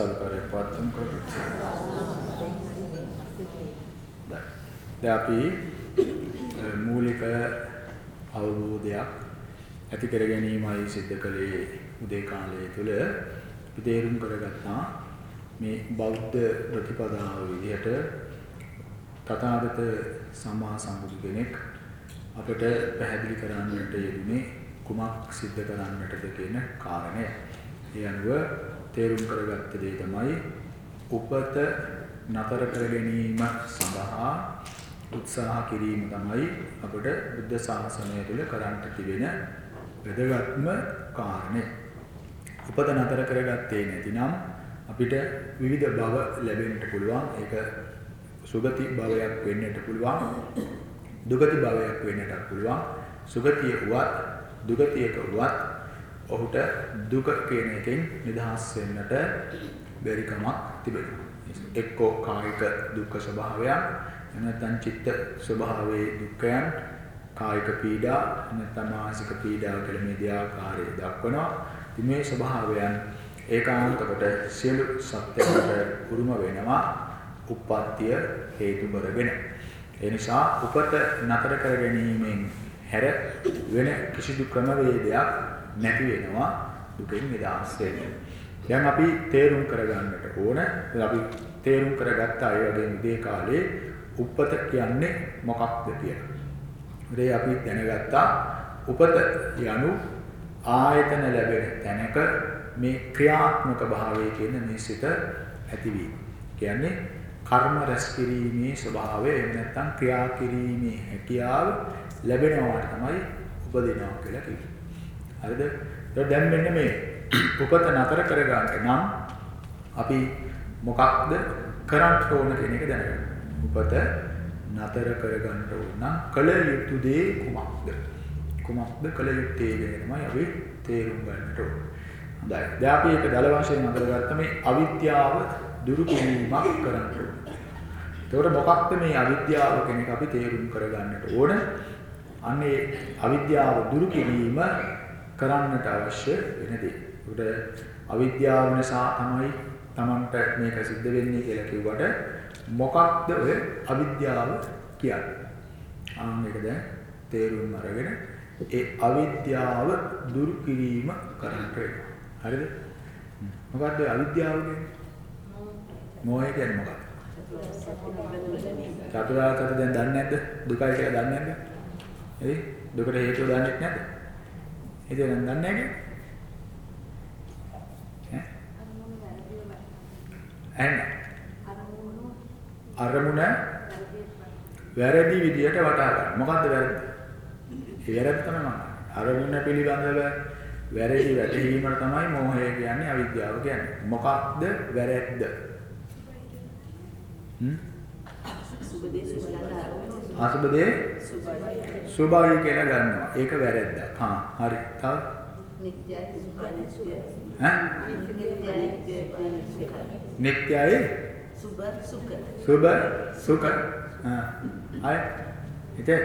සල්පරේ පවත්වමු කරමු. දැන් අපි මූලික අවබෝධයක් ඇති කර ගැනීමයි සිද්ධ කළේ උදේ කාලය තුල අපි තේරුම් කරගත්තා මේ බෞද්ධ ප්‍රතිපදාව විදිහට තථාගත සම්මා සම්බුදු කෙනෙක් අපට පැහැදිලි කරන්නට යෙදුනේ කුමක් සිද්ධ කරන්නටද කියන කාරණය. ඒ අනුව තේරුම් කරගත්ත දේ තමයි උපත නතර කර ගැනීම සඳහා උත්සාහ කිරීම තමයි අපට බුද්ධ ශාසනය තුළ කරන්නට තිබෙන වැදගත්ම කාරණය. උපත නතර කරගත්තේ නැතිනම් අපිට විවිධ භව ලැබෙන්නට පුළුවන්. ඒක සුගති භවයක් වෙන්නට පුළුවන්. දුගති භවයක් වෙන්නට පුළුවන්. සුගතිය වුවත් දුගතියක වුවත් ඔහුට දුක කියන එකෙන් නිදහස් වෙන්නට බැරි කමක් තිබෙනවා. එක්කෝ කායික දුක්ඛ ස්වභාවයක් නැත්නම් චිත්ත ස්වභාවයේ දුක්ඛයන් කායික පීඩා නැත්නම් මානසික පීඩා කියලා මේ දෙආකාරයේ දක්වනවා. ඉතින් මේ ස්වභාවයන් ඒකාන්ත කොට සියලු සත්‍යයන්ට උරුම වෙනවා උප්පත්තිය හේතු කරගෙන. ඒ නිසා උපත නතර කර ගැනීමෙන් හැර වෙන කිසිදු ක්‍රමවේදයක් නැති වෙනවා දුකෙන් නිදහස් වෙන්න. දැන් අපි තේරුම් කරගන්නට ඕන අපි තේරුම් කරගත්ත අය වගේ ඉදේ කාලේ උපත කියන්නේ මොකක්ද කියලා. ඉතින් අපි දැනගත්තා උපත යනු ආයතන ලැබෙන තැනක මේ ක්‍රියාත්මක භාවය කියන මේ සිත ඇතිවීම. කියන්නේ කර්ම රැස් කිරීමේ ස්වභාවය එහෙම නැත්නම් ක්‍රියා කිරීමේ හැකියාව ලැබෙනවා තමයි උපදිනවා කියලා කියන්නේ. හරිද? ඒක දැන් මෙන්න මේ උපත නතර කරගන්න නම් අපි මොකක්ද කරන්න ඕන කියන එක දැනගන්න. උපත නතර කරගන්න ඕන නම් කල යුතු දේ කුමක්ද? කුමක්ද කල යුත්තේ කියන තමයි අපි තේරුම් ගන්නට ඕන. හොඳයි. දැන් අපි ඒක දල වශයෙන් අඳුරගත්ත මේ අවිද්‍යාව දුරු කිරීමක් කරන්න ඕන. එතකොට මොකක්ද මේ අවිද්‍යාව කියන එක අපි තේරුම් කරගන්නට ඕන. අන්නේ අවිද්‍යාව දුරු කිරීම කරන්නට අවශ්‍ය වෙන දේ. ඒකට අවිද්‍යාව නිසා තමයි Tamanට මේක සිද්ධ වෙන්නේ කියලා කිව්වට මොකක්ද ඔය අවිද්‍යාව කියන්නේ? ආන් මේක දැන් තේරුම් අරගෙන ඒ අවිද්‍යාව දුරු කිරීම කරන්නට වෙනවා. හරිද? මොකක්ද අවිද්‍යාව කියන්නේ? මොහය කියන්නේ මොකක්ද? චතුරාර්ය සත්‍ය දැන් දන්නේ නැද්ද? දුකයි කියලා දන්නේ නැද්ද? එයි දුකට හේතුව දන්නේ නැද්ද? ඒක දැන් දන්නේ නැහැ කියන්නේ. අරමුණ වැරදි විදියට වටහා ගන්න. මොකද්ද වැරදි? ඒ වැරදි තමයි මම. අරමුණ පිළිබඳව වැරදි වැටහීමට තමයි මෝහය කියන්නේ අවිද්‍යාව කියන්නේ. මොකක්ද වැරද්ද? හ්ම්? අසුබ දේ සුභයි කියලා ගන්නවා. ඒක වැරද්දක්. හා හරි. තව නිත්‍යයි සුභ සුඛ සුභ සුඛ අය ඉතින්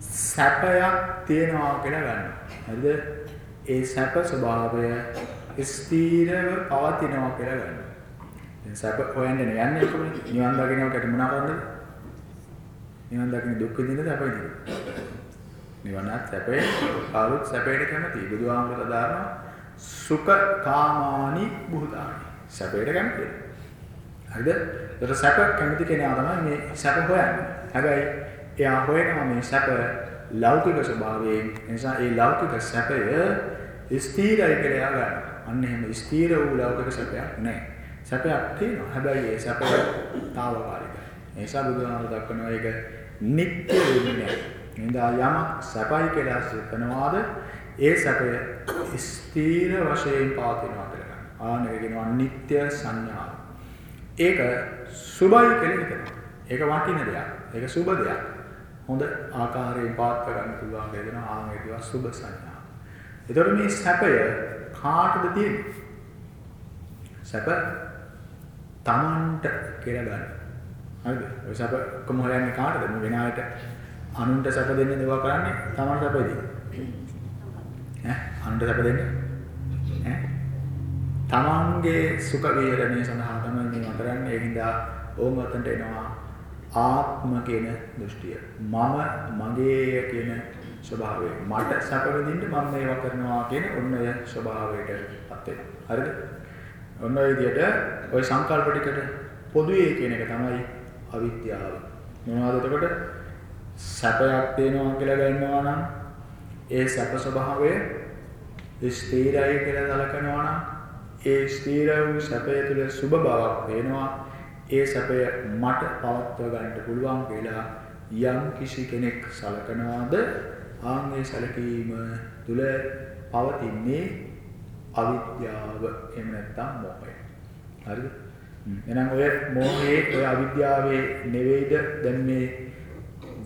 සැපයක් තියනවා කියලා ගන්නවා. හරිද? ඒ සැප ස්වභාවය ස්ථීරව පවතිනවා කියලා ගන්නවා. දැන් සැප හොයන්න යන්නේ කොහොමද? නිවන් දකින්නකට මොනවා කරන්නද? නිවන් දකින්න දුක් විඳින්නද අපේ විඳින්න? නිවනත් සැපේ කවුරුත් සැපේට කැමති. බුදුහාමුදුරුවෝ දානවා සුඛ කාමානි බුතානි. සැපේට කැමති. හරිද? ඒතර සැප කැමති කෙනා තමයි මේ සැප හොයන්නේ. හැබැයි එයා හොයනවා මේ සැප ලෞකික ස්වභාවයෙන්. නිසා ඒ ලෞකික සැපය ස්ථිරයි කියලා එයා ගන්නවා. අන්න එහෙම ස්ථිර වූ ලෞකික සැපයක් නැහැ. සැපයක් තියෙනවා. හැබැයි ඒ සැපය తాවකාලිකයි. ඒ නිසා බුදුහාමුදුරුවෝ දක්වනවා ඒක නිත්‍ය වෙන්නේ නැහැ. නින්දා යමක් සැපයි කියලා සිතනවාද ඒ සැපය ස්ථීර වශයෙන් පවතිනවා කියලා. ආනෙක කියනවා නිත්‍ය සංඥාව. ඒක සුභයි කියලා හිතනවා. ඒක වටින දෙයක්. ඒක සුභ දෙයක්. හොඳ ආකාරයෙන් පාත් කරන්න පුළුවන් දෙනවා ආනෙක කියනවා සුභ සංඥාව. ඒතර මේ සැපය කාටද තියෙන්නේ? සැප තමන්ට කියලා ගන්න. හරිද? ඔය සැප කොහොම හොයන්නේ කාටද? මේ වෙන අයට අනුන්ට සැප දෙන්න දේවා කරන්නේ තමන්ට සැප දෙන්නේ. ඈ අනුන්ට සැප දෙන්නේ? ඈ තමන්ගේ සුඛ විහරණය සඳහා තමයි මේ කරන්නේ. ඒ හින්දා ඕම අතන්ට එනවා ආත්ම කියන දෘෂ්ටිය. මම මගේ කියන ස්වභාවය. මට සැප විඳින්න මම මේවා කරනවා කියන ඔන්න ඔය ස්වභාවයටපත් වෙනවා. හරිද? ඔන්න ඔය විදිහට ওই සංකල්ප ටිකට පොදුවේ කියන එක තමයි අවිද්‍යාව. මොනවද එතකොට? සැපයක් දෙනවා කියලා ගන්නවා නම් ඒ සැප ස්වභාවය ස්ථිරයි කියලා සැලකනවා නම් ඒ ස්ථිර වූ සැපය තුළ සුබ බවක් වෙනවා. ඒ සැපය මට පවත්ව ගන්න පුළුවන් කියලා යම් කිසි කෙනෙක් සලකනවාද ආන්ගේ සැලකීම තුළ පවතින්නේ අවිද්‍යාව එහෙම නැත්නම් මෝහය. හරිද? එහෙනම් ඔය මෝහයේ ඔය අවිද්‍යාවේ නෙවෙයිද දැන් මේ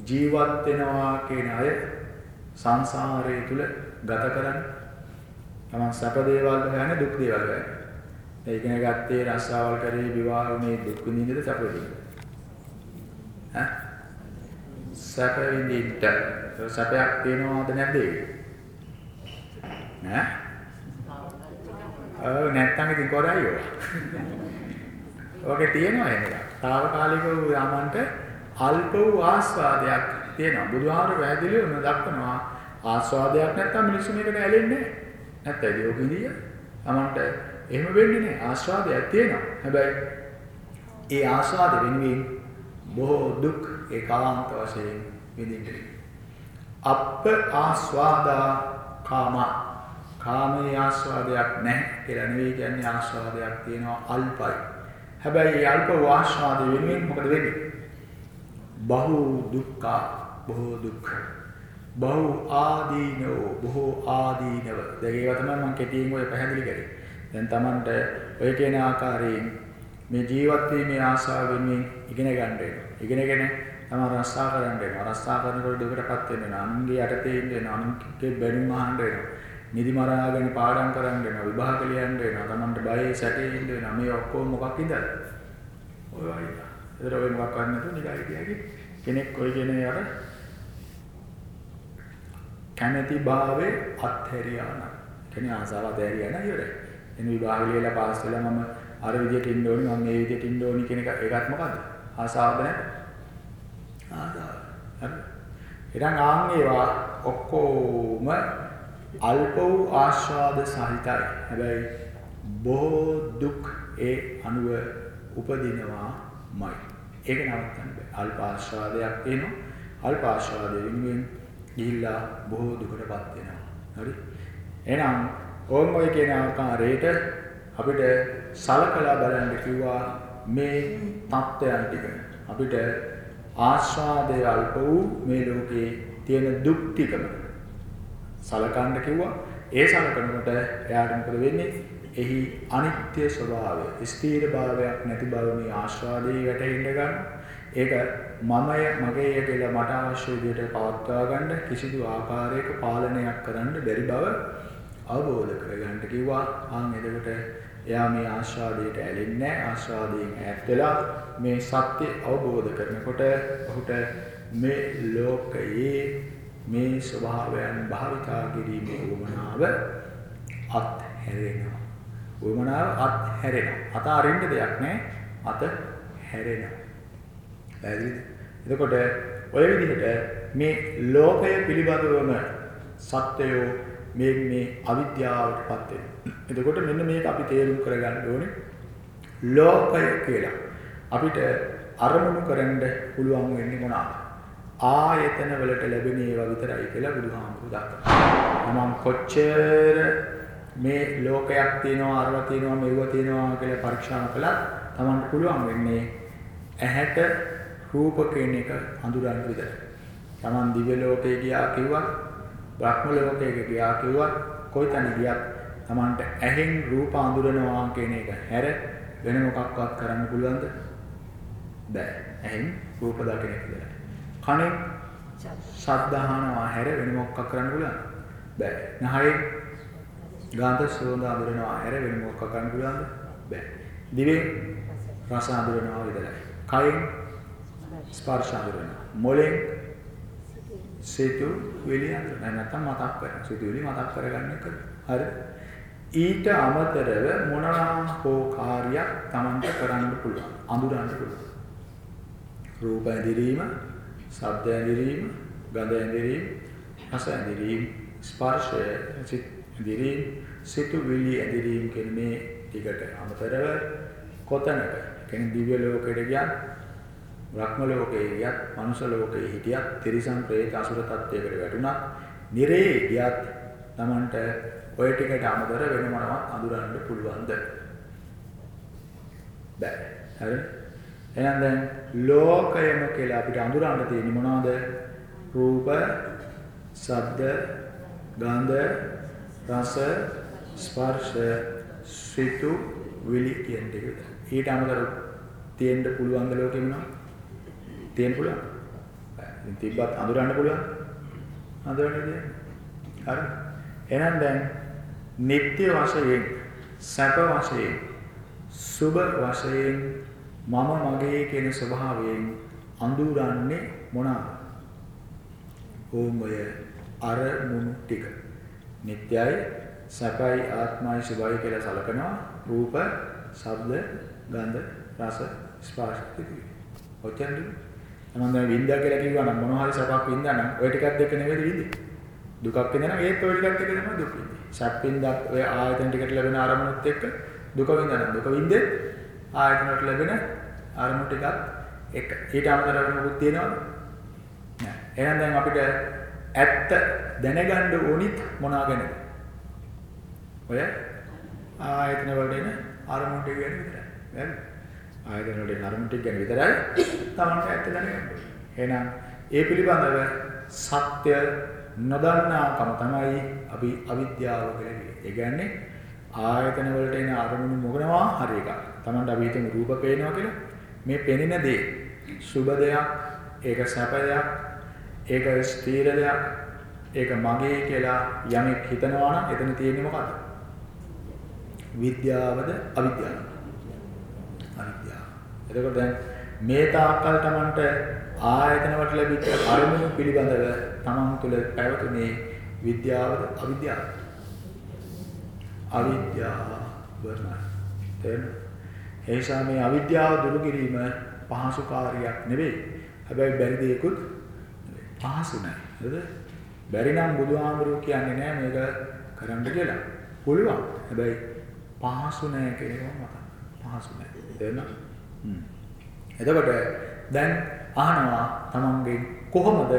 ජීවත් වෙනවා කියන අය සංසාරය තුල ගත කරන්නේ. තමන් සැප දේවල් ගන්න දුක් දේවල් ගන්න. ඒ ඉගෙන ගත්තේ රස්සාවල් කරේ විවාහ වුණේ දුක් විඳින්නද සැප විඳින්නද? ඈ? සැප විඳින්න. සැපයක් තියෙනවද නැද්ද ඒක? නෑ? ඔව් නැත්තම් ඉතින් කොරයි ඔය. ඔගේ තියෙනවා එහෙම. తాවකාලික වූ යමන්ට අල්ප වූ ආස්වාදයක් තියෙනවා. බුදුහාමර පැහැදිලිවම දක්වනවා ආස්වාදයක් නැත්තම් මිනිස්සු මේකට ඇලෙන්නේ නැහැ. නැත්නම් ඒක විදිය. යමන්ට එහෙම වෙන්නේ නැහැ. ආස්වාදයක් තියෙනවා. හැබැයි ඒ ආස්වාද වෙනුවෙන් බොහෝ දුක් ඒකාන්ත වශයෙන් විඳින්න. අප්ප ආස්වාදා කාමා කාමයේ ආස්වාදයක් නැහැ කියලා නෙවෙයි කියන්නේ ආස්වාදයක් තියෙනවා අල්පයි. හැබැයි මේ අල්ප ආස්වාද වෙනුවෙන් මොකද වෙන්නේ? බහු දුක්ඛ බොහෝ දුක්. බහු ආදීනෝ බොහෝ ආදීනව. දැන් ඒවා තමයි මම කෙටියෙන් ඔය පැහැදිලි කරේ. දැන් Tamanට ඔය කියන ආකාරයෙන් මේ ජීවත් වීමේ ආශාව වෙනුවෙන් ඉගෙන ගන්න වෙනවා. ඉගෙනගෙන තමයි රස්සා කරන්න වෙනවා. රස්සා කරනකොට දුකටපත් වෙනවා. අනුන්ගේ යටතේ ඉන්න වෙනවා. අනුන්ගේ බැනුම් අහන්න වෙනවා. නිදි මරාගෙන පාඩම් කරන්න වෙනවා විභාග ලියන්න වෙනවා Tamanට බයේ සැකේ ඉන්න වෙනවා මේ ඔක්කොම මොකක් ඉඳලා ඔය වගේ. ඒතර ඔය මොකක් කරන්න නැතුව නිකයි කියකි කෙනෙක් ඔය කියන යාර කැමැති භාවයේ අත්හැරියා නම් කෙනේ ආසාව අත්හැරියා නම් ඉවරයි. එන විභාග ලියලා පාස් වෙලා මම අර විදියට ඉන්න ඕනි මම මේ විදියට ඉන්න ඕනි කියන එක ඒකත් මොකද්ද? ආසාවද නැද්ද? ආසාව. හරි. ඉතින් ආන් ඒවා ඔක්කොම අල්ප වූ ආස්වාද සහිතයි. හැබැයි බොහෝ දුක් ඒ අනුව උපදිනවාමයි. ඒක නවත්තන්න බෑ. අල්ප ආස්වාදයක් එනවා. අල්ප ආස්වාදය වෙනුවෙන් ගිහිල්ලා බොහෝ දුකටපත් වෙනවා. හරි? එහෙනම් ඕම් ඔය කියන ආකාරයට අපිට සලකලා බලන්න කිව්වා මේ தත්ත්වයන් ටික. අපිට ආස්වාදයේ අල්ප වූ මේ ලෝකේ තියෙන දුක් ටිකම සලකන්න කිව්වා. ඒ සලකනකොට එයාට මොකද වෙන්නේ? එහි අනිත්‍ය ස්වභාවය, ස්ථීර භාවයක් නැති බව මේ ආස්වාදයේ වැටහෙන්න ගන්න. ඒක මමය මගේය කියලා මට අවශ්‍ය විදිහට පවත්වා ගන්න කිසිදු ආකාරයක පාලනයක් කරන්න බැරි බව අවබෝධ කරගන්න කිව්වා. ආන් එතකොට එයා මේ ආස්වාදයට ඇලෙන්නේ නැහැ. ආස්වාදයෙන් ඈත් වෙලා මේ සත්‍ය අවබෝධ කරනකොට ඔහුට මේ ලෝකයේ මේ ස්වභාවයන් භාවිතා කිරීමේ උවමනාව අත්හැරෙනවා. උවමනාව අත්හැරෙනවා. අත අරින්න දෙයක් නැහැ. අත හැරෙනවා. පැහැදිලිද? එතකොට ඔය විදිහට මේ ලෝකය පිළිබඳවම සත්‍යය මේ මේ අවිද්‍යාවටපත් වෙනවා. එතකොට මෙන්න මේක අපි තේරුම් කරගන්න ඕනේ. ලෝකය කියලා අපිට අරමුණු කරන්න පුළුවන් වෙන්නේ මොනවාද? ආයතන වලට ලැබෙන ඒවා විතරයි කියලා බුදුහාමුදුරු දක්වනවා. මම කොච්චර මේ ලෝකයක් තියෙනවා අරව තියෙනවා මෙව තියෙනවා කියලා පරීක්ෂා කළත් Tamanට පුළුවන් වෙන්නේ ඇහැට රූප කියන එක හඳුනන්න විතරයි. Taman දිව්‍ය ලෝකේ ගියා කිව්වත් බ්‍රහ්ම ලෝකයක ගියා කිව්වත් කොයිතැන ගියත් Tamanට ඇහෙන් රූප හඳුනනවා කියන එක හැර වෙන මොකක්වත් කරන්න පුළුවන්ද? බෑ. ඇහෙන් රූප දකින එක කනෙන් ශබ්ද අහනවා හැර වෙන මොකක් කරන්න පුළුවන් බෑ. නහයෙන් ගාන්ධ සුවඳ අඳුරනවා හැර වෙන මොකක් කරන්න පුළුවන්ද? බෑ. දිවෙන් රස අඳුරනවා විතරයි. කයෙන් ස්පර්ශ අඳුරනවා. මොලෙන් සිතු විලි අඳුරනවා. නැත්නම් මතක් කරනවා. සිතු විලි මතක් කරගන්න එක. හරි. ඊට අමතරව මොනවා හෝ කාර්යයක් Tamanට කරන්න පුළුවන්. අඳුරන්න පුළුවන්. රූප ඇඳිරීම, ශබ්ද ඇඳිරීම, ගඳ ඇඳිරීම, රස ඇඳිරීම, ස්පර්ශය ඇඳිරීම, සිතුවිලි ඇඳිරීම කියන මේ ටිකට අමතරව කොතනක කෙනෙක් දිව්‍ය ලෝකෙට ගියත්, බ්‍රහ්ම ලෝකේ ගියත්, මනුෂ්‍ය ලෝකේ හිටියත්, තිරිසන් ප්‍රේත අසුර තත්ත්වයකට වැටුණත්, නිරේ ගියත් Tamanට ඔය ටිකට අමතර වෙන මොනවත් අඳුරන්න පුළුවන්ද? බෑ. හරි? එහෙනම් දැන් ලෝකයම කියලා අපිට අඳුරන්න තියෙන්නේ මොනවද? රූප, ශබ්ද, ගන්ධ, රස, ස්පර්ශ, සිතු, විලි කියන ටික විතරයි. ඊට අමතර තියෙන්න පුළුවන් ද ලෝකෙ මොනවද? තියෙන්න පුළුවන්. ඉතින් තිබ්බත් අඳුරන්න පුළුවන්. අඳුරන්නේ තියෙන්නේ. හරි. එහෙනම් දැන් නিত্য වශයෙන් සැප වශයෙන් සුබ වශයෙන් මම මගේ කියන ස්වභාවයෙන් අඳුරන්නේ මොනවාද? ඕමය අරමුණු ටික. නිට්ටයයි සැපයි ආත්මයි සුභයි කියලා සලකනවා රූප, ශබ්ද, ගන්ධ, රස, ස්පර්ශ පිටි. ඔච්චරද? තමන් දැන් වින්දා කියලා කිව්වා නම් මොනවා හරි සැපක් වින්දා නම් ඔය ටිකත් එක්ක නෙවෙයි විඳින්නේ. දුකක් විඳිනා ඒත් ඔය ටිකත් එක්ක තමයි දුක් විඳින්නේ. සැපින්දත් ඔය ආයතන ටිකට ලැබෙන අරමුණුත් එක්ක දුක විඳිනවා. දුක විඳෙත් ආයතන වලට ලැබෙන අරමුණු ටිකත් එක්ක. ඊට අමතරව මොකුත් තියෙනවද? නෑ. එහෙනම් දැන් අපිට ඇත්ත දැනගන්න ඕනිත් මොනවා ගැනද? ඔය ආයතන වලට එන අරමුණු ටික ගැන විතරයි. නේද? ආයතන වලට එන අරමුණු ටික ගැන විතරයි තමන්ට ඇත්ත දැනගන්න. එහෙනම් ඒ පිළිබඳව සත්‍ය නොදන්නාකම තමයි අපි අවිද්‍යාව කියලා කියන්නේ. ඒ කියන්නේ ආයතන වලට එන අරමුණු මොනවා හරි එකක්. Tamanට අපි හිතමු රූප පේනවා කියලා. මේ පෙනෙන දේ සුබ දෙයක්, ඒක සැප දෙයක්, ඒක ස්ථීර දෙයක්, ඒක මගේ කියලා යමෙක් හිතනවා නම් එතන තියෙන්නේ මොකද්ද? විද්‍යාවද අවිද්‍යාවද? අවිද්‍යාව. එතකොට දැන් මේ තාක්කල් Tamanට ආයතන වලට ලැබිච්ච අරමුණු පිළිබඳව තමන් තුළ පැවතුනේ විද්‍යාවද අවිද්‍යාවද? අවිද්‍යාවමයි. තේරෙනවද? ඒ නිසා මේ අවිද්‍යාව දුරු කිරීම පහසු කාර්යයක් නෙවෙයි. හැබැයි බැරි දෙයක්ුත් පහසු නෑ. හරිද? බැරි නම් බුදුහාමුදුරුවෝ කියන්නේ නෑ මේක කරන්න කියලා. පුළුවන්. හැබැයි පහසු නෑ කියන එක මම පහසු නෑ. තේරෙනවද? හ්ම්. එතකොට දැන් අහනවා තමන්ගෙන් කොහොමද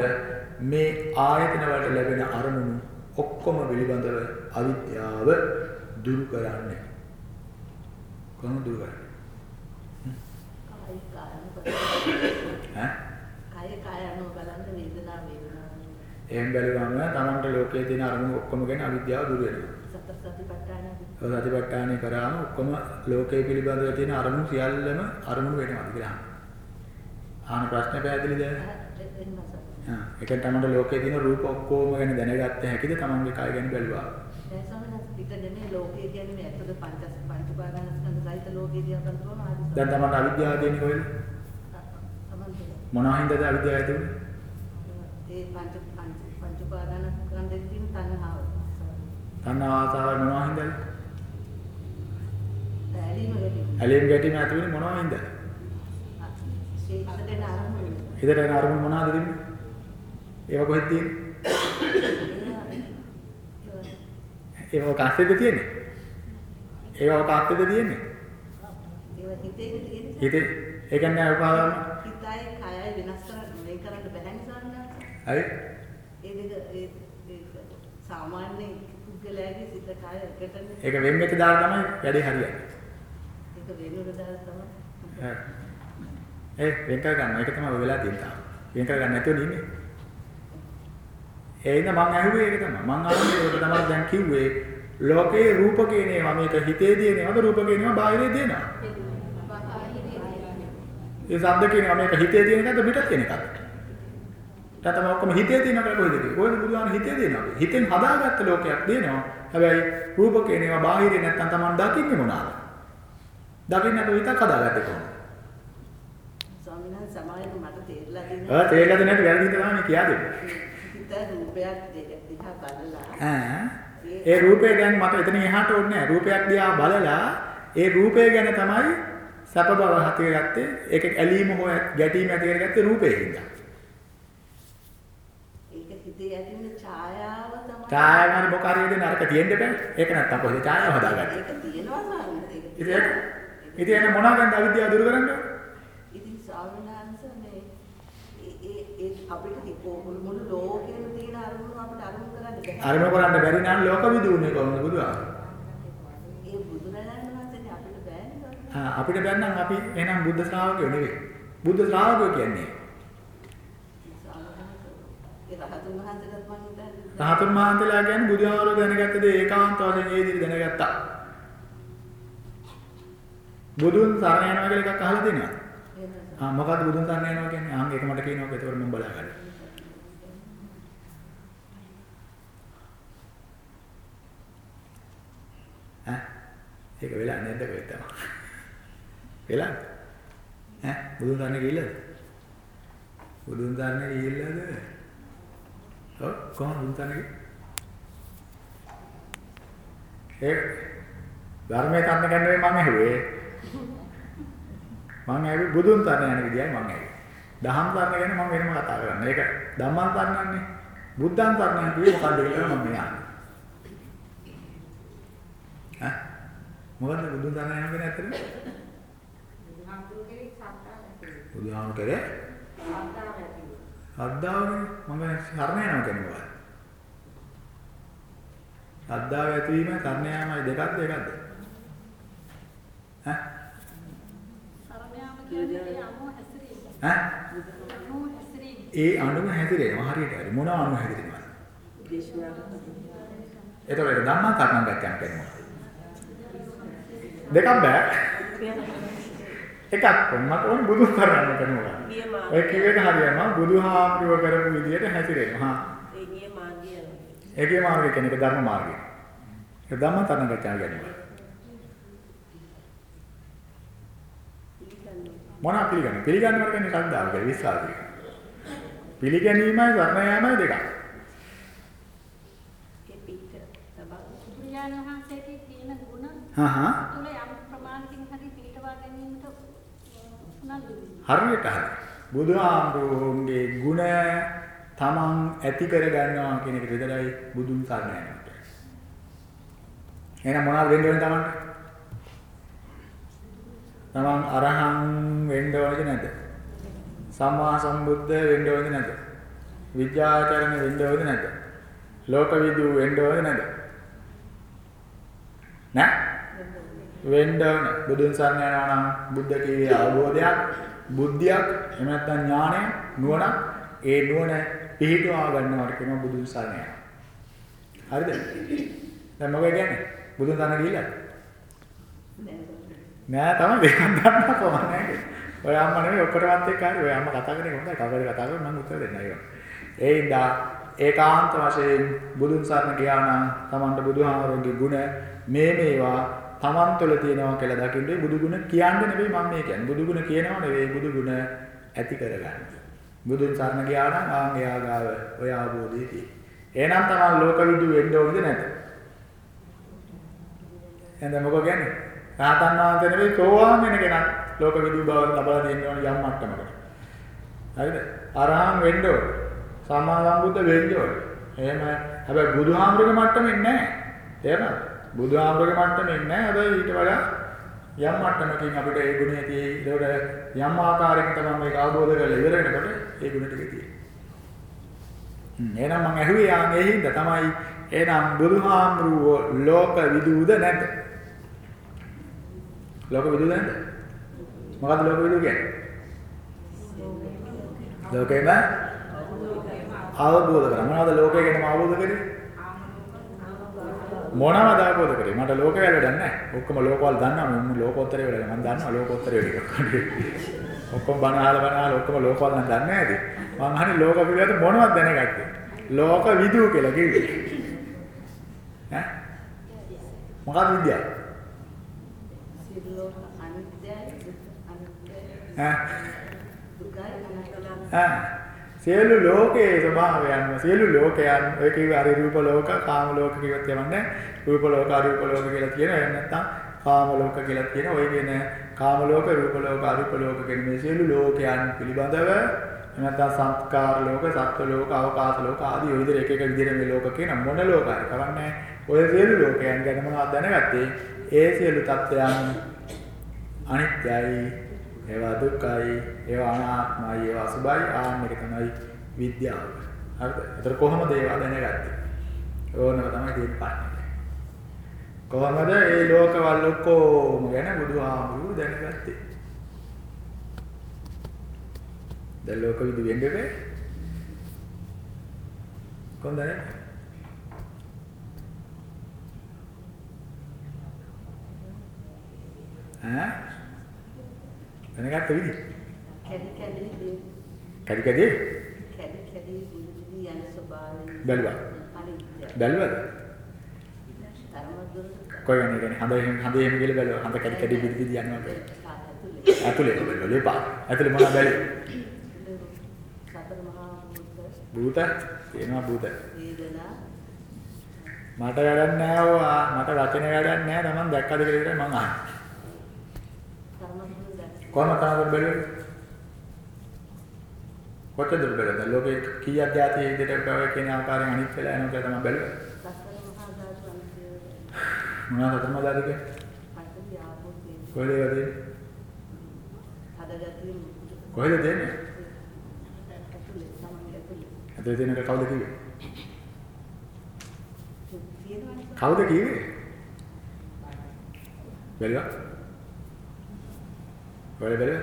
මේ ආයතන වලට ලැබෙන අරමුණු ඔක්කොම පිළිබඳව අවිද්‍යාව දුරු කරන්නේ. කොහොමද දුරු කරන්නේ? කාය කාය කායන බලන්න වේදනා වේදනා එහෙන් බැලුවම තමන්ට ලෝකයේ තියෙන අරමුණු ඔක්කොම ගැන අවිද්‍යාව දුරු වෙනවා. සතිපට්ඨාන සතිපට්ඨානෙ කරාම ඔක්කොම ලෝකයේ පිළිබඳව තියෙන අරමුණු සියල්ලම අරමුණු වෙනවා කියලා අහන ප්‍රශ්නේ පැහැදිලිද? ආ ඒක තමයි ලෝකයේ තියෙන රූප ඔක්කොම ගැන දැනගත්ත හැකිද? තමන්ගේ කය ගැන බැලුවා පිටදෙනේ ලෝකයේ කියන්නේ ඇත්තද පංච පංච උපාදානස්කන්ධ සහිත ලෝකයේ දිහා බලනකොට ආදි දැන් තමන්ට අවිද්‍යාව දෙන්නේ කොහෙද? මොනවා හින්දාද අවිද්‍යාව වුනේ? ඒ පංච පංච පංච උපාදානස්කන්ධෙන් තියෙන තණ්හාව. තණ්හා ආසාව මොනවා හින්දාද? ඇලීම වැඩි ඇලීම් ගැටීම ඇති වෙන්නේ මොනවා හින්දාද? ඒ අතට එන අරමුණු. හිතට එන අරමුණු මොනවාද දෙන්නේ ඒව කොහෙද තියෙන්නේ ඒව කාස්සෙද තියෙන්නේ? ඒව කාස්සෙද තියෙන්නේ? ඒවා හිතේ තියෙන හිතේ. ඒ කියන්නේ උපාදාන හිතයි කයයි වෙනස් කරන්න මේ කරන්න බැහැ නිසා හරි. ඒ දෙක ඒ ඒක සාමාන්‍ය පුද්ගලයාගේ සිත කය එකටනේ. ඒක වෙන් වෙච්ච දාලා තමයි වැඩේ හරියන්නේ. ඒක වෙනුවට දාලා තමයි. හරි. ඒ වෙන් කර ගන්න ඒක තමයි වෙලා තියෙන්නේ වෙන් කර ගන්න නැතුව ඉන්නේ ඒ ඉඳ මං ඇහුවේ ඒක තමයි. මං අහන්නේ ඒක තමයි දැන් කිව්වේ. ලෝකේ රූප කියන ඒවා මේක හිතේ දිනනවද රූප කියන ඒවා බාහිරේ දිනනවා ඒ ශබ්ද කියන ඒවා මේක හිතේ දිනන එකද පිටත් කියන එකද දැන් තමයි ඔක්කොම හිතේ දිනන එක කොහෙද කියන්නේ? කොහෙද බුදුහාම හිතේ දිනනවා හිතෙන් හදාගත්ත ලෝකයක් දිනනවා හැබැයි රූප කියන ඒවා බාහිරේ නැත්තම් Taman දකින්නේ මොනවාද? දකින්න නැතුව හිතක් හදාගත්තේ කොහොමද? ස්වාමීන් වහන්සේ සමාජයට මට තේරලා තියෙනවා. ආ තේරෙලාද නැද්ද වැරදි හිතලා මේ කියා දෙන්න හිත රූපයක් දිහා බලලා ඒ රූපය දැන් මට එතන එහාට ඕනේ. රූපයක් දිහා බලලා ඒ රූපය ගැන තමයි සැප බව හතිය ගත්තේ. ඒක ඇලීම හෝ ගැටීම ඇති කරගත්තේ රූපයෙන්. ඒක හිතේ ඇතිවෙන ඡායාව තමයි. ඡායාවනේ මොක හරි දෙන අරක තියෙන්න බෑ. ඒක නැත්තම් කොහෙද ඡායාව හදාගන්නේ? ඒක තියෙනවා නේද? ඒක ඉතින් එන මොනවා ගැනද අවිද්‍යාව දුරු කරන්නේ? ඉතින් වහන්සේ මේ ඒ ඒ අපිට මුළු ලෝකෙම තියෙන අරමුණු අපිට අරමුණු කරන්න බැහැ. අරමුණ කරන්න බැරි නම් ලෝක විදුනේ කොහොමද බුදුහාම? ඒ බුදුරජාණන් වහන්සේනේ අපිට බෑනේ. ආ අපිට බැන්නම් අපි එහෙනම් බුද්ධ ශ්‍රාවකයෝ නෙවෙයි. බුද්ධ ශ්‍රාවකයෝ කියන්නේ වහන්සේ රහතුන් වහන්සේලා කියන්නේ බුදුහාමරෝ දැනගත්ත දේ ඒකාන්ත වශයෙන් ඒ විදිහට දැනගත්තා. බුදුන් සරණ යනවා කියලා එකක් අහලා දෙනවා. ආ මොකද්ද බුදුන් සරණ යනවා කියන්නේ? ආන් ඒක මට කියනවා ඒකවල මම බලාගන්න. ඈ ඒක වෙලා නැද්ද කොහෙද තමයි? වෙලා? ඈ බුදුන් සරණ ගිහිල්ලාද? බුදුන් සරණ ගිහිල්ලාද? ඔව් කොහොමද බුදුන් සරණ ගිහින්? ඒ ධර්මයේ තන්න ගන්නේ මම ඇහුවේ. මම ඇහුවේ බුදුන් සරණ යන විදියයි මම ඇහුවේ. දහම් සරණ ගැන මම වෙනම කතා කරන්නේ. ඒක ධම්මං සරණන්නේ. බුද්ධං සරණ කිව්වේ මොකද්ද කියලා මම මේ අහන්නේ. ඈ මොකද්ද බුදුන් සරණ යන කෙනා ඇත්තද? බුදුහාම කරේ අද්දාවනේ මම සරණ යනවා මොකක්ද? අද්දාව ඇතිවීම සරණ යාමයි දෙකක්ද එකක්ද? ඈ සරණයාම කියන්නේ අනුව හැසිරීම. ඈ අනුව හැසිරීම. ඒ අණුව හැදිරෙනවා හරියට හරි මොන අණුව හැදිරෙනවද? එතකොට ඒක ධම්මා සරණ ගච්ඡාම කියන්නේ මොකක්ද? දෙකක් බෑ. එකක් මට ඕනේ බුදු කරන්න කරනවා. ඔය කිව්වෙට හරියනවා බුදුහාමුදුරුව කරපු විදියට හැසිරෙනවා. හා ඒකේ මාර්ගය කියන්නේ ඒක ධර්ම මාර්ගය. ඒක ධම්ම තරණ ගච්ඡාම කියන්නේ. මොනවා පිළිගන්නේ? පිළිගන්නවා කියන්නේ ශ්‍රද්ධාව කියලා විශ්වාසය. පිළිගැනීමයි සරණ යාමයි දෙකක්. බුදුරජාණන් වහන්සේගේ තියෙන ගුණ හා හා තුළ යම් ප්‍රමාණකින් හරි පිළිටවා ගැනීමට උනන්දු වෙනවා. හරියට හරි. බුදුහාමුදුරුවන්ගේ ගුණ තමන් ඇති කර ගන්නවා කියන එක විතරයි බුදුන් සරණ යනවා කියන්නේ. එහෙනම් මොනවද වෙන්න ඕනේ තමන්ට? තමන් අරහං වෙන්න ඕනේද නැද්ද? සම්මා සම්බුද්ධ වෙන්න ඕනේද නැද්ද? විද්‍යාචරණ වෙන්න ඕනේද නැද්ද? ලෝකවිදු වෙන්න ඕනේද නැද්ද? නෑ වෙන්න ඕන. බුදුන් සරණ යනවා නම් බුද්ධ කීවේ අවබෝධයක්, බුද්ධියක්, එහෙම නැත්නම් ඥානය, නුවණ, ඒ නුවණ පිහිටුවා ගන්නවට කියනවා බුදුන් සරණ යනවා. හරිද? දැන් මොකද කියන්නේ? බුදුන් සරණ ගිහිල්ලා? නෑ තමයි දෙකක් ගන්න කොහොමද නැහැ. ඔය අම්මා නෙමෙයි ඔක්කොටවත් එක්ක හරි ඔය අම්මා කතා කරන්නේ හොඳයි. කවුරුද කතා කරන්නේ මම උත්තර දෙන්න ඒක. ඒ ඉඳා ඒකාන්ත වශයෙන් බුදුන් සරණ ගියා නම් Tamanට බුදුහාමරගේ ගුණ මේ මේවා Taman තුළ තියෙනවා කියලා දකින්නේ බුදු ගුණ කියන්නේ නෙවෙයි මම මේ කියන්නේ. බුදු ගුණ කියනවා නෙවෙයි බුදු ගුණ ඇති කරගන්න. බුදුන් සරණ ගියා නම් ආන් එයා ගාව ඔය ආબોධය තියෙන්නේ. එහෙනම් Taman ලෝකවිදු වෙන්න ඕනද නැද්ද? එහෙනම් මොකෝ කියන්නේ? රහතන් වහන්සේ නෙවෙයි සෝවාන් වෙන කෙනා ලෝක විදු බව ලබා දෙන්න ඕන යම් මට්ටමකට. හරිද? අරහන් වෙන්න ඕන. සම්මා සම්බුද්ධ වෙන්න ඕන. එහෙම හැබැයි බුදුහාමුදුරගේ මට්ටමෙන් නැහැ. තේරෙනවද? බුදුහාමුදුරගේ මට්ටමෙන් නැහැ. හැබැයි ඊට වඩා යම් මට්ටමකින් අපිට ඒ ගුණය තියෙයි. ඒකට යම් ආකාරයකින් තමයි මේක අවබෝධ කරලා ඉවර වෙනකොට ඒ ගුණ ටික තියෙන්නේ. හ්ම් එහෙනම් මම ඇහුවේ යාන් ඒ හින්දා තමයි එහෙනම් බුදුහාමුදුරුවෝ ලෝක විදුද නැද්ද? ලෝක විදු නැද්ද? මොකද්ද ලෝක විදු කියන්නේ? ලෝකේම අවබෝධ කරගන්න. මොනවද ලෝකය ගැනම අවබෝධ කරේ? මොනවද අවබෝධ කරේ? මට ලෝකය වල වැඩක් නැහැ. ඔක්කොම ලෝකවල දන්නවා මම ලෝකෝත්තරේ වල මම දන්නවා ලෝකෝත්තරේ වල ඔක්කොම බණ අහලා බණ අහලා ඔක්කොම ලෝකවල නම් දන්නේ නැහැද? මම අහන්නේ ලෝක පිළිවෙත මොනවද දැනගත්තේ? ලෝක විදු කියලා කිව්වේ. ඈ? මොකක්ද විද්‍යාව? සියලුම අනිත්‍යයි අනිත්‍යයි ඈ දුකයි අනාත්මයි ඈ සියලු ලෝකයේ ස්වභාවයන් සියලු ලෝකයන් ඔය කිව්වේ අර රූප ලෝක කාම ලෝක කිව්වත් යවන්නේ රූප ලෝක අරූප ලෝක කියලා කියනවා එහෙම නැත්නම් කාම ලෝක කියලා කියන ඔය කියන කාම ලෝක රූප ලෝක අරූප ලෝක කියන මේ සියලු ලෝකයන් පිළිබඳව එහෙම නැත්නම් සංස්කාර ලෝක සත්ත්ව ලෝක අවකාශ ලෝක ආදී ඔය විදිහට එක එක විදිහට මේ ලෝක කියන මොන ලෝකයි කරන්නේ ඔය සියලු ලෝකයන් ගැන මොනවද දැනගත්තේ? ඒ සියලු தත්ත්වයන් අනිත්‍යයි. ඒවා දුක්ඛයි ඒවා අනාත්මයි ඒවා අසුභයි ආන්න එක තමයි විද්‍යාව. හරිද? ඒතර කොහොමද ඒවා දැනගත්තේ? ඕනම තමයි තියෙන පාඩම. කොහොමද මේ ලෝකවල ඔක්කොම ගැන බුදුහාමුදුරුවෝ දැනගත්තේ? දැන් ලෝක විදු වෙන්නේ බෑ. කොහොමද දැනගන්නේ? ඈ? දැනගත්ත විදි? කැඩි කැඩි දේ කඩි කඩි කැඩි කැඩි දිවි යන ස්වභාවය බැලුවා. අනිත්‍ය බැලුවද? තරමදුරට කොහෙන්ද කියන්නේ හඳ එහෙම හඳ එහෙම කියලා බැලුවා. හඳ කඩි කඩි පිටි පිටි යනවා කියලා. ඇතුලේ ඇතුලේ බැලුවා ලේපා. ඇතුලේ මොනවද බැලුවේ? සතර මහා භූත භූත තියෙනවා භූත. වේදනා මට වැඩක් නැහැ ඕවා. මට වචනේ වැඩක් නැහැ. Taman දැක්කද කියලා විතරයි මං අහන්නේ. තරමදුර දැක්ක කොහොමද තාම බැලුවේ? කොච්චර දුර බැලුවද? ලෝකේ කීයක් જાතියේ විදිහට බව කියන ආකාරයෙන් අනිත් වෙලා යනවා කියලා තමයි බැලුවේ. මොනවද ආපෝ තේජෝ කොහෙද දෙන්නේ? හදගතිය කොහෙද දෙන්නේ? ඇතුලේ සමන් ඇතුලේ ඇතුලේ තියෙන එක කවුද කිව්වේ? කවුද කිව්වේ? බැලුවා? කොහෙද බැලුවා?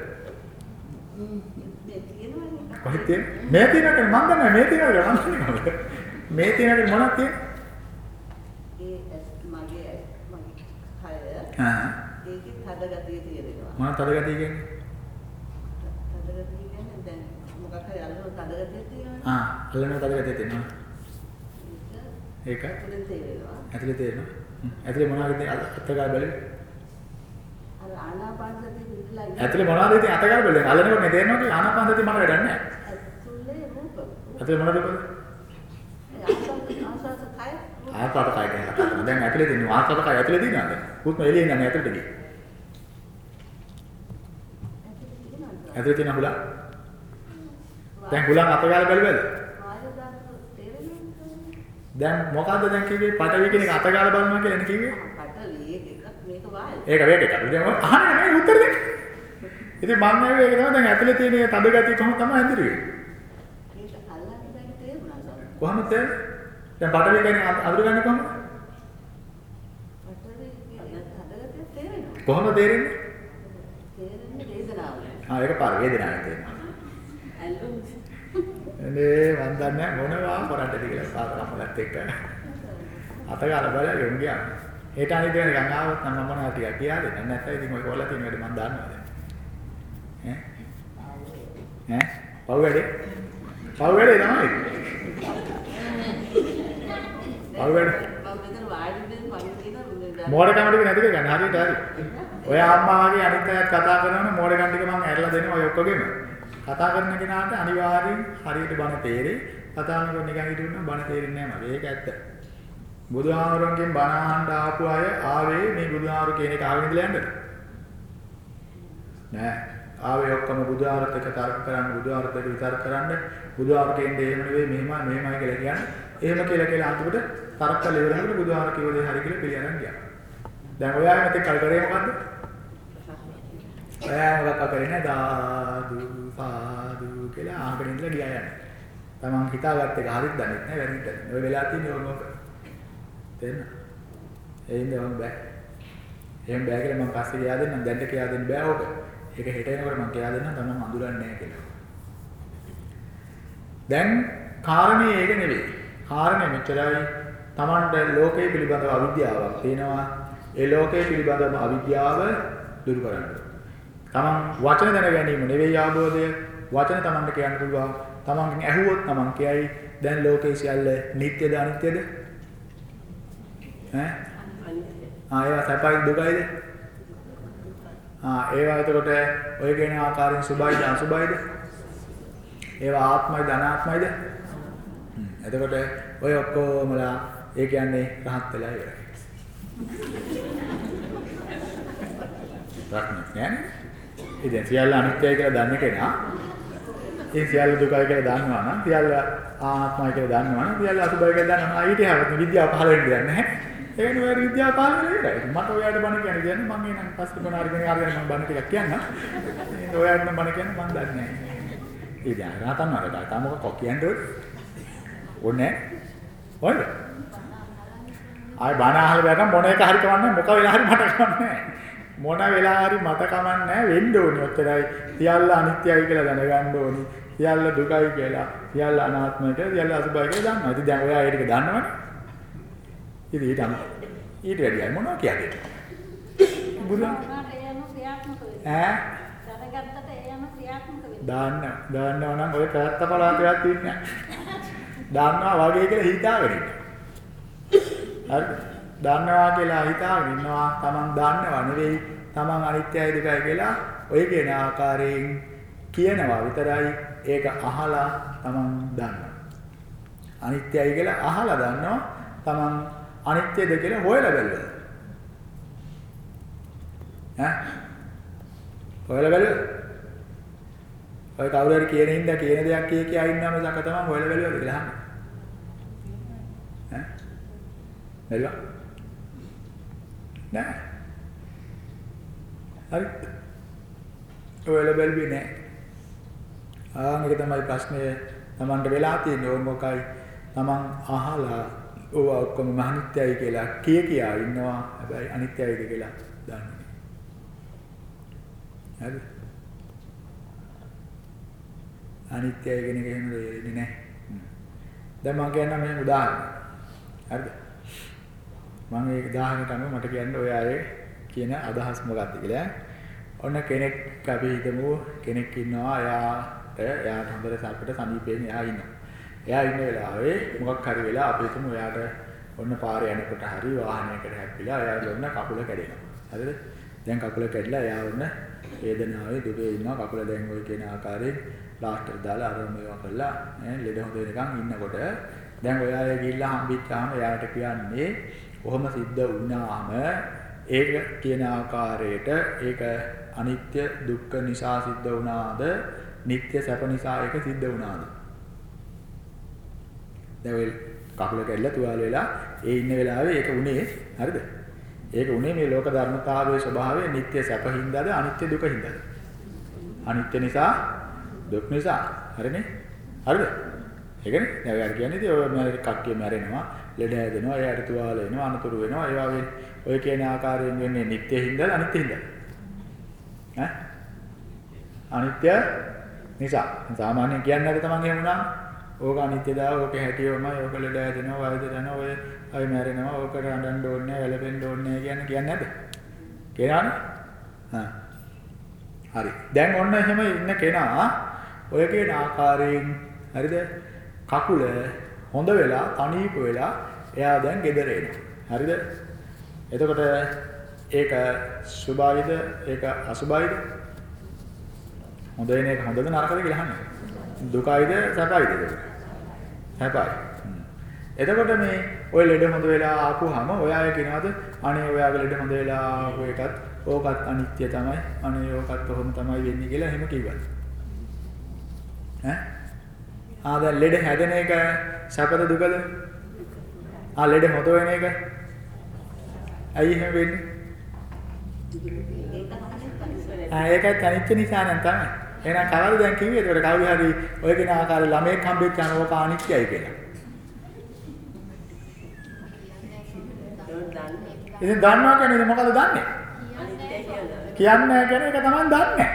කොහෙද තියෙන්නේ? මේ තියෙන එක මම දන්නේ මේ තියෙන එක මම දන්නේ මේ තියෙන එක මොනවද තියෙන්නේ? ඒ මගේ මගේ කය ආ ඒකෙත් හදගතිය තියෙනවා මොනවද තදගතිය කියන්නේ? හදගතිය කියන්නේ දැන් මොකක් හරි අල්ලන හදගතිය තියෙනවනේ ආ අල්ලන තදගතිය තියෙනවා. ඒක ඒක ඇතුලෙන් තේරෙනවා ඇතුලේ තියෙනවා. ඇතුලේ මොනවද තියෙන්නේ? අතගා බැලුවේ? අර ආනාපාන සතිය පිළිලා ඉන්න ඇතුලේ මොනවද තියෙන්නේ? අතගා බැලුවේ. අල්ලනකොට මේ තේරෙනවා කි ආනාපාන සතිය මට වැඩක් නැහැ. ඇතුලේ රූප ඇතුලේ මොනවද තියෙන්නේ? ආසස් ආසස් කය ආකාර කය ගැන කතා කරනවා. දැන් ඇතුලේ තියෙන ආකාර කය ඇතුලේ තියෙනවද? හුස්ම එළියෙන් යන්නේ ඇතුලට ගියේ. ඇතුලේ තියෙන හුලං. දැන් හුලං අතගාලා බැලුවද? වායු ධාතු තේරෙනවා දැන් මොකද්ද දැන් කිව්වේ? පටවි කියන එක අතගාලා බලනවා කියලා නේ කිව්වේ? පටලි එකක් මේක වායු ඒක වේග එකක්. දැන් මම අහන්නේ නෙවෙයි උත්තර දෙන්න. ඉතින් මම නෙවෙයි ඒක තමයි දැන් ඇතුලේ තියෙන තද ගතිය කොහොමද තමයි ඇඳිරුවේ? මේක අල්ලන්න දැන් තේරුණා කොහොමද තේරෙන්නේ? දැන් පටවි කියන්නේ අඳුරගන්නේ කොහොමද? කොහොමද තේරෙන්නේ? තේරෙන්නේ වේදනාව ආ ඒක පාර වේදනාවෙන් තේරෙනවා. එනේ මන් දන්නේ මොනවා කරන්නද කියලා සාකච්ඡාමලත් එක්ක. අතගාලා බලලා යොමු ගියා. ඒට අනිත් වෙන නිකන් ආවොත් නම් මම මොනවා ටිකක් කියලා දෙන්න. නැත්නම් ඉතින් ඔය කොල්ල තියෙන වැඩ මම දන්නවා දැන්. ඈ? ඈ? පව් වැඩේ? පව් වැඩේ තමයි. පව් වැඩේ. මම මෙතන වාඩි වෙන්න මම කියන මෝඩකම ටික නැතික ගන්න හරියට හරි. ඔය අම්මා වගේ අනිත් අයත් කතා කරනවනේ මෝඩකම් ටික මම ඇරලා දෙනවා ඔය ඔක්කොගෙම. කතා කරන කෙනාට අනිවාර්යෙන් හරියට බණ තේරෙයි. කතා කරන නිකන් හිටුනොත් බණ තේරෙන්නේ නැහැ මගේ. ඒක ඇත්ත. බුදුහාමරන්ගෙන් බණ අහන්න ආපු අය ආවේ මේ බුදුහාමර කියන එක ආවෙ ඉඳලා යන්නද? නෑ. ආවේ ඔක්කොම බුදුහාමරත් එක්ක තර්ක කරන්න බුදුහාමරත් එක්ක විතර්ක කරන්න බුදුහාමර කියන්නේ එහෙම නෙවෙයි මෙහෙමයි මෙහෙමයි කියලා කියන්නේ. එහෙම කියලා කියලා අන්තිමට තරක් කරලා ඉවරනකොට බුදුහාමර කිව්ව දේ හරි කියලා පිළිගන්න ගියා. දැන් ඔයා මෙතෙක් කල් කරේ මොකද්ද? ඔයා මොකක් කරන්නේ දාදු සාදු කියලා ආහකට ඉඳලා ගියා යන්නේ. තමන් හිතාගත්ත එක හරියට දන්නේ නැහැ වැරදිද? ඔය වෙලාව තියෙන්නේ ඕනෝක. තේරෙනවද? ඒ ඉන්නේ මම බෑ. එහෙම බෑ කියලා මම පස්සේ කියා දෙන්නම් දැන්ට කියා දෙන්න බෑ ඕක. ඒක හෙට එනකොට මම කියා දෙන්නම් තමන් අඳුරන්නේ නැහැ කියලා. දැන් කාරණේ ඒක නෙවෙයි. කාරණේ මෙච්චරයි තමන්ට ලෝකයේ පිළිබඳව අවිද්‍යාවක් තියෙනවා. ඒ ලෝකයේ පිළිබඳව අවිද්‍යාව දුරු කරන්න. තමන් වචන දැන ගැනීම නෙවෙයි ආબોධය. වචන තමන්ට කියන්න පුළුවන්. තමන්ගෙන් ඇහුවොත් තමන් කියයි දැන් ලෝකයේ සියල්ල නිට්ටයද අනිත්‍යද? ඈ? ආ ඒවා සැපයි දුකයිද? ආ ඒවා එතකොට ඔය කියන ආකාරයෙන් සුභයිද අසුභයිද? ඒවා ආත්මයිද අනාත්මයිද? හ්ම්. එතකොට ඔය ඔක්කොමලා ඒ කියන්නේ රහත් වෙලා ඉවරයි. රහත් නෑ. ඉතින් සියල්ල අනිත්‍යයි කියලා දන්න කෙනා ඒ සියල්ල දුකයි කියලා දන්නවා නම් සියල්ල ආත්මයි කියලා දන්නවා නම් සියල්ල අසුබයි කියලා දන්නවා. ඊට හැවත් විද්‍යාව පහළ වෙන්න දෙන්නේ නැහැ. ඒ කියන්නේ ඔය විද්‍යාව පහළ වෙලා ඉවරයි. මට ඔයාලට බණ කියන්න දෙන්නේ මම එනම් පස්සේ බණ අරගෙන අරගෙන මම බණ ටිකක් කියන්න. ඒ ඔයාලට නම් බණ කියන්න මම දන්නේ නැහැ. ඉතින් රහතන් වහන්සේ තා මොකක් කියන්නේ ඕනේ? ඕනේ? ආයි බණ අහලා බෑනම් මොන එක හරි කවන්නේ මොක වෙලා හරි මට කවන්නේ මොන වෙලා හරි මට කමන්නේ වෙන්න ඕනේ. ඔච්චරයි. සියල්ල අනිත්‍යයි කියලා දැනගන්න ඕනේ. සියල්ල දුකයි කියලා. සියල්ල අනාත්මයි කියලා. සියල්ල අසුභයි කියලා දන්නවා. ඉතින් දැන් ඔයා ඒ ටික දන්නවනේ. ඉතින් ඊට අම ඊට වැඩියි මොනවා කියන්නේ බුදුන් භාවනාවට ඒ අනුව ක්‍රියාත්මක වෙන්න. ඈ දැනගත්තට ඒ අනුව ක්‍රියාත්මක වෙන්න. දාන්න දාන්නවා නම් ඔය පැත්ත පලාතයක් තින්නේ දාන්නවා වගේ කියලා හිතාගෙන ඉන්න. හරි දන්නවා කියලා හිතාගෙන ඉන්නවා තමන් දන්නවා නෙවෙයි තමන් අනිත්‍යයි දුකයි කියලා ඔය කියන ආකාරයෙන් කියනවා විතරයි ඒක අහලා තමන් දන්නවා අනිත්‍යයි කියලා අහලා දන්නවා තමන් අනිත්‍යද කියලා හොයලා බැලුවා. ඈ? හොයලා බැලුවා. ඔය කවුරු හරි කියන හින්දා කියන දෙයක් කිය කියා ඉන්නම සක තමන් හොයලා බැලුවද කියලා අහන්නේ. ඈ? බැලුවා. නෑ. හරි. ඔයාලා බැලුවේ නෑ. ආන් එක තමයි ප්‍රශ්නේ. Tamanට වෙලා තියෙන්නේ. ඕන මොකයි? Taman අහලා ඕව ඔක්කොම අනිත්‍යයි කියලා කිය කියා ඉන්නවා. හැබැයි අනිත්‍යයිද කියලා දන්නේ නෑ හරි. අනිත්‍යයි කියන එක එහෙම දෙන්නේ නෑ දැන් මම කියන්නම් මෙහෙම උදාහරණයක්. හරිද? මම ඒ උදාහරණයට අනුව මට කියන්න ඔය අය කියන අදහස් මොකක්ද කියලා. ඔන්න කෙනෙක් අපි හිතමු කෙනෙක් ඉන්නවා එයාට එයාට හොඳට සල්පට සමීපයෙන් එයා ඉන්නවා. එයා ඉන්න වෙලාවේ මොකක් හරි වෙලා අපි හිතමු එයාට ඔන්න පාරේ යනකොට හරි වාහනයකට හැප්පිලා එයාගේ ඔන්න කකුල කැඩෙනවා. හරිද? දැන් කකුල කැඩිලා එයා ඔන්න වේදනාවේ දුකේ ඉන්නවා කකුල දැන් ওই කියන ආකාරයෙන් ප්ලාස්ටර් දාලා අරම මේවා කරලා ඈ ලෙඩ හොඳ වෙනකන් ඉන්නකොට දැන් ඔයාලා ගිහිල්ලා හම්බෙච්චාම එයාට කියන්නේ කොහොම සිද්ධ වුණාම ඒක කියන ආකාරයට ඒක අනිත්‍ය දුක්ඛ නිසා සිද්ධ වුණාද නিত্য සැප නිසා ඒක සිද්ධ වුණාද දැන් ඔය කකුල කැඩලා තුවාල වෙලා ඒ ඉන්න වෙලාවේ ඒක උනේ. හරිද? ඒක උනේ මේ ලෝක ධර්මතාවයේ ස්වභාවය නিত্য සැප හින්දාද අනිත්‍ය දුක හින්දාද? අනිත්‍ය නිසා දුක් නිසා. හරිනේ? හරිද? ඒකනේ. දැන් ඔයාලා කියන්නේ ඉතින් ඔය මම කට්ටිය මැරෙනවා ලෙඩ හැදෙනවා එයාට තුවාල වෙනවා අනතුරු වෙනවා ඒවා වෙන ඔය කියන ආකාරයෙන් වෙන්නේ නිත්‍ය හින්දාද අනිත්‍ය හින්දාද? ඈ? අනිත්‍ය නිසා. සාමාන්‍යයෙන් කියන්නේ නැද තමන් එහෙම වුණාම? ඕක අනිත්‍යදාව ඕක හැටිවමයි ඕක ලෙඩ හැදෙනවා වයද යනවා ඔය අය මැරෙනවා ඕකට අඬන්න ඕනේ නැහැ වැළපෙන්න ඕනේ නැහැ කියන්නේ කියන්නේ නැද කියනවනේ හා හරි දැන් ඔන්න එහෙම ඉන්න කෙනා ඔය කියන ආකාරයෙන් හරිද කකුල හොඳ වෙලා තනීප වෙලා එයා දැන් ගෙදර එනවා. හරිද? එතකොට ඒක සුභයිද ඒක අසුභයිද? හොඳ වෙන එක හොඳද නරකද කියලා අහන්නේ. දුකයිද සැපයිද ඒක? සැපයි. එතකොට මේ ඔය ලෙඩ හොඳ වෙලා ආපුවාම ඔයා කියනවාද අනේ ඔයාගේ ලෙඩ හොඳ වෙලා ආපු එකත් ඕකත් අනිත්‍ය තමයි. අනේ ඕකත් කොහොම තමයි වෙන්නේ කියලා එහෙම කිව්වා. ඈ ආ දැන් ලෙඩ හැදෙන එක සැපද දුකද? ආ ලෙඩ හොත වෙන එක. ඇයි එහෙම වෙන්නේ? ආ ඒකත් අනිත්‍ය නිසා නම් තමයි. එහෙනම් කවුද දැන් කිව්වේ? ඒකට කවුරු හරි ඔය කෙන ආකාර ළමෙක් හම්බෙච්චාම ඕක අනිත්‍යයි කියලා. ඉතින් දන්නවා කියන්නේ මොකද දන්නේ? කියන්නේ කියන එක තමයි දන්නේ.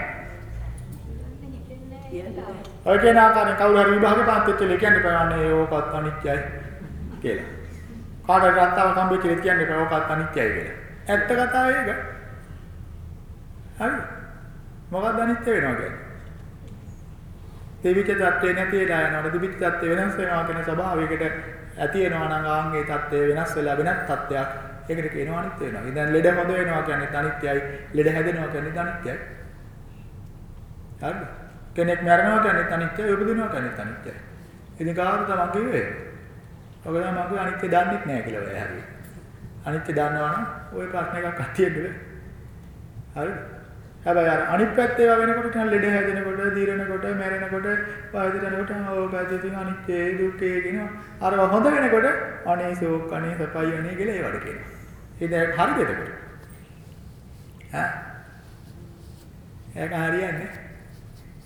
ඔය කියන ආකාරයෙන් කවුරු හරි විභාගේ පාත් වෙච්ච ලේ කියන්න බෑ අනේ ඕකත් අනිත්‍යයි කියලා. කාටද රත්තාව කම්බේ කියලා කියන්න බෑ ඕකත් අනිත්‍යයි කියලා. ඇත්ත කතාව ඒක. හරි. මොකක්ද අනිත්‍ය වෙනවා කියන්නේ? දෙවිත தත්ත්වේ නැති වෙලා යනවානේ දෙවිත தත්ත්වේ වෙනස් වෙනවා කියන ස්වභාවයකට ඇති වෙනවා නම් ආන්ගේ தත්ත්වය වෙනස් වෙලා වෙනත් தත්ත්වයක් ඒකට කියනවා අනිත් වෙනවා. ඉතින් ලෙඩ හොද වෙනවා කියන්නේ අනිත්‍යයි. ලෙඩ හැදෙනවා කියන්නේ අනිත්‍යයි. හරිද? කෙනෙක් මැරෙනවා කියන්නේ අනිත්‍යයි. උපදිනවා කියන්නේ අනිත්‍යයි. ඉතින් කාටද මම කිව්වේ? ඔබලා මම කිව්වේ අනිත්‍ය දන්නෙත් නැහැ කියලා ඔය හැරි. අනිත්‍ය දන්නවා නම් ওই ප්‍රශ්න එකක් අතියෙන්නේ. හරිද? හැබැයි අර අනිත් පැත්තේ ඒවා වෙනකොට නිකන් ලෙඩ හැදෙනකොට, දීරනකොට, මැරෙනකොට, වයසට යනකොට ඕකද ඉතින් අනිත්‍ය දුක්ඛය කියනවා. අර හොඳ වෙනකොට අනේ සෝක් අනේ සපයි අනේ කියලා ඒවට කියනවා. ඉතින් ඒක හරිද එතකොට? ඈ? ඒක හරියන්නේ.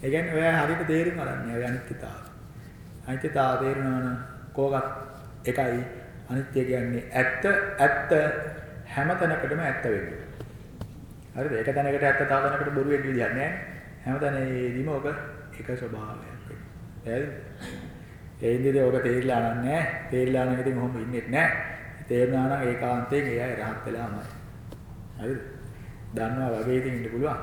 ඒ කියන්නේ ඔය හරියට තේරුම් ගන්න ඔය අනිත්‍යතාව. අනිත්‍යතාව තේරුණා නම් කෝකත් එකයි අනිත්‍ය කියන්නේ ඇත්ත ඇත්ත හැම තැනකටම ඇත්ත වෙන්නේ. හරිද? එක තැනකට ඇත්ත තව තැනකට බොරු වෙන්න විදියක් නැහැ. හැම තැනදීම ඔක එක ස්වභාවයක් වෙනවා. හරිද? ඒ ඉන්දියදී ඔක තේරිලා නැහැ. තේරිලා නම් ඉතින් ඔහොම ඉන්නේ නැහැ. තේරුණා නම් ඒකාන්තයෙන් ඒ අය රහත් වෙලාමයි. හරිද? දන්නවා වගේ ඉතින් ඉන්න පුළුවන්.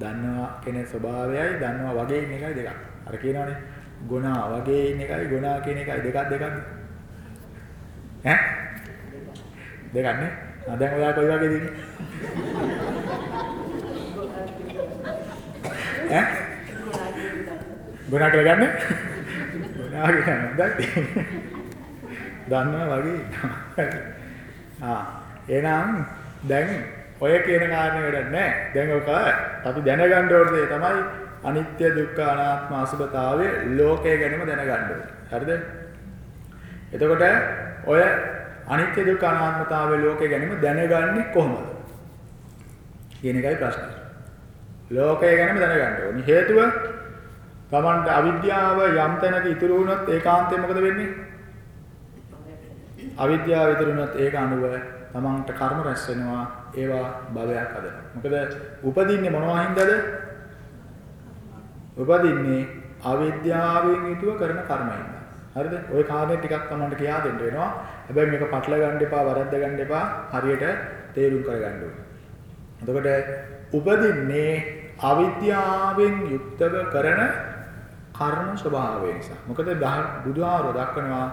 දන්නවා කියන ස්වභාවයයි දන්නවා වගේ ඉන්න එකයි දෙකක්. අර කියනවනේ ගුණා වගේ ඉන්න එකයි ගුණා කියන එකයි දෙකක් දෙකක්ද? ඈ? දෙකක් නේ? ආ දැන් ඔයා කොයි වගේද ඉන්නේ? ඈ? ගුණා කියලා ගන්න? ගුණා කියලා දැක්කේ. දන්නවා වගේ ඉන්නවා. ආ එහෙනම් දැන් ඔය කියන කාරණේ වැඩක් නැහැ. දැන් ඔක අපි දැනගන්න ඕන දේ තමයි අනිත්‍ය දුක්ඛ අනාත්ම අසුභතාවය ලෝකය ගැනම දැනගන්න ඕනේ. හරිද? එතකොට ඔය අනිත්‍ය දුක්ඛ අනාත්මතාවය ලෝකය ගැනම දැනගන්නේ කොහොමද? කියන එකයි ප්‍රශ්නේ. ලෝකය ගැනම දැනගන්න ඕනේ. හේතුව තමන්ට අවිද්‍යාව යම් තැනක ඉතුරු වුණොත් ඒකාන්තයෙන් මොකද වෙන්නේ? අවිද්‍යාව ඉතුරු වුණොත් ඒක අනුව තමන්ට කර්ම රැස් වෙනවා ඒවා භවයක් හදනවා. මොකද උපදින්නේ මොනවා හින්දාද? උපදින්නේ අවිද්‍යාවෙන් යුතුව කරන කර්මයෙන්. හරිද? ওই කාරණේ ටිකක් තමන්ට කියා දෙන්න වෙනවා. හැබැයි මේක පටල ගන්න එපා, වරද්ද ගන්න එපා. හරියට තේරුම් කරගන්න ඕනේ. එතකොට උපදින්නේ අවිද්‍යාවෙන් යුක්තව කරන කර්ම ස්වභාවය නිසා. මොකද බුදුහාරෝ දක්වනවා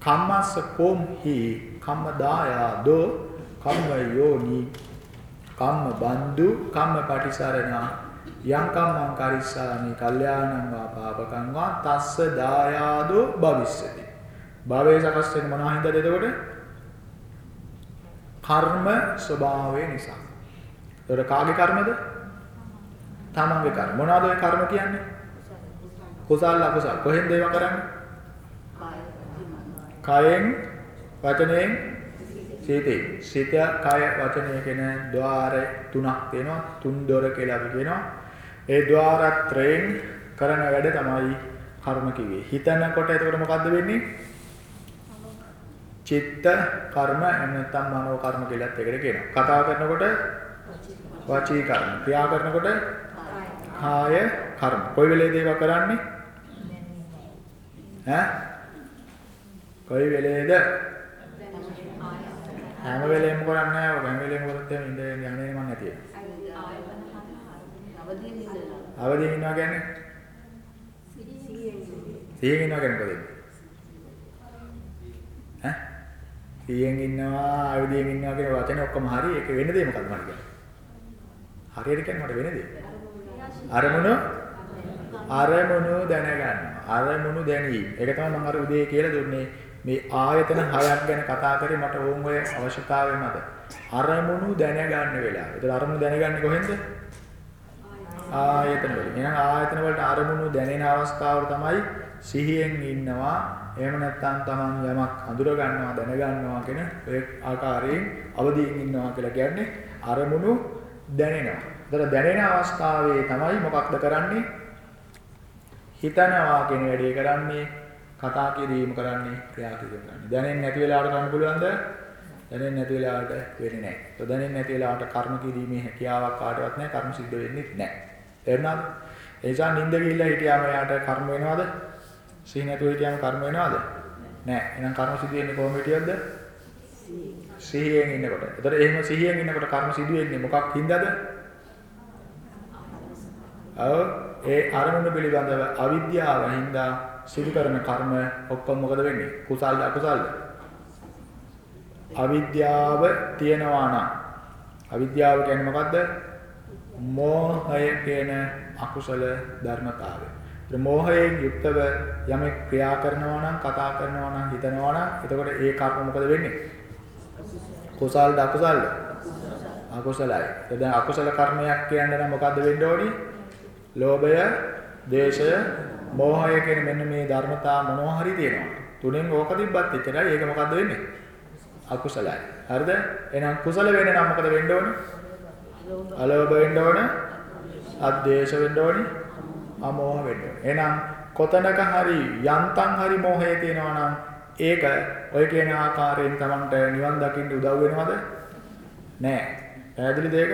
කම්මස්ස කොම්හි කම්ම දායාදෝ කම්ම යෝනි කම්ම බන්දු කම්ම පටිසරණ යං කම්මං කරිස්සාමි කල්යාණං වා පාපකං වා තස්ස දායාදෝ භවිස්සති. භවයේ සකස් වෙන මොනවා හින්දාද එතකොට? කර්ම ස්වභාවය නිසා. ඒතර කාගේ කර්මද? තමන්ගේ කර්ම. මොනවද ඔය කර්ම කියන්නේ? කුසල අකුසල. කොහෙන්ද ඒවා කරන්නේ? කයෙන් වචනයෙන් සිතේ සිත කය වචනය කියන ద్వාර තුනක් තියෙනවා. තුන් දොර කියලා අපි කියනවා. ඒ ద్వාරත්‍රයෙන් කරන වැඩ තමයි කර්ම කිව්වේ. හිතනකොට එතකොට මොකද්ද වෙන්නේ? චිත්ත කර්ම එහෙම නැත්නම් මනෝ කර්ම කියලාත් එකට කියනවා. කතා කරනකොට වාචී කර්ම. ක්‍රියා කරනකොට කාය කර්ම. කොයි වෙලේද ඒවා කරන්නේ? ඈ? කොයි වෙලේද? හැම වෙලේම කරන්නේ නැහැ. හැම වෙලේම කරොත් එහෙනම් ඉඳ යන්නේ මම නැති වෙනවා අවදීන් ඉඳලා. අවදියෙන් ඉන්නවා කියන්නේ? සිහියෙන් ඉන්නවා කියන්නේ මොකද ඈ? සිහියෙන් ඉන්නවා අවදියෙන් ඉන්නවා කියන වචනේ ඔක්කොම හරි. ඒක වෙන දේ මොකද්ද මට කියන්නේ? හරියට කියන්නේ මට වෙන දේ. අරමුණු? අරමුණු දැනගන්න අරමුණු දැනීම. ඒක තමයි මම අර උදේ කියලා දුන්නේ. මේ ආයතන හයක් ගැන කතා කරේ මට ඕන් ඔය අවශ්‍යතාවය මත. අරමුණු දැනගන්න වෙලාව. ඒතර අරමුණු දැනගන්නේ කොහෙන්ද? ආයතන වලින්. එහෙනම් ආයතන වලට අරමුණු දැනෙන අවස්ථාව තමයි සිහියෙන් ඉන්නවා. එහෙම නැත්නම් Taman යමක් අඳුර ගන්නවා දැන ගන්නවා කියන ඔය ආකාරයෙන් අවදියෙන් ඉන්නවා කියලා කියන්නේ අරමුණු දැනෙනවා. ඒතර දැනෙන අවස්ථාවේ තමයි මොකක්ද කරන්නේ? හිතනවා කියන වැඩේ කරන්නේ කතා කිරීම කරන්නේ ක්‍රියා කිරීම කරන්නේ. දැනෙන්නේ නැති වෙලාවට කරන්න පුළුවන්ද? දැනෙන්නේ නැති වෙලාවට වෙන්නේ නැහැ. તો දැනෙන්නේ නැති වෙලාවට කර්ම කිරීමේ හැකියාවක් කාටවත් නැහැ. කර්ම සිද්ධ වෙන්නේ නැහැ. තේරුණාද? ඒ නිසා නිින්ද ගිහිල්ලා හිටියාම එයාට කර්ම වෙනවද? සිහි නැතුව හිටියාම කර්ම වෙනවද? නැහැ. එහෙනම් කර්ම සිදු වෙන්නේ කොහොම හිටියොත්ද? සිහියෙන් ඉන්නකොට. ඒතර එහෙම සිහියෙන් ඉන්නකොට කර්ම සිදු වෙන්නේ මොකක් හින්දාද? ඔව් ඒ අරමුණු පිළිබඳව අවිද්‍යාව හින්දා සිදු කරන කර්ම ඔක්කොම මොකද වෙන්නේ? කුසල්ද අකුසල්ද? අවිද්‍යාව තියෙනවා නම් අවිද්‍යාව කියන්නේ මොකද්ද? මෝහය කියන අකුසල ධර්මතාවය. ඒ මෝහයෙන් යුක්තව යමෙක් ක්‍රියා කරනවා නම් කතා කරනවා නම් හිතනවා නම් එතකොට ඒ කර්ම මොකද වෙන්නේ? කුසල්ද අකුසල්ද? අකුසලයි. දැන් අකුසල කර්මයක් කියන්න නම් මොකද්ද වෙන්න ඕනි? ලෝභය, ද්වේෂය, මෝහය කියන මෙන්න මේ ධර්මතා මොනවා හරි තියෙනවා. තුනෙන් ඕක තිබ්බත් එච්චරයි. ඒක මොකද්ද වෙන්නේ? අකුසලයි. හරිද? එහෙනම් කුසල වෙන්න නම් මොකද වෙන්න ඕනේ? අලෝභ වෙන්න ඕනේ. අද්වේෂ වෙන්න ඕනේ. අමෝහ වෙන්න ඕනේ. එහෙනම් කොතනක හරි යන්තම් හරි මෝහය තියෙනවා නම් ඒක ඔය කියන ආකාරයෙන් Tamanට නිවන් දකින්න උදව් වෙනවද? නෑ. පැහැදිලිද ඒක?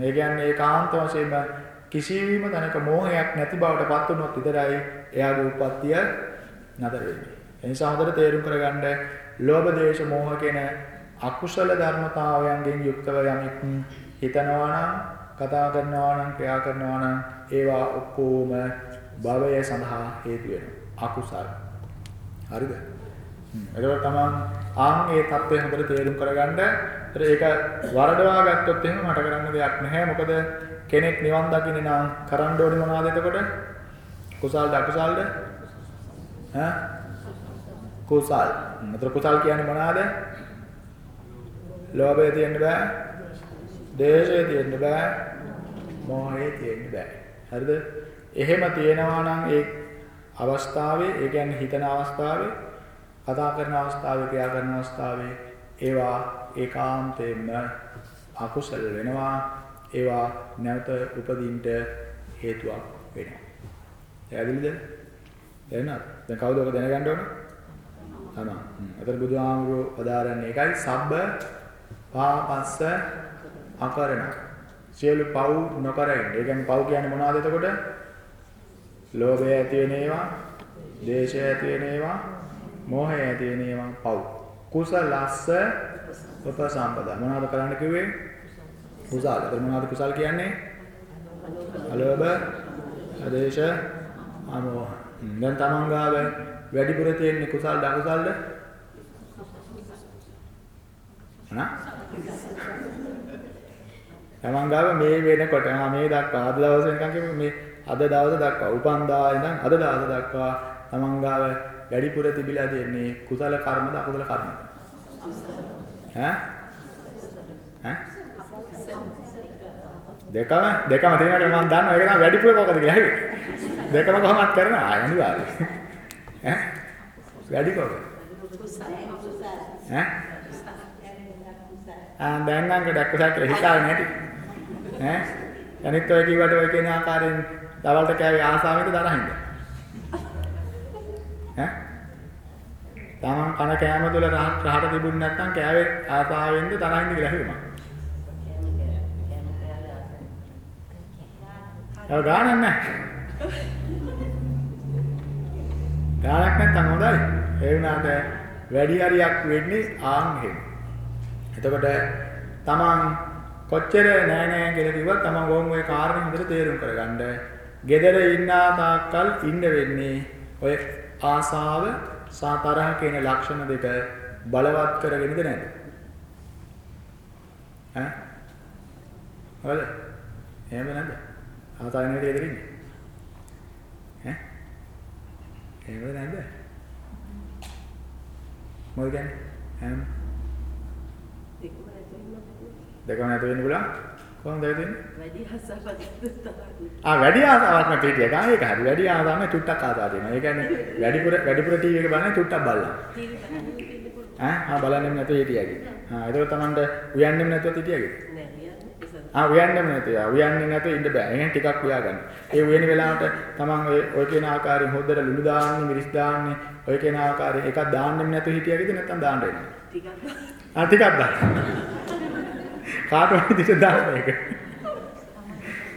ඒ කියන්නේ ඒකාන්ත වශයෙන්ම කිසිම තැනක මෝහයක් නැති බවට පත් වුණොත් විතරයි එයාගේ උප්පත්තිය නතර වෙන්නේ. ඒ නිසා හොඳට තේරුම් කරගන්න ලෝභ දේශ මෝහ කියන අකුසල ධර්මතාවයන්ගෙන් යුක්තව යමෙක් හිතනවා නම් කතා කරනවා නම් ක්‍රියා කරනවා නම් ඒවා ඔක්කොම භවය සඳහා හේතු වෙනවා. අකුසල. හරිද? එතකොට තමන් ආන් ඒ தත්ත්වය හොඳට තේරුම් කරගන්න. ඒතර ඒක වරදවා ගත්තොත් එහෙම මට කරන්න දෙයක් නැහැ. මොකද කෙනෙක් නිවන් දකින්න නම් කරන්න ඕනේ මොනවද එතකොට? කුසල්ද අකුසල්ද? ඈ? කුසල්. ඒතර කුසල් කියන්නේ මොනවද? ලෝභය තියෙන්න බෑ. දේශය තියෙන්න බෑ. මෝහය තියෙන්න බෑ. හරිද? එහෙම තියෙනවා නම් ඒ අවස්ථාවේ, ඒ කියන්නේ හිතන අවස්ථාවේ, කතා කරන අවස්ථාවේ, ක්‍රියා කරන අවස්ථාවේ ඒවා ඒකාන්තයෙන්ම අකුසල වෙනවා. ඒවා නැවත උපදින්න හේතුවක් වෙනවා. පැහැදිලිද? එහෙනම් දැන් කවුද ඔක දැනගන්න ඕන? තමයි. අතර බුදුහාමුදුරුවෝ පදාරන්නේ ඒකයි සබ්බ පාපස්ස අකරණ. සියලු පව් නොකර ඉන්න. ඒ කියන්නේ පව් කියන්නේ මොනවද එතකොට? ලෝභය ඇති වෙන ඒවා, දේශය ඇති වෙන ඒවා, මෝහය ඇති වෙන ඒවා පව්. කුසලස්ස උපසම්පදා. මොනවද කරන්න කිව්වේ? කුසල. ඒතර මොනවද කුසල් කියන්නේ? අලෝභ, අදේශ, අමෝහ. දැන් තමන් ගාව වැඩිපුර තියෙන්නේ කුසල්ද අකුසල්ද? නා? තමන් ගාව මේ වෙනකොට මේ දක්වා අද දවස් වෙනකන් කියමු මේ අද දවස දක්වා උපන්දා ඉඳන් අද දවස දක්වා තමන් ගාව වැඩිපුර තිබිලා තියෙන්නේ කුසල කර්මද අකුසල කර්මද? ඈ? ඈ? දෙකම දෙකම තියෙනකොට මම දන්නවා ඒක තමයි වැඩිපුර කොකද කියලා හරි. දෙකම කොහොමද කරනවා ආය අනිවාර්යයෙන්. ඈ? වැඩි කොහොමද? ඈ? ආ දැන් නම් ගොඩක් කුසල කියලා හිතාවේ නැති. ඈ? අනිත් ඔය කිව්වට ඔය කියන ආකාරයෙන් දවල්ට කෑවේ ආසාවෙන්ද තරහින්ද? ඈ? තමන් කන කෑම තුළ රහත් රහට තිබුණ නැත්නම් කෑවේ ආසාවෙන්ද තරහින්ද කියලා හිතුවා. ඔය ගානක් නැහැ. ගානක් නැත්නම් හොඳයි. ඒ වුණාට වැඩි හරියක් වෙන්නේ ආන් එහෙම. එතකොට තමන් කොච්චර නෑ නෑ කියලා කිව්වත් තමන් ඕම් ওই කාරණේ හොඳට තේරුම් කරගන්න. gedara ඉන්නා තාක්කල් ඉන්න වෙන්නේ ඔය ආසාව සහ තරහ කියන ලක්ෂණ දෙක බලවත් කරගෙනද නැද්ද? ඈ? හොද? එහෙම නැද්ද? ආසාවෙන් නේද ඉන්නේ? ඈ? එහෙමද නැද්ද? මොකද කියන්නේ? දෙකම නැති වෙන්න පුළුවන්. කොහොමද වෙන්නේ? වැඩි ආසාවක් ආ වැඩි ආසාවක් නැති හිටිය ගාන ඒක හරි. වැඩි ආසාවක් නැ චුට්ටක් ආසාව තියෙනවා. ඒ කියන්නේ වැඩිපුර වැඩිපුර ටීවී එක බලන්නේ චුට්ටක් බලලා. ඈ ආ බලන්නෙම නැතුව හිටියගේ. ආ ඒක තමන්ට උයන්නෙම නැතුව හිටියගේ. ආ උයන්නෙම නැතුව. උයන්නේ නැතුව ඉන්න බෑ. එහෙනම් ටිකක් උයා ගන්න. ඒ උයන වෙලාවට තමන් ඔය ඔය කියන ආකාරයෙන් හොද්දට ලුණු දාන්නේ, මිරිස් දාන්නේ, ඔය කියන ආකාරයෙන් එකක් දාන්නෙම නැතුව හිටියගේද නැත්නම් දාන්න වෙනවා. ටිකක් ආ ටිකක් දාන්න. කාටවත් විදිහට දාන්න ඒක.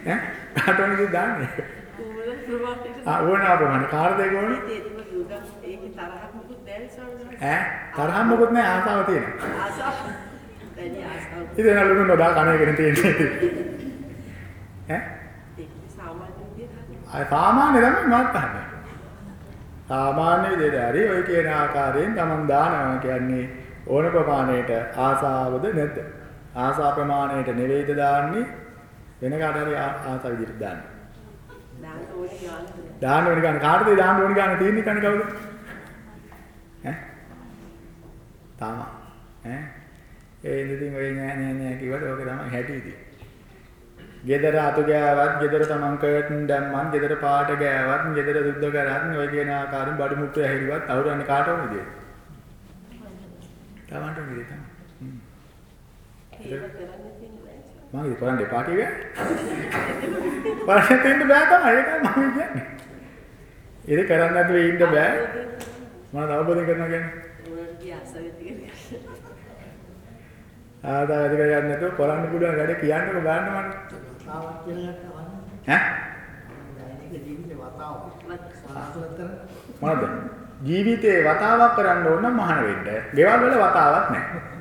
ඈ කාටවත් විදිහට දාන්නේ. කුමල ප්‍රමාණයට ආ ඕන අපමණ කාටද ඒක ඕනේ? ඒකම දුක ඒකේ තරහක් මොකුත් නැහැ සමහරවිට ඈ තරහ මොකුත් නැහැ ආසාව තියෙනවා. ආසාව වැඩි ආසාවක් ඉතින් නළුණු නොදා කණ එකනේ තියෙන්නේ. ඈ ඒක සාමාන්‍ය විදිහට ආ සාමාන්‍ය තමයි මාත් අහන්නේ. සාමාන්‍ය විදිහට හරි ඔය කියන ආකාරයෙන් Taman දානවා කියන්නේ ඕන ප්‍රමාණයට ආසාවද නැද්ද? ආසා ප්‍රමාණයට නෙවෙයිද දාන්නේ? වෙන කාට හරි ආස විදිහට දාන්න. දාන්න ඕනේ ගානට. දාන්න ඕනි ගන්න කාටද දාන්න ඕනි ගන්න තියෙන්නේ කන්නේ කවුද? ඈ? තාම. ඈ? ඒ ඉතින් ඔය නෑ නෑ නෑ කිව්වට ඕක තමයි හැටි ඉතින්. ගෙදර අතු ගෑවත්, ගෙදර තමන් කර්ටන් දැම්මන්, ගෙදර පාට ගෑවත්, ගෙදර සුද්ධ කරත්, ඔය කියන ආකාරයෙන් බඩු මුට්ටු ඇහිරුවත් අවුරන්නේ කාට ඕනද? තමන්ට ඕනද තමයි. හ්ම්. ඒක කරන්න තියෙන්නේ මම ඉතින් කරන්න එපා කිව්වේ. බලන්න දෙන්න බෑ තමයි ඒකයි මම කියන්නේ. ඒක කරන්න නැතුව ඉන්න බෑ. මම අවබෝධ කරනවා කියන්නේ. උනර්ගේ අසවිතිය. ආදා වැඩි කරගන්න නැතුව කරන්න පුළුවන් වැඩ කියන්නකො බලන්න මට. වතාවක් කියලා ගන්න ඈ? දෛනික ජීවිතේ වතාවක්. සාස්ත්‍රතර මොනවද? ජීවිතේ වතාවක් කරන්න ඕන නම් මහාන වෙන්න. ගෙවල් වල වතාවක් නැහැ.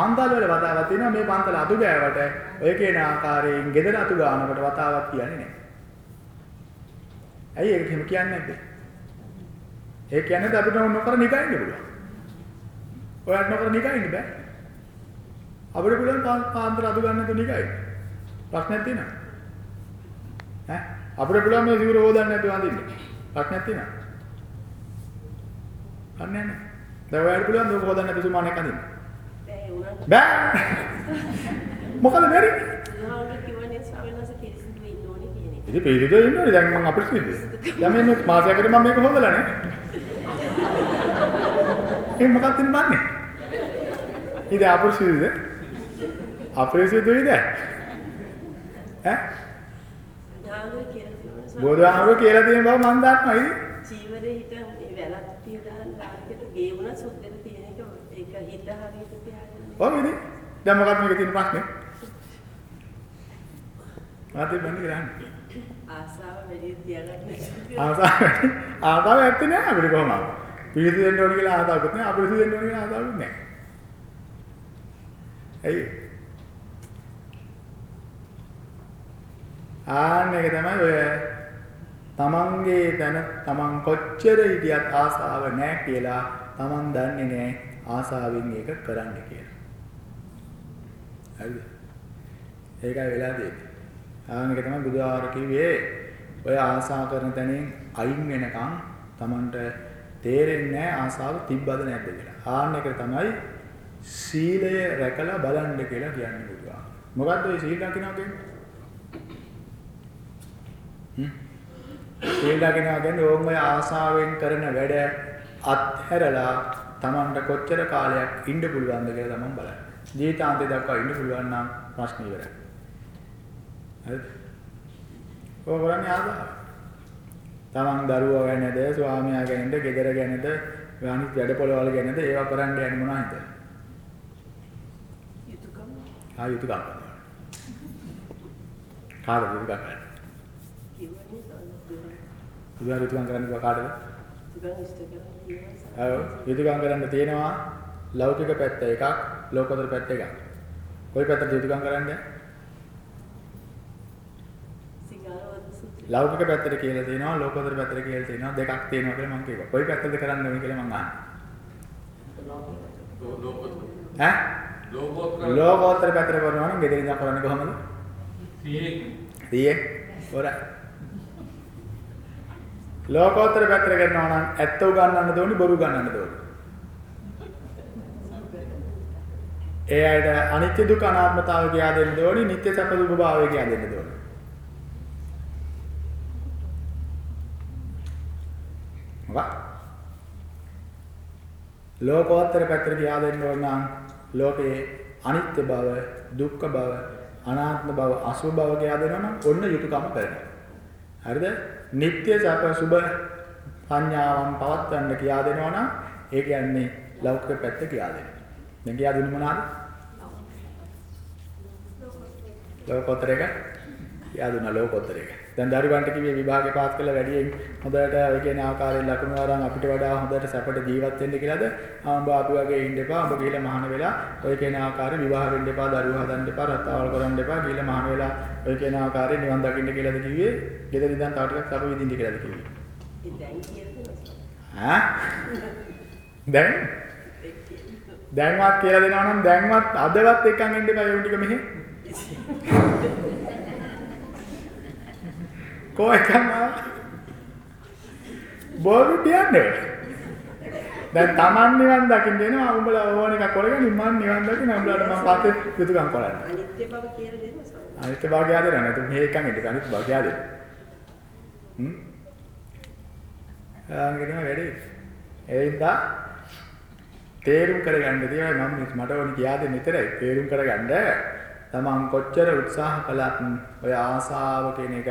පන්තල් වල වතාවක් තියෙනවා මේ පන්තල අතු ගෑවට ඔය කියන ආකාරයෙන් ගෙදර අතු ගන්නකොට වතාවක් කියන්නේ නැහැ. ඇයි ඒක එහෙම කියන්නේ නැද්ද? ඒ කියන්නේ අපිට නොකර නිකන් ඉන්න පුළුවන්. ඔයාලට නොකර නිකන් ඉන්න බෑ. අපිට පුළුවන් පා- පාන්තර අතු ගන්න නැතුව නිකන් ඉන්න. ප්‍රශ්නයක් තියෙනවද? ඈ අපිට පුළුවන් මේ සිවුර හොදන්න නැතුව අඳින්න. ප්‍රශ්නයක් තියෙනවද? අන්නේ නැහැ. දැන් ඔයාලට පුළුවන් ඒක හොදන්න නැතුව සුමානයක් අඳින්න. ඒ උනත් බෑ. මොකද බැරි? උනාට කිව්වනේ ස්වාමීනාස පිරිසිදු ඉන්න ඕනේ කියන එක. ඉතින් පිළිදෙ ඉන්නෝනේ දැන් මම අපිට කිව්වේ. දැන් මේ මාසයකට මම මේක හොදලා නේ. ඒ මොකක්ද තිබන්නේ? ඉතින් අපිරිසිදුද? අපිරිසිදුයිද? ඈ? ඥානය කියලා තියෙනවා. බෝධාංග කියලා තියෙන බව මම දන්නවා ඉතින්. චීවරේ හිට මේ වැලක් තියදාන රාජ්‍යයට ගේවුණා සුද්දට තියෙන එක ඒක හිත හරියට තියාගන්න. ඉතින්. දැන් මොකක්ද මේක තියෙන ප්‍රශ්නේ? ආතේ බන්නේ කරන්නේ. ආසාව වැඩි තියාගන්න. ආසාව ආසාව ඇත්තේ නෑ අපිට කොහොමද? පිළිසු දෙන්න ඕන කියලා ආසාවකුත් නෑ අපිරිසු දෙන්න ඕන කියලා ආසාවකුත් නෑ. ඇයි? ආන්න එක තමයි ඔය තමන්ගේ තන තමන් කොච්චර හිටියත් ආසාව නෑ කියලා තමන් දන්නේ නෑ ආසාවෙන් ඒක කරන්න කියලා. හරිද? ඒකයි වෙලා තියෙන්නේ. ආන්න එක තමයි බුදුආර කිව්වේ ඔය ආසා කරන තැනින් අයින් වෙනකන් Tamanට තේරෙන්නේ නැහැ ආසාව තිබ්බද නැද්ද කියලා. ආන්න එක තමයි සීලය රැකලා බලන්න කියලා කියන්නේ බුදුආර. මොකද්ද ඔය සීල රකින්නවා කියන්නේ? හ්ම්? සීල රකින්නවා කියන්නේ ඕම් ඔය ආසාවෙන් කරන වැඩ අත්හැරලා Tamanට කොච්චර කාලයක් ඉන්න පුළුවන්ද කියලා Taman බලන්න. ජීවිතාන්තය දක්වා ඉන්න පුළුවන් නම් ප්‍රශ්න ඉවරයි. හරිද? කරන්නේ ආදාය. තමන් දරුවෝ ගැනද, ස්වාමියා ගැනද, ගෙදර ගැනද, අනිත් වැඩ පොළවල් ගැනද ඒවා කරන්න යන්නේ මොනවා හිතද? යුතුයකම ආ යුතුයකම්. කාටද යුතුයකම්. බුදුහාර යුතුයකම් කරන්න කාටද? කරලා කියනවා. ඔව් යුතුයකම් කරන්න තියෙනවා ලෞකික පැත්ත එකක්, ලෝකෝත්තර පැත්ත එකක්. කොයි පැත්තද යුතුයකම් කරන්නේ? ලෞකික පැත්තට කියලා තියෙනවා, ලෝකෝත්තර පැත්තට කියලා තියෙනවා දෙකක් තියෙනවා කියලා මම කිව්වා. කොයි පැත්තද කරන්න ඕනේ කියලා මම අහන්නේ. ඈ? ලෝකෝත්තර පැත්තට කරනවා නම් ගෙදර ඉඳන් කරන්නේ කොහමද? 100ක්. හොරයි. ලෝකෝත්තර පැත්තට කරනවා නම් ඇත්ත උගන්වන්න ඕනි බොරු උගන්වන්න ඕනි. ඒ අයට අනිත්‍ය දුක අනාත්මතාවය කියා දෙන්න ඕනි, නිත්‍ය සැප දුක භාවය කියා දෙන්න ඕනි. මොකක්? ලෝකෝත්තර පැත්තට කියා දෙන්න ඕන නම් ලෝකයේ අනිත්‍ය බව, දුක්ඛ බව, අනාත්ම බව, අසුභ බව කියා දෙනවා නම් ඔන්න යුතුයකම කරනවා. හරිද? නিত্য සැප සුභ සංඥාවන් පවත්වන්න කියා දෙනවා නම් ඒ කියන්නේ ලෞකික පැත්ත කියා දෙනවා. දැන් කියා දුන්නේ මොනවාද? ලෝකෝත්තර එක කියා දුන්නා ලෝකෝත්තර එක. දැන් දරුවන්ට කිව්වේ විභාගේ පාස් කළා වැඩියෙන් හොඳට ඒ කියන ආකාරයෙන් ලකුණු අරන් අපිට වඩා හොඳට සැපට ජීවත් වෙන්න කියලාද? ආඹ අපි වගේ ඉන්න එපා. ඔබ ගිහිල්ලා මහාන වෙලා ඔය කියන ආකාරයෙන් විවාහ වෙන්න එපා, දරුවෝ හදන්න එපා, රටාවල් කරන්න එපා. ගිහිල්ලා මහාන වෙලා ඔය කියන ආකාරයෙන් නිවන් දකින්න කියලාද කිව්වේ? ගෙදර ඉඳන් තව ටිකක් සැප විඳින්න කියලාද කිව්වේ? ඒ දැන් කියලා දෙනවා. ඈ? දැන් දැන්වත් කියලා දෙනවා නම් දැන්වත් අදවත් එක්කන් එන්න එපා ඒ ටික මෙහෙ. කෝ එකම බොරු කියන්නේ. දැන් Taman නිවන් දකින්න දෙනවා උඹලා ඕන එකක් කරගෙන මම නිවන් දකින්න උඹලාට මම පස්සේ යුතුයකම් කරන්න. අනිත්‍ය බව කියලා දෙනවා ස්වාමීන් අනිත් භාගය ආදරන නැතු මේ එකන් ඉඳ අනිත් භාගය ආදරන. හ්ම්. ආන්ගෙනම වැඩි. ඒ හින්දා තේරුම් කරගන්න දේවල් මම මට ඕනි කියා දෙන්න විතරයි. තේරුම් කරගන්න තමන් කොච්චර උත්සාහ කළත් ඔය ආසාව කියන එක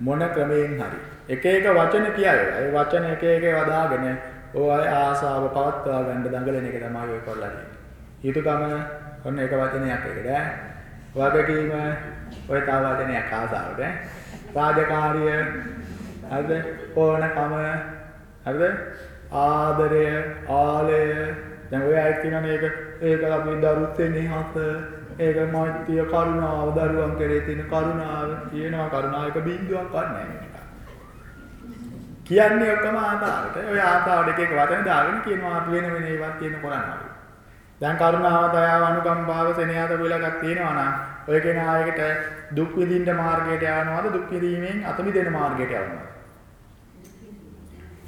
මොන ක්‍රමයෙන් හරි එක එක වචන කියයි. ඒ වචන එක එක වදාගෙන ඔය ආසාව පවත්වා ගන්න දඟලන එක තමයි ඔය කරලා තියෙන්නේ. යුතුයකම ඔන්න එක වචනයක් ඒකද? වගකීම ඔය තව වචනයක් ආසාවට. රාජකාරිය හරිද? ඕනකම හරිද? ආදරය, ආලය දැන් ඔය අය කියනනේ ඒක ඒක අපි දරුත් වෙන්නේ හත ඒක මෛත්‍රිය කරුණාව දරුවන් කෙරේ තියෙන කරුණාව කියනවා කරුණාවක බිඳුවක් වන්නේ නැහැ කියන්නේ ඔක්කොම ආතාවට. ඔය ආතාවට එක එක වචන දාගෙන කියනවා අපි වෙන වෙන ඒවා කියන කරන්නේ දැන් කරුණාව දයාව අනුකම්පාව සෙනෙහස කියලා එකක් තියෙනවා නම් ඔය කෙන ආයකට දුක් විඳින්න මාර්ගයට යවනවාද දුක් විඳීමෙන් අත මිදෙන මාර්ගයට යවනවාද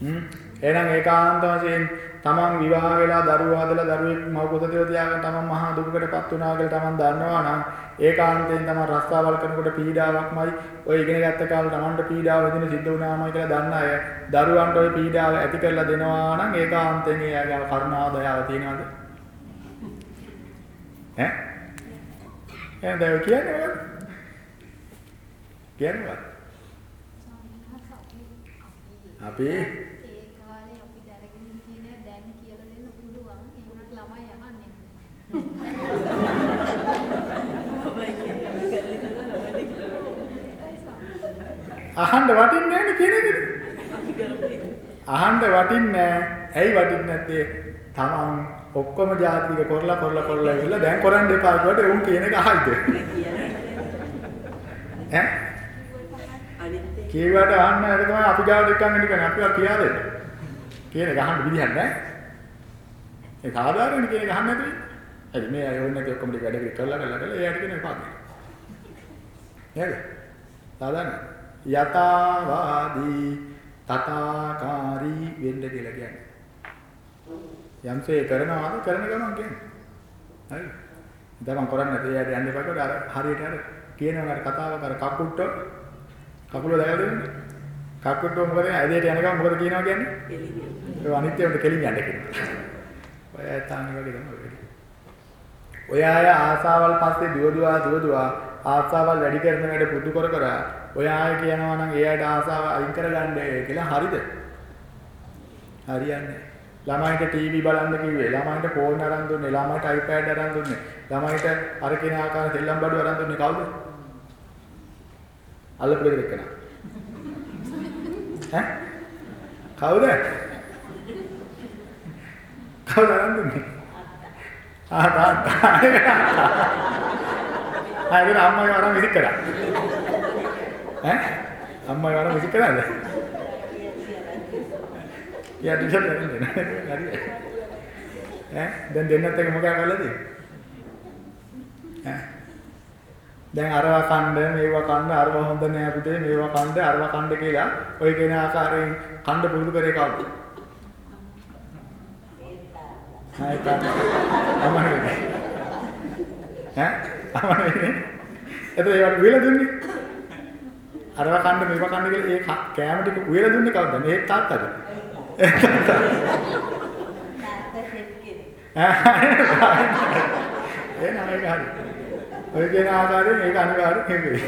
හ්ම්. එහෙනම් ඒකාන්ත වශයෙන් තමන් විවාහ වෙලා දරුවෝ හදලා දරුවෙක් මව පොතේ තියාගෙන තමන් මහා දුකකටපත් වුණා කියලා තමන් දන්නවා නම් ඒකාන්තයෙන් තමන් රස්සාවල් කරනකොට පීඩාවක්මයි. ඔය ඉගෙන ගත්ත කාලේ තමන්ට පීඩාව වෙදින සිද්ධ වුණාමයි කියලා දන්න අය දරුවන්ට ඔය පීඩාව ඇති කරලා දෙනවා නම් ඒකාන්තයෙන් එයාගේ කරුණාව දයාව තියෙනවද? ඈ? එහෙනම් දැන් කියන්නේ මොකක්ද කියන්නේ මොකක්ද අපි ඒ කාලේ අපි දැනගෙන ඉන්නේ දැන් කියලා දෙන්න පුළුවන්. ඒ වුණාට ළමයි අහන්නේ නැහැ. අහන්න වටින්නේ නැහැ කියන එකද? අහන්න වටින්නේ නැහැ. ඇයි වටින්නේ නැත්තේ? තමන් ඔක්කොම ජාතික කරලා කරලා කරලා ඉවරලා දැන් කරන්න එපා කියවට උන් කියන එක අහයිද? ඈ? අනිත්‍ය කීවට අහන්න ඒක තමයි අපි ගාවට එක්කන් ඉන්න කෙනා අපිව කියා දෙන්න. කියන එක අහන්න විදිහක් නැහැ. ඒ සාධාරණ කියන එක අහන්න නැතුව ඉන්න. හරි මේ අය ඕනේ නැති ඔක්කොම ටික වැඩ කරලා කරලා කරලා එයාට කියන කියලා. නේද? සාධාරණ. යතාවාදී තථාකාරී වෙන්න කියලා කියන්නේ. යම්සේ කරනවාද කරන ගමන් කියන්නේ. හරි. දැන් මම කරන්නේ නැති එයාට යන්න එපා කියලා අර හරියට අර කියනවා අර කතාවක අර කකුට්ට කකුල දැකලා දෙන්නේ. කකුට්ට මොකද ඇදේට යන ගමන් මොකද කියනවා කියන්නේ? ඒ අනිත්‍යවට කෙලින් යන්න කියනවා. ඔය තාන්නේ වගේ තමයි වෙන්නේ. ඔය අය ආසාවල් පස්සේ දුව දුවා දුව දුවා ආසාවල් වැඩි කරන වැඩ පුදු කර කර ඔය අය කියනවා නම් එයාට ආසාව අයින් කරගන්න කියලා හරිද? හරියන්නේ. ළමයින්ට ටීවී බලන්න කිව්වේ ළමයින්ට ෆෝන් අරන් දුන්නේ ළමයින්ට iPad අරන් දුන්නේ ළමයින්ට අර කෙන ආකාර දෙල්ලම් බඩු අරන් දුන්නේ කවුද? අල්ලපු දෙයක් කනා. ඈ? කවුද? කවුද අරන් දුන්නේ? ආ තාත්තා. ආයෙත් අම්මයි වරන් විසික් කරා. ඈ? අම්මයි වරන් විසික් කරාද? යා ටිෂර්ට් එකක් දෙන්න. හරි. ඈ දැන් දෙන්නත් එක මොකක් කරලාද? ඈ දැන් අරවා කණ්ඩ මේවා කණ්ඩ අරවා හොඳ නෑ පුතේ මේවා කණ්ඩ අරවා කණ්ඩ කියලා ඔය කියන ආකාරයෙන් කණ්ඩ පුරුදු කරේ කවුද? හායි තා. අමනේ. ඈ අමනේ. එතකොට ඒවට විල දුන්නේ. අරවා කණ්ඩ මේවා කණ්ඩ කියලා ඒ කෑම ටික විල දුන්නේ කවුද? මේ තාත්තද? තාත්තා ෂෙෆ් කෙනෙක්. ඒ නම එක හරි. ඔය කියන ආකාරයෙන් ඒක අනිවාර්යෙන් හෙම්බෙයි.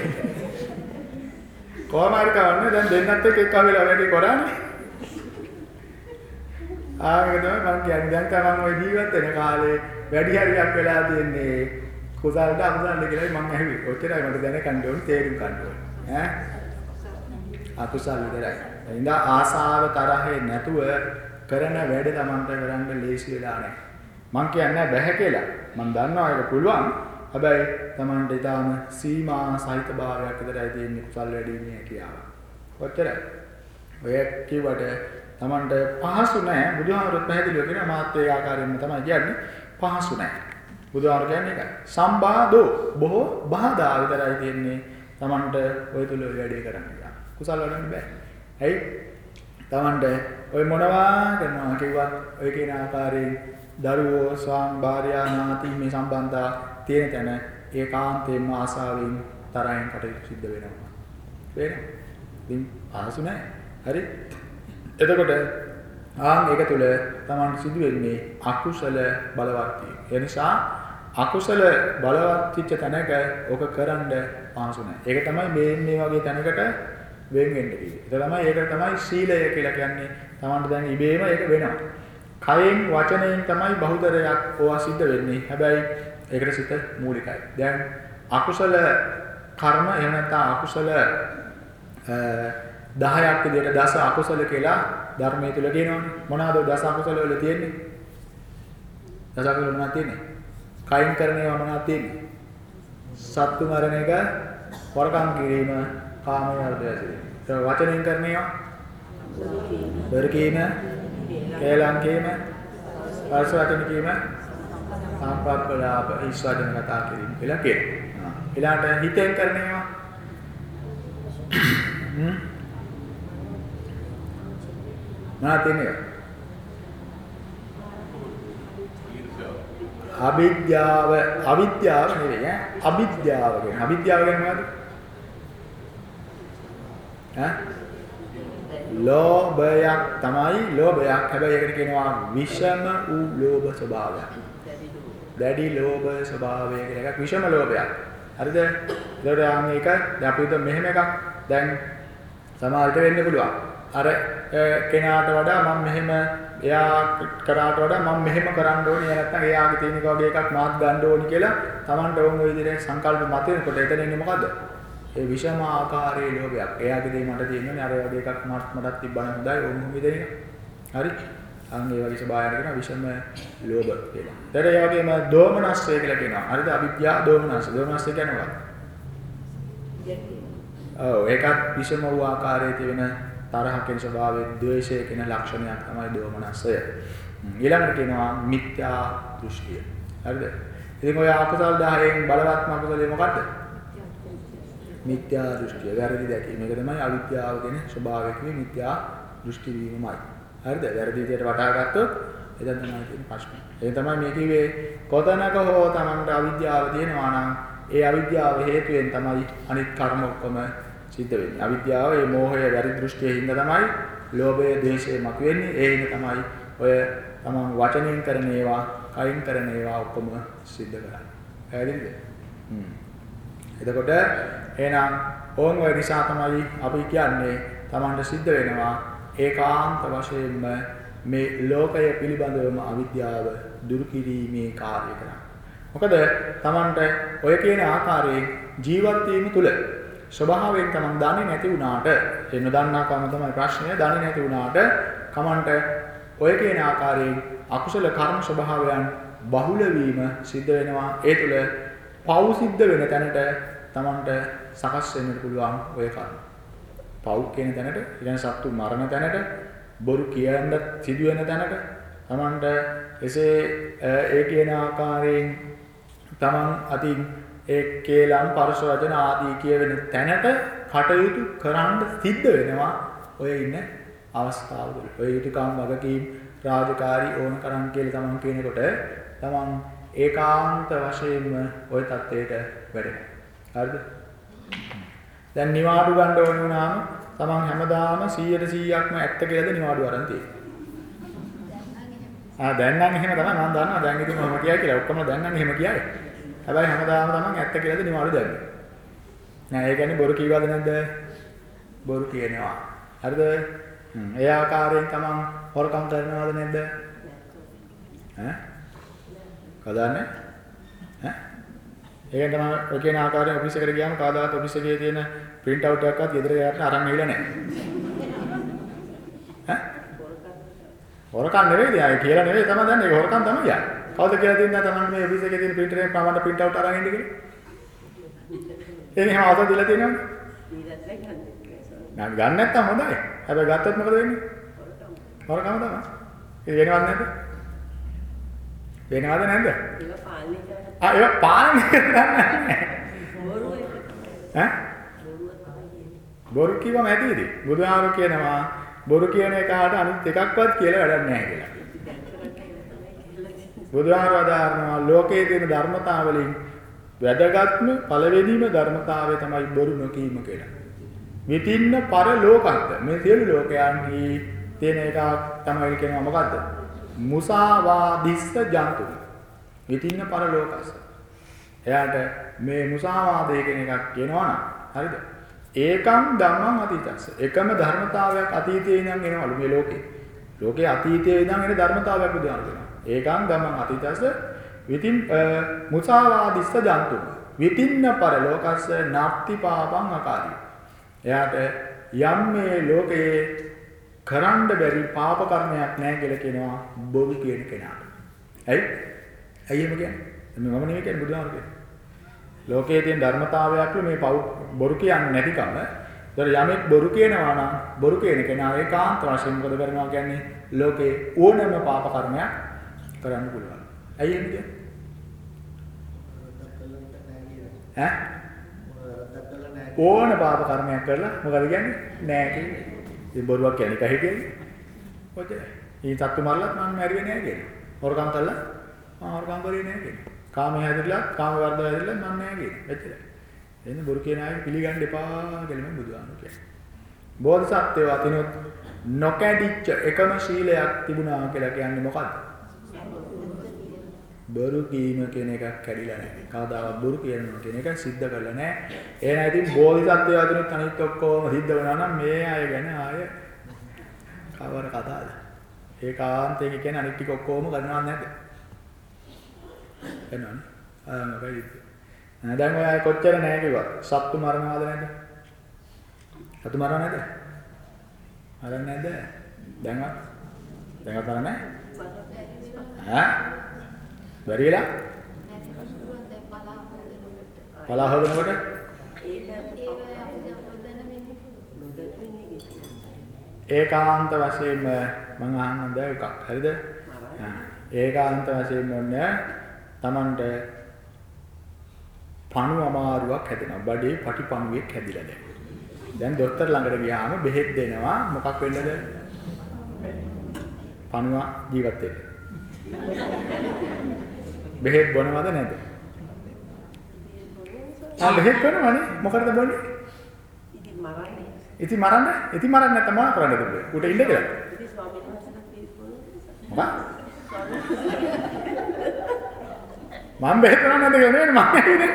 කොහොම හරි කවන්නේ දැන් දෙන්නත් එක්ක එක්ක වෙලා වැඩි කරන්නේ. ආයෙත් තමයි මම කියන්නේ දැන් තමන් ওই ජීවත් වෙන කාලේ වැඩි හරියක් වෙලා තියෙන්නේ කුසල්ද අකුසල්ද කියලා මම ඇහුවේ. ඔච්චරයි මට දැනගන්න ඕනේ තේරුම් ගන්න ඕනේ. ඈ අකුසල් විතරයි. එහෙනම් ආසාව තරහේ නැතුව කරන වැඩ තමන්ට කරන්න ලේසි වෙලා නැහැ. මං කියන්නේ බැහැ කියලා. මං දන්නවා ඒක පුළුවන්. හැබැයි තමන්ට ඊටාම සීමා සහිත භාවයක් විතරයි තියෙන්නේ කුසල් වැඩිීමේ හැකියාව. ඔච්චරයි. ඔය කිව්වට තමන්ට පහසු නැහැ. බුදුහාමුදුරුවෝ පැහැදිලිව කියනවා මාත් ඒ ආකාරයෙන්ම තමයි කියන්නේ. පහසු නැහැ. බුදුහාමුදුරුවෝ කියන්නේ ඒකයි. සම්බාධෝ බොහෝ බාධා විතරයි තියෙන්නේ තමන්ට ඔය තුල වැඩේ කරන්න. කුසල් වඩන්න බෑ. ඇයි? Tamanට ඔය මොනවා කරනවා කිව්වත් ඔය කියන ආකාරයෙන් දරුවෝ ස්වාම භාර්යා නාති මේ සම්බන්ධතා තියෙන තැන ඒකාන්තයෙන්ම ආසාවෙන් තරහින් කටයුතු සිද්ධ වෙනවා. වෙනවා. ඉතින් ආසු නැහැ. හරි? එතකොට ආන් ඒක තුල Taman සිදු වෙන්නේ අකුසල බලවත් වීම. ඒ නිසා අකුසල බලවත් වෙච්ච තැනක ඔක කරන්න පහසු නැහැ. ඒක තමයි මේ මේ වගේ තැනකට වෙන් වෙන්න කිව්වේ. ඒක තමයි ඒක තමයි සීලය කියලා කියන්නේ. Tamanට දැන් ඉබේම ඒක වෙනවා. කයෙන් වචනයෙන් තමයි බහුතරයක් ඕවා සිද්ධ වෙන්නේ. හැබැයි ඒකට සිත මූලිකයි. දැන් අකුසල කර්ම එහෙම නැත්නම් අකුසල 10ක් විදිහට දස අකුසල කියලා ධර්මයේ තුල කියනවනේ. මොනවාද දස අකුසල වල තියෙන්නේ? දස අකුසල මොනවද තියෙන්නේ? කයින් කරන ඒවා මොනවද තියෙන්නේ? සත්තු මරණ එක, වරකම් කිරීම, කාමයේ අර්ධය ඇසීම. ඒ වචනෙන් කරන ඒවා බර කීම, කේලම් කීම, පරස වචන කීම, සම්ප්‍රාප්තලාභ හිස් වචන කතා කිරීම කියලා කියනවා. ඊළාට හිතෙන් කරන ඒවා හ්ම් මොනවද තියෙන්නේ? අවිද්‍යාව අවිද්‍යාව නෙවෙයි ඈ අවිද්‍යාව කියන්නේ අවිද්‍යාව කියන්නේ මොකද්ද? ඈ ලෝභයක් තමයි ලෝභයක් හැබැයි ඒකට කියනවා විෂම වූ ලෝභ ස්වභාවයක්. දැඩි ලෝභ ස්වභාවය කියලා එකක් විෂම ලෝභයක්. හරිද? ඒකට ආන් එක දැන් අපි හිත මෙහෙම එකක් දැන් සමහරට වෙන්න පුළුවන්. අර කෙනාට වඩා මම මෙහෙම එයා කරාට වඩා මම මෙහෙම කරන්න ඕනේ නැත්නම් එයාගේ තියෙන එක වගේ එකක් මාත් ගන්න ඕනේ කියලා Tamanට ඕන ඔය විදිහට සංකල්ප මතිනකොට එතන ඉන්නේ මොකද්ද? ඒ විෂම ආකාරයේ ලෝභයක්. එයාගේ දේ මට තියෙන්නේ අර වගේ එකක් මට මටත් තිබ්බනම් හොඳයි ඕම විදිහට. හරි? අන්න ඒ වගේ ස්වභාවයකට කියන විෂම ලෝභ කියලා. ඊට ඒ වගේම දෝමනස්සය කියලා කියනවා. හරිද? අවිද්‍යාව දෝමනස්ස. දෝමනස්සය කියන්නේ මොකක්ද? ඔව් ඒකත් විෂම වූ ආකාරයේ තියෙන තරහ කියන ස්වභාවයේ ද්වේෂය කියන ලක්ෂණයක් තමයි දෝමනස්සය. ඊළඟට කියනවා මිත්‍යා දෘෂ්ටිය. හරිද? ඉතින් ඔය අකුසල් 10න් බලවත්ම අකුසලේ මොකද්ද? මිත්‍යා දෘෂ්ටිය. වැරදි දැකීම. මේක තමයි අවිද්‍යාව කියන ස්වභාවය කියන්නේ මිත්‍යා දෘෂ්ටි වීමමයි. හරිද? වැරදි විදියට වටහා ගත්තොත් එතන තමයි තියෙන ප්‍රශ්නේ. ඒ තමයි මේ කිව්වේ කොතනක හෝ Tamanට අවිද්‍යාව තියෙනවා නම් ඒ අවිද්‍යාව හේතුවෙන් තමයි අනිත් කර්ම ඔක්කොම සිද්ධ වෙන්නේ. අවිද්‍යාව, ඒ මෝහය, වැරදි දෘෂ්ටිය හින්දා තමයි ලෝභය, ද්වේෂය මතුවෙන්නේ. ඒ හින්දා තමයි ඔය තමන් වචනෙන් කරන ඒවා, කයින් කරන ඒවා ඔක්කොම සිද්ධ කරන්නේ. පැහැදිලිද? හ්ම්. එතකොට එහෙනම් ඕන් ඔය නිසා තමයි අපි කියන්නේ තමන්ට සිද්ධ වෙනවා ඒකාන්ත වශයෙන්ම මේ ලෝකය පිළිබඳවම අවිද්‍යාව දුරු කිරීමේ කාර්ය කරන්නේ. මොකද තමන්ට ඔය කියන ආකාරයෙන් ජීවත් වීම තුළ ස්වභාවයෙන් තමන් දන්නේ නැති වුණාට ඒ නොදන්නාකම තමයි ප්‍රශ්නය දන්නේ නැති වුණාට කමන්ට ඔය කියන ආකාරයෙන් අකුසල කර්ම ස්වභාවයන් බහුල වීම සිද්ධ වෙනවා ඒ තුළ පව් සිද්ධ වෙන තැනට තමන්ට සකස් වෙන්න පුළුවන් ඔය කර්ම. පව් කියන තැනට ඊළඟ සත්තු මරණ තැනට බොරු කියන්න සිදු වෙන තැනට තමන්ට එසේ ඒ කියන ආකාරයෙන් තමන් අතින් එක්කේලම් පරිශවචන ආදී කියවෙන තැනට කටයුතු කරන්න සිද්ධ වෙනවා ඔය ඉන්න අවස්ථාවවල. ඔය යුතුයකම් වගකීම් රාජකාරී ඕන කරන් කියලා තමන් කියනකොට තමන් ඒකාන්ත වශයෙන්ම ওই தത്വයට වැඩෙනවා. හරිද? දැන් නිවාඩු ගන්න ඕන වුණාම තමන් හැමදාම 100ට 100ක්ම ඇත්ත කියලාද නිවාඩු අරන් තියෙන්නේ. ආ දැන් නම් එහෙම තමයි මම දන්නවා. දැන් ඉතින් මම කියයි කියලා. ඔක්කොම දැන් නම් එහෙම කියයි. හැබැයි හැමදාම තමන් ඇත්ත කියලාද නිවාඩු දැම්මේ. නෑ ඒ කියන්නේ බොරු කීවද නැද්ද? බොරු කියනවා. හරිද? හ්ම්. ඒ ආකාරයෙන් තමන් හොරකම් කරනවද නැද්ද? ඈ? කදාන්නේ? ඈ? ඒකෙන් තමයි ඔය කියන ආකාරයෙන් ඔෆිස් එකට ගියාම කවදාවත් ඔෆිස් එකේ තියෙන print out එකක්වත් ගෙදර යන්න අරන් ඇවිල්ලා නැහැ. ඈ? හොරකම් නෙවෙයි දියා කියලා නෙවෙයි තමයි දන්නේ ඒක හොරකම් තමයි යා. කවුද කියලා තියන්නේ තමන් මේ ඔෆිස් එකේ තියෙන printer එකෙන් ප්‍රමාණ print out අරන් ඉන්න කියලා? එන්නේ හැම අවසර දීලා තියෙනවනේ. නෑ ගන්න නැත්තම් හොඳයි. හැබැයි ගත්තොත් මොකද වෙන්නේ? හොරකම තමයි. ඒ වෙනවද නැද්ද? වෙනවද නැද්ද? ඒක පාලනය කරන්න ආ ඒක පාලනය කරන්න. බොරුව ඈ? බොරුව තමයි කියන්නේ. බොරු කිව්වම ඇතිද? බුදුහාමුදුරු කියනවා බොරු කියන එකාට අනිත් එකක්වත් කියලා වැඩක් නැහැ කියලා. දැන් කරන්නේ ඒක තමයි කියලා තියෙන්නේ. බුදුහාමුදුරු අදාහරනවා ලෝකයේ තියෙන ධර්මතාවලින් වැදගත්ම පළවෙනිම ධර්මතාවය තමයි බොරු නොකීම කියලා. විතින්න පරලෝකන්ත මේ සියලු ලෝකයන්හි තියෙන එක තමයි කියනවා මොකද්ද? මුසාවාදිස්ස ජන්තු. විතින්න පරලෝකස්ස. එයාට මේ මුසාවාදය කියන එකක් කියනවා නම් හරිද? ඒකම් ධම්මං අතීතස්ස. එකම ධර්මතාවයක් අතීතයේ ඉඳන් එනවලු මේ ලෝකේ. ලෝකේ අතීතයේ ඉඳන් එන ධර්මතාවයක් බුදුහාම කියනවා. ඒකම් ධම්මං අතීතස්ස විතින් මුසාවාදිස්ස ජන්තු. විතින්න පරලෝකස්ස නාප්ති පාපං අකාරී. එයාට යම් මේ ලෝකයේ කරන්න බැරි පාප කර්මයක් නැහැ කියලා කියනවා බොරු කියන කෙනාට. ඇයි? ඇයි එහෙම කියන්නේ? මම නෙමෙයි කියන්නේ බුදුහාම කියන්නේ. ලෝකයේ තියෙන ධර්මතාවයක් මේ පව් බොරු කියන්නේ නැතිකම. ඒතර යමෙක් බොරු කියනවා නම් බොරු කියන කෙනා ඒකාන්ත වශයෙන් මොකද කරනවා කියන්නේ ලෝකේ ඕනම පාප කර්මයක් කරන්න පුළුවන්. ඇයි එහෙම කියන්නේ? වරදක් කළා නැහැ කියලා. ඈ? වරදක් කළා නැහැ. ඕන පාප කර්මයක් කරලා මොකද කියන්නේ? නෑ කියන්නේ. ඉතින් බොරුවක් කියන්නේ කයි කියන්නේ? ඔච්චරයි. ඊ සත්තු මරලත් මම මැරුවේ නෑ කියනවා. හොරකම් කළා මම හොරකම් කරේ නෑ කියනවා. කාමයේ හැදිරලා කාම වර්ධව හැදිරලා මම නෑ කියනවා. එච්චරයි. එන්නේ බොරු කියන අය පිළිගන්න එපා කියලා මම බුදුහාමුදුරුවෝ කියන්නේ. බෝධිසත්වයෝ අතිනොත් නොකැඩිච්ච එකම ශීලයක් තිබුණා කියලා කියන්නේ මොකද්ද? බොරු කීම කියන එකක් කැඩිලා නැහැ. කවදාවත් බොරු කියනවා කියන එක සිද්ධ කරලා නැහැ. එහෙනම් ඉතින් බෝධිසත්වයෝ අතරින් අනිත් ඔක්කොම සිද්ධ වෙනවා නම් මේ අය ගැන ආය කවර කතාවද? ඒකාන්තයෙන් කියන්නේ අනිත් ටික ඔක්කොම කරනව නැද්ද? කරනවනේ. ආ මොකයිද? දැන් ඔය කොච්චර නැහැ කිව්වා. සත්තු මරනවද නැද්ද? සත්තු මරනව නැද්ද? මරන්නේ නැද්ද? දැන්වත් දැන්වත් මරන්නේ නැහැ? ඈ? බැරි වෙලා පලා හොදනකොට. ඒකාන්ත වශයෙන්ම මම අහන්න බෑ එකක්. හරිද? ඒකාන්ත වශයෙන්ම ඔන්න Tamanට පණු අමාරුවක් හැදෙනවා. බඩේ පටි පණුවෙක් හැදිලා දැන්. දැන් දොස්තර ළඟට ගියාම බෙහෙත් දෙනවා. මොකක් වෙන්නද? පණුවා ජීවත් වෙන්න බෙහෙත් බොනවද නැද්ද ආ බෙහෙත් බොනවනේ මොකටද බොන්නේ ඉතින් මරන්නේ. ඉතින් මරන්න ඉතින් මරන්න නැත්නම් මොනවා කරන්නද උඹ උට ඉන්න කියලා ඉතින් ස්වාමීන් මොකක් මම බෙහෙත් කරන්නේ නැද්ද කියලා නෙවෙයි මම ඇහුනේ.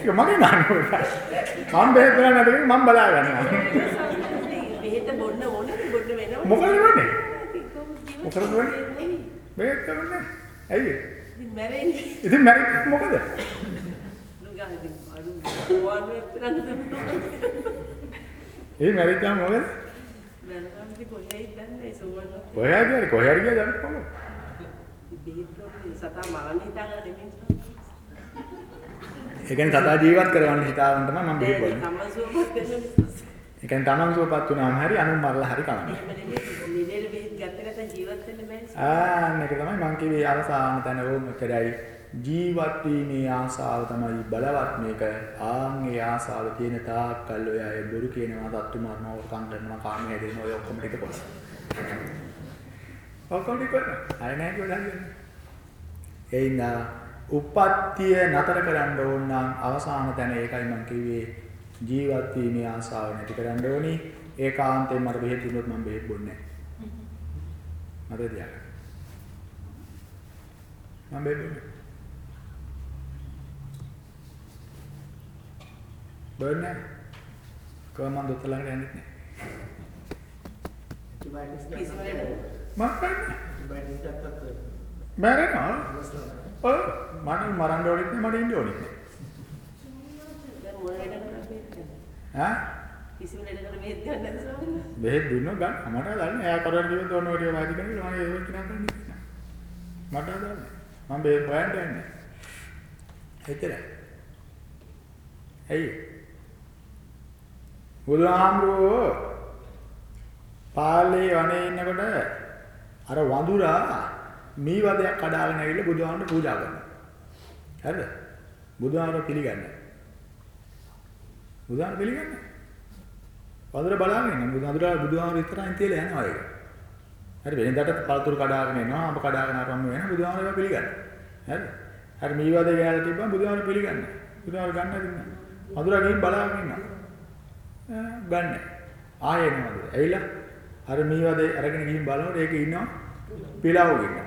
ඒක මගේ මානෝට. මම බෙහෙත් කරන්නේ නැද්ද කියලා මම බලා ගන්නවා. බෙහෙත බොන්න ඕනේ බොන්න වෙනවා. මොකද වෙන්නේ? මොකද වෙන්නේ? බෙහෙත් කරන්නේ. ඇයි? ඉතින් මැරෙන්නේ. ඉතින් මැරෙන්නේ මොකද? ඒ මැරිච්චාම මොකද? මැරෙන්නේ ඉතින් කොහේයි දන්නේ සෝවන්න. කොහේ හරි කොහේ හරි ගියා දැන් කොහොමද? ඒ කියන්නේ සතා ජීවත් කරවන්න හිතාගෙන තමයි මම බෙහෙත් ඒ කියන්නේ තමන් සුවපත් වුණාම හරි අනුන් මරලා හරි කමන්නේ. ආන්න ඒක තමයි මං කිව්වේ අවසාන තැන ඕම කරයි. ජීවත් වීමේ ආසාව තමයි බලවත් මේක. ආන් ඒ ආසාව තියෙන තාක් කල් ඔය අය බොරු කියනවා දත්තු මරනවා වරකම් කරනවා කාමයේ හැදෙනවා ඔය ඔක්කොම ටික කොහොමද ඔක්කොම ටික කරනවා අය නැහැ කියලා ඒ ඉඳා උප්පත්තිය නතර කරන්න ඕන නම් අවසාන තැන ඒකයි මං කිව්වේ ජීවත් වීමේ ආසාව නැති කරන්න ඕනි ඒකාන්තයෙන් මට බෙහෙත් දුන්නොත් මම බෙහෙත් බොන්නේ නැහැ මට තියාගන්න. මම බෙහෙත් බොන්නේ නැහැ. කොහොමද දොස්තර ළඟට යන්නේ නැහැ. ඇන්ටිබයොටික්ස් කිසිම ගන්න. දෙයක්. මම බන්නේ. ඇන්ටිබයොටික්ස් ගත්තත් මැරෙනවා. අවස්ථාවක්. ඔව් මට මරන්න ඕනෙත් නැහැ මට ඉන්න ඕනෙත් නැහැ. ඈ කිසිම දෙයකට බෙහෙත් ගන්න නැද්ද ස්වාමීන් වහන්සේ? බෙහෙත් දුන්නොත් ගන්න. මට දන්නේ එයා කරන්නේ කිව්වොත් ඕන ඔය වාදි කරන්නේ මම ඒක කිනා කරන්නේ. මට දන්නේ. මම බෙහෙත් හොයන්න යන්නේ. එච්චරයි. ඇයි? බුදුහාමුදුරුවෝ පාලේ වනේ ඉන්නකොට අර වඳුරා මී වදයක් කඩාගෙන ඇවිල්ලා බුදුහාමුදුරුවෝ පූජා කරනවා. හරිද? බුදුහාමුදුරුවෝ පිළිගන්නේ. බුදුහාමුදුරුවෝ පිළිගන්නේ. වඳුර බලාගෙන ඉන්න. වඳුරා බුදුහාමුදුරු ඉස්සරහින් තියලා යනවා ඒක. හරි වෙනදාට පළතුරු කඩාගෙන එනවා, අඹ කඩාගෙන ආපම් වෙනවා බුදුහාමුදුරුවෝ පිළිගන්නේ. හරි. හරි මේ වදේ ගෑලා තිබ්බම බුදුහාමුදුරුවෝ පිළිගන්නේ. බුදුහාමුදුරුවෝ ගන්න දෙන්නේ. වඳුරා ගිහින් බලාගෙන ඉන්නවා. ගන්න. ආයෙ එනවා වඳුර. ඇවිල්ලා අර මේ වදේ අරගෙන ගිහින් බලනකොට ඒකේ ඉන්නවා පිලාවු ඉන්නවා.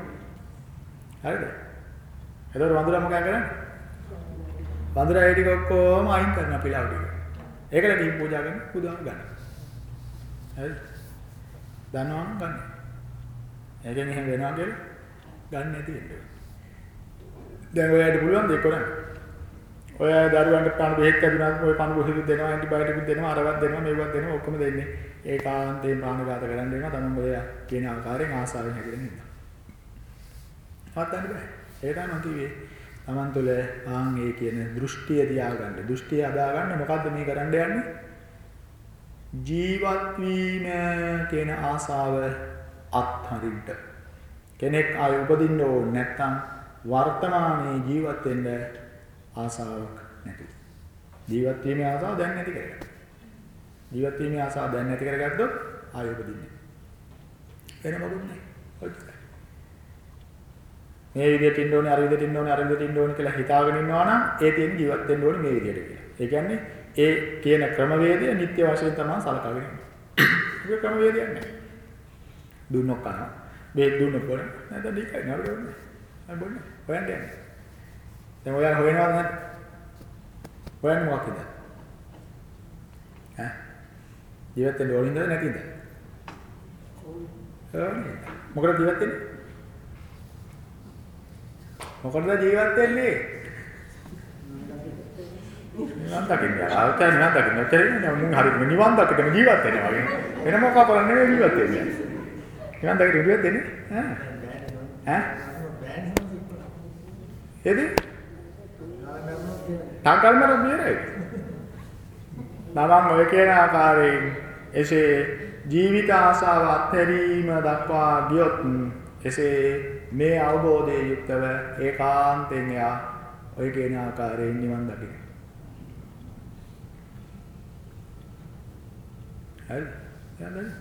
හරිද? එතකොට වඳුරා මොකද කරන්නේ? වඳුරා ඒ ටික ඔක්කොම අයින් කරනවා පිලාවු ටික. ඒකල ගිහින් පූජා කරන බුදුහාමුදුරුවෝ ගන්න. හරි. දන්නවනම් ගන්න. ඒකෙන් එහෙම වෙනවා කියලා ගන්න නැති වෙන්නේ. දැන් ඔයාලට පුළුවන් දෙයක් කරන්න. ඔය දරුවන්ට පණ බෙහෙත් ඇදුනත් ඔය පණ බොහිදු දෙනවා ඇන්ටිබයොටික් දෙනවා අරවත් දෙනවා මේවත් දෙනවා ඔක්කොම දෙන්නේ. ඒකාන්තයෙන් ප්‍රාණඝාත කරන්න වෙනවා තමන් ඔය කියන ආකාරයෙන් ආසාවෙන් හැදෙන්න ඉන්නවා. හත්න්න බෑ. ඒක තමයි කිව්වේ. තමන් තුළ ආන් ඒ කියන දෘෂ්ටිය තියාගන්න. දෘෂ්ටිය හදාගන්න මොකද්ද මේ කරන්න යන්නේ? ජීවත් වීම කියන ආසාව අත්හරින්න. කෙනෙක් ආය උපදින්න ඕනේ නැත්නම් වර්තමානයේ ජීවත් වෙන්න ආසාවක් නැති. ජීවත් වීමේ ආසාව දැන් නැති කරගන්න. ජීවත් වීමේ ආසාව දැන් නැති කරගත්තොත් ආය උපදින්නේ. වෙන මොකුත් නැහැ. ඔච්චරයි. මේ විදිහට ඉන්න ඕනේ අර විදිහට ඉන්න ඕනේ අර විදිහට ඉන්න ඕනේ කියලා හිතාගෙන ඉන්නවා නම් ඒ තියෙන ජීවත් වෙන්න ඕනේ මේ විදිහට කියලා. ඒ කියන්නේ ඒ කියන ක්‍රමවේදය නිත්‍ය වශයෙන් තමයි සලකාගෙන ඉන්නේ. ඒක ක්‍රමවේදයක් නැහැ. දුන්නොත් කනවා. මේ දුන්නොත් බොන. නැත්නම් ඩිකයි නරක වෙන්නේ. අය බොන්නේ. හොයන්න යන්නේ. දැන් ඔයා හොයනවද නැද්ද? හොයන්නේ මොකක්ද? ඈ? ජීවත් වෙන්න ඕනින්ද නැතිද? ඕනේ. මොකටද ජීවත් වෙන්නේ? මොකටද ජීවත් වෙන්නේ? නිවන් දකින්න. ආවත නිවන් දකින්න. ඔච්චරනේ මුන් හරි නිවන් දකින්න ජීවත් වෙනවා වගේ. වෙන මොකක් කරන්නේ නෙවෙයි ජීවත් වෙන්නේ. නිවන් දකින්න ජීවත් වෙන්නේ? ඈ? ඈ? එදි? තාකල්මර බියරයි. නමං ඔය කියන ආකාරයෙන් එසේ ජීවිත ආසාව අත්හැරීම දක්වා ගියොත් එසේ මේ අවබෝධයේ යුක්තව ඒකාන්තයෙන් එයා ඔය කියන ආකාරයෙන් නිවන් දකින්න. හරි. යන්නද?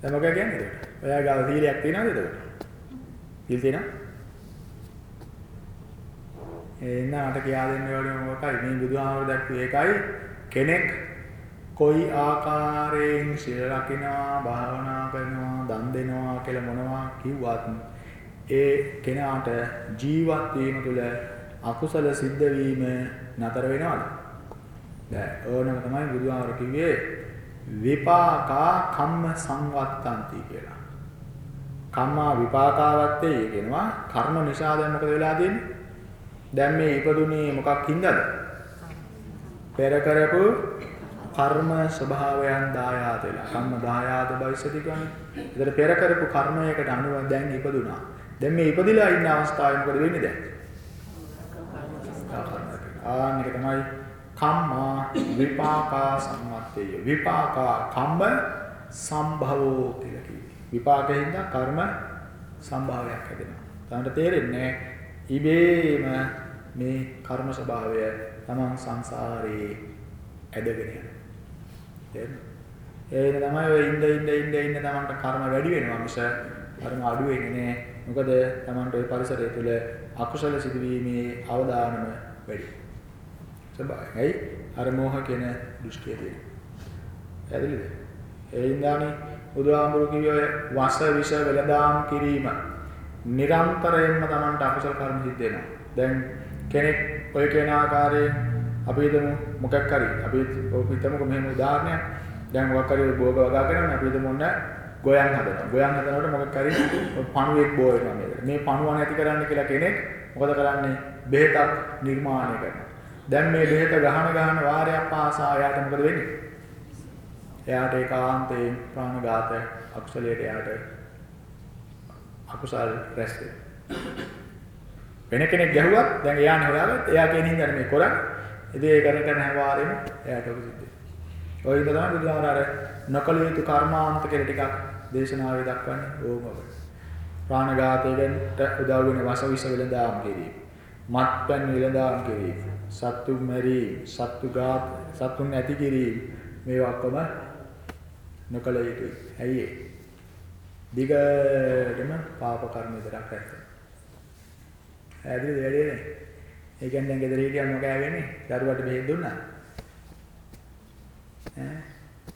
දැන් මොකද කියන්නේ? ඔයා ගාව සීලයක් තියනවද එතකොට? සීල් තියනවා? එන්න මට කියා දෙන්න ඕනේ මොකක්ද මේ බුදුහාමර දැක්කු ඒකයි කෙනෙක් කොයි ආකාරයෙන් සිල් රකින්නවා භාවනා කරනවා දන් දෙනවා කියලා මොනවා කිව්වත් ඒ කෙනාට ජීවත් වීම තුළ අකුසල සිද්ධ වීම නතර වෙනවද? දැන් ඕනම තමයි බුදුහාමර කිව්වේ විපාකා කම්ම සංවත්තන්ති කියලා. කම්මා විපාකාවත්තේ කියනවා කර්ම නිසා දැන් මොකද වෙලා තියෙන්නේ? දැන් මේ ඉපදුනේ මොකක් හින්දාද? පෙර කරපු කර්ම ස්වභාවයන් දායාද වෙලා. කම්ම දායාද භවිෂති කියන්නේ. ඒතර පෙර කරපු කර්මයකට අනුව දැන් ඉපදුනා. දැන් මේ ඉපදිලා ඉන්න අවස්ථාවේ මොකද වෙන්නේ දැන්? ආන්න එක තමයි කම්මා විපාකා සම්මත්තේය. විපාකා කම්ම සම්භවෝ කියලා කිව්වේ. විපාකයෙන් කර්ම සම්භාවයක් හැදෙනවා. තමන්ට තේරෙන්නේ ඉබේම මේ කර්ම ස්වභාවය තමන් සංසාරේ ඇදගෙන යනවා. තේරෙනවද? ඒ තමයි ඔය ඉන්න ඉන්න ඉන්න ඉන්න තමන්ට කර්ම වැඩි වෙනවා මිස කර්ම අඩු වෙන්නේ නෑ. මොකද තමන්ට ওই පරිසරය තුළ අකුසල සිදුවීමේ අවදානම වැඩි. ස්වභාවයෙන්. ඇයි? අර මෝහ කියන දෘෂ්ටිය තියෙනවා. පැහැදිලිද? ඒ ඉඳානේ බුදුහාමුදුරු කිව්වේ වස විස වෙලදාම් කිරීම නිරන්තරයෙන්ම Tamanට අකුසල කර්ම සිද්ධ වෙනවා. දැන් කෙනෙක් ඔය කියන ආකාරයෙන් අපි හිතමු මොකක් හරි අපි හිතමුකෝ මෙහෙම උදාහරණයක්. දැන් මොකක් හරි භෝග වගා කරනවා අපි හිතමු ඔන්න ගෝයන් හදනවා. ගෝයන් හදනකොට මොකක් හරි පණුවෙක් බෝ වෙනවා මේකට. මේ පණුව නැති කරන්න කියලා කෙනෙක් මොකද කරන්නේ? බෙහෙතක් නිර්මාණය කරනවා. දැන් මේ බෙහෙත ගහන ගහන වාරයක් පාසා එයාට මොකද වෙන්නේ? එයාට ඒකාන්තයෙන් ප්‍රාණඝාත අකුසලයට එයාට අකුසල් රැස් වෙන කෙනෙක් ගැහුවත් දැන් එයානේ හොයාගත්ත එයා කියන හින්දා මේ කරන්නේ. ඉතින් ඒ කරන කරන හැම වාරෙම එයාට ඔක සිද්ධ වෙනවා. ඔය ඉඳලා තමයි බුදුහාමර අර නොකල යුතු කර්මාන්ත කියලා ටිකක් දේශනාවේ දක්වන්නේ ඕම ඔබ. ප්‍රාණඝාතයට උදව් වෙන වසවිස වෙලඳාම් කිරීම. මත්පැන් වෙලඳාම් කිරීම. සත්තු මැරීම, සත්තු ඝාත, සත්තුන් ඇති කිරීම, මේවා ඔක්කොම නොකළ යුතුයි. ඇයි ඒ? දිගටම පාප කර්ම විතරක් රැස් වෙනවා. ඇදිරිද වැඩේ නේ? ඒ කියන්නේ දැන් ගෙදර හිටියම මොකෑ වෙන්නේ? දරුවට බෙහෙත් දුන්නා. ඈ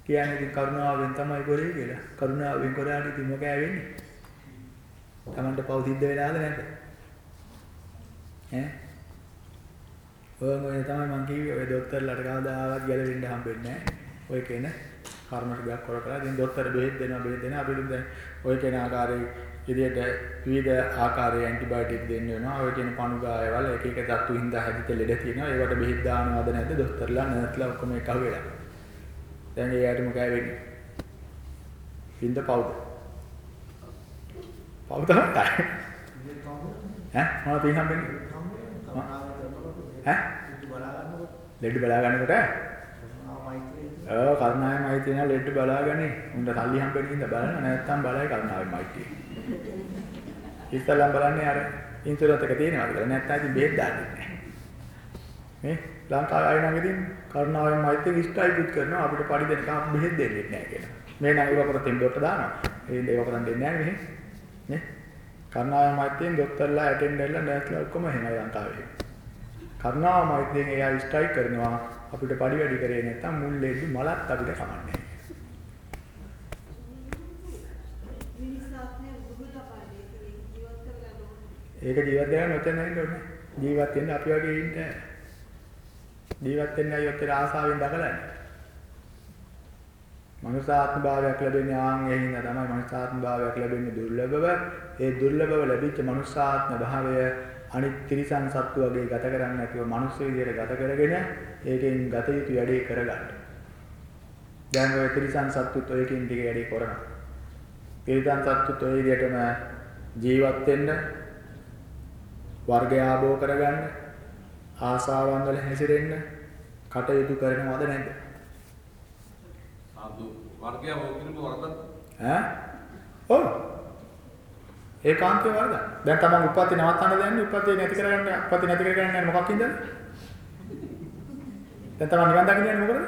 කියන්නේ ඉතින් කරුණාවෙන් තමයි කරේ කියලා. කරුණාවෙන් කරාට ඉතින් මොකෑ වෙන්නේ? Tamanට පව් සිද්ධ වෙලාද නැද්ද? ඈ ඔය මොනේ තමයි මං කිව්වේ ඔය දොස්තරලාට කවදාවත් ගැලවෙන්න හම්බෙන්නේ නැහැ. ඔය කෙන කර්ම ටිකක් කර කර ඉතින් දොස්තර බෙහෙත් දෙනවා බෙහෙත් දෙනවා අපිට දැන් ඔය කෙන ආකාරයේ ඉදිරියට විවිධ ආකාරයේ ඇන්ටිබයොටික් දෙන්න වෙනවා. ඔය කියන පණුගායවල එක එක තත්තු හින්දා හැදිච්ච ලෙඩ තියෙනවා. ඒවට බෙහෙත් දානවද නැද්ද දොස්තරලා නර්ස්ලා ඔක්කොම එකහ වෙලා. දැන් ඒ යාට මොකෑ වෙන්නේ? හින්ද පවුද? පවුද තමයි. ඉතින් කොහොමද? ඈ මොනවද පින් හම්බෙන්නේ? කරුණාව කරනකොට ඈ ඉති බලා ගන්නකොට ලෙඩ බලා ගන්නකොට කරුණාව මෛත්‍රිය ඔව් කරුණාවෙන් මෛත්‍රිය නා ලෙඩ බලාගන්නේ. උන්ට සල්ලි හම්බෙන්න ඉඳ බලන්න නැත්නම් බලයි කරුණාවෙන් මෛත්‍රිය. ඉස්සල්ලාම බලන්නේ අර ඉන්ෂුරන්ස් එක තියෙනවද කියලා. නැත්නම් ඉතින් බෙහෙත් දාන්නේ නැහැ. මේ ලංකාවේ අය නම් ඉතින් කරුණාවෙන් මෛත්‍රිය ඉෂ්ටයිපුත් කරනවා අපිට පඩි දෙනකම් බෙහෙත් දෙන්නේ නැහැ කියලා. මේ නම් ඒව කරතෙන් ඩොක්ටර් දානවා. ඒ ඒව කරන් දෙන්නේ නැහැ මෙහෙ. නේ? කරුණාවෙන් මෛත්‍රියෙන් ડોක්ටර්ලා ඇටෙන්ඩර්ලා නර්ස්ලා ඔක්කොම එහෙමයි ලංකාවේ. කරුණාව මෛත්‍රියෙන් එයා ස්ට්‍රයික් කරනවා අපිට පඩි වැඩි කරේ නැත්තම් මුල් ලෙඩු මලත් අපිට කමන්නේ. ඒක ජීවත් වෙන්න ඔතන ඉන්න ඕනේ. ජීවත් වෙන්න අපි වගේ ඉන්න. ජීවත් වෙන්න අය ඔතන ආසාවෙන් දකලන්නේ. මනුෂ්‍යාත්ම භාවයක් ලැබෙන්නේ ආන් ඒ හින්දා තමයි මනුෂ්‍යාත්ම භාවයක් ලැබෙන්නේ දුර්ලභව. ඒ දුර්ලභව ලැබිච්ච මනුෂ්‍යාත්ම භාවය අනිත් තිරිසන් සත්තු වගේ ගත කරන්නේ නැතිව මනුස්ස විදියට ගත කරගෙන ඒකෙන් ගත යුතු වැඩේ කරගන්න. දැන් ඔය තිරිසන් සත්තුත් ඔයකින් ටික වැඩේ කරනවා. තිරිසන් සත්තුත් ඔය විදියටම ජීවත් වෙන්න වර්ගය ආභෝ කරගන්න ආසාවන් වල හැසිරෙන්න කටයුතු කරනවද නැද්ද? සාදු වර්ගය වෝකිනු වරදක් ඈ? ඔව්. ඒකාන්තේ වරද. දැන් තමන් උප්පත්ති නවත්තන්න දෙන්නේ උප්පත්ති නැති කරගන්න උප්පත්ති නැති කරගන්න මොකක්ද? දැන් තමන් නිවන් දකින්න යන්නේ මොකද?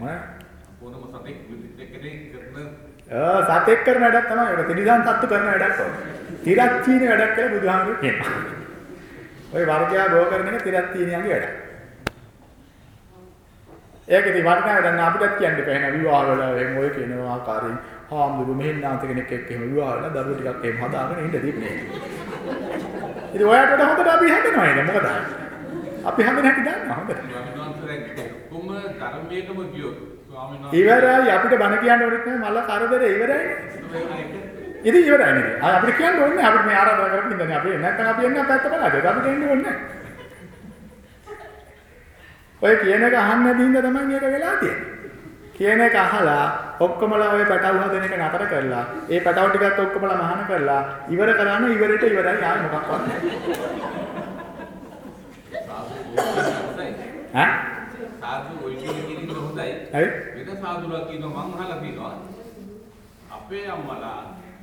මොන? සතෙක් කරන සතෙක් කරන වැඩක් තමයි ඒක. තිරිසන් සත්තු කරන වැඩක් ඔය. තිරච්චීන වැඩක් කියලා බුදුහාමුදුරු කියනවා. ওই වර්ගයා ගෝ කරන එක තිරච්චීනියන්ගේ වැඩක්. ඒක ඉතින් වර්ගය දැන් අපිටත් කියන්න බෑ විවාහ වල එහෙම ඔය කියන ආකාරයෙන් හාමුදුරු මෙහෙන්නාන්ත කෙනෙක් එක්ක එහෙම විවාහ වෙලා දරුවෝ ටිකක් එහෙම හදාගෙන ඉන්න දීපනේ. ඉතින් ඔයාට හොඳට අපි හදනවා නේද මොකද? අපි හදන හැටි දන්නවා හොඳට. කොහොම ධර්මයකම ගියොත් ස්වාමීන් වහන්සේ ඉවරයි අපිට බණ කියන්න ඕනෙත් නෑ මල්ල කරදර ඉවරයි. ඉතින් ඉවරයි නේද? ආ අපිට කියන්න ඕනේ අපිට මේ ආරාධනා කරපින් ඉඳන්නේ අපි නැත්නම් අපි එන්නේ පැත්ත බලන්න. අපිට එන්න ඕනේ. ඔය කියන එක අහන්න හින්දා තමයි මේක වෙලා තියෙන්නේ. කියන එක අහලා ඔක්කොමලා ඔය පැටව හදන එක නතර කරලා ඒ පැටව ටිකත් ඔක්කොමලා මහාන කරලා ඉවර කරාම ඉවරෙට ඉවරයි ආයෙ මොකක්වත් නැහැ. ඈ? සාදු ඔය කියන කෙනෙක් හොඳයි. ඇයි? වෙන සාදුලා කියනවා මං අහලා තියෙනවා. අපේ අම්මලා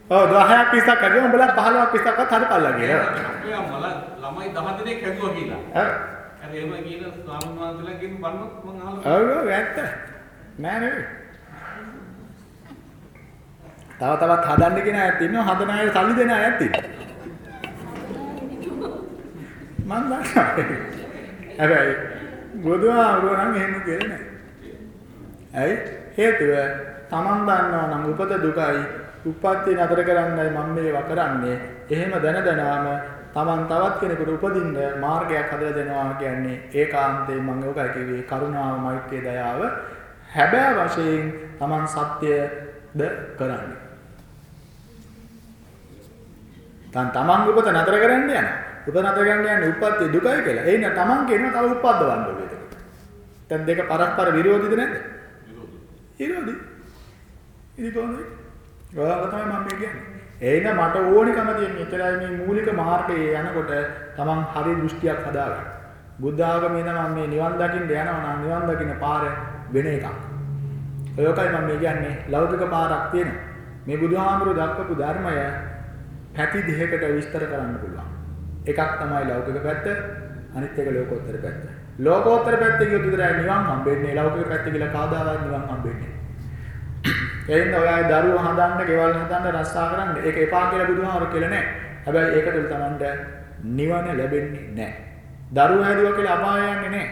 ඔව් 10ක් 20ක් කරගෙන උඹලා 15ක් 20ක්වත් හදපල්ලා කියලා. අපේ අම්මලා ළමයි 10 දෙනෙක් හැදුවා කියලා. ඔව්. අර එහෙම කියන ස්වාමීන් වහන්සේලා කියන බන්නොත් මං අහලා ඔව් ඔව් ඇත්ත. නෑ නෙවෙයි. තව තවත් හදන්න කියන අයත් ඉන්නවා හදන අය සල්ලි දෙන අයත් ඉන්නවා. මන් දන්නවා. හැබැයි බුදුහාමුදුරුවෝ නම් එහෙම කියන්නේ නෑ. ඇයි? හේතුව Taman දන්නවා නම් උපත දුකයි උප්පත්ති නතර කරන්නයි මම මේවා කරන්නේ. එහෙම දැන දැනාම Taman තවත් කෙනෙකුට උපදින්න මාර්ගයක් හදලා දෙනවා කියන්නේ ඒකාන්තයෙන් මම ඔකයි කිව්වේ කරුණාව මෛත්‍රිය දයාව හැබෑ වශයෙන් Taman සත්‍යද කරන්නේ. දැන් Taman උපත නතර කරන්න යනවා. උපත නතර කරන්න යන්නේ උප්පත්ති දුකයි කියලා. න Taman කියනවා තව උප්පද්දවන්න ඕනේ ඒක. දැන් දෙක පරස්පර විරෝධීද නැද්ද? විරෝධී. ඉතින් කොහොමද? ඔයාලා තමයි මම කියන්නේ. එහෙනම් මට ඕනිකම තියෙන එතරම් මේ මූලික මාර්ගයේ යනකොට Taman හරි දෘෂ්ටියක් හදාගන්න. බුද්ධ ආගමේ නම් මේ නිවන් දකින්න යනවා නම් නිවන් දකින්න පාර වෙන එකක්. ඔයකයි මම කියන්නේ ලෞකික පාරක් තියෙනවා. මේ බුදුහාමුදුරුවෝ දක්වපු ධර්මය පැති දෙකකට විස්තර කරන්න පුළුවන්. එකක් තමයි ලෞකික පැත්ත, අනිත් එක ලෝකෝත්තර පැත්ත. ලෝකෝත්තර පැත්තේ ගියොත් විතරයි නිවන් හම්බෙන්නේ. ලෞකික පැත්තේ ගිහලා කාදාවත් නිවන් හම්බෙන්නේ. එහෙනම් ඔයයි දරුවෝ හදන්න, ගෙවල් හදන්න, රස්සා කරන්න ඒක එපා කියලා බුදුහාමර කියලා නෑ. හැබැයි ඒක තුළ Tamanට නිවන ලැබෙන්නේ නෑ. දරුවෝ හැදුවා කියලා අපාය යන්නේ නෑ.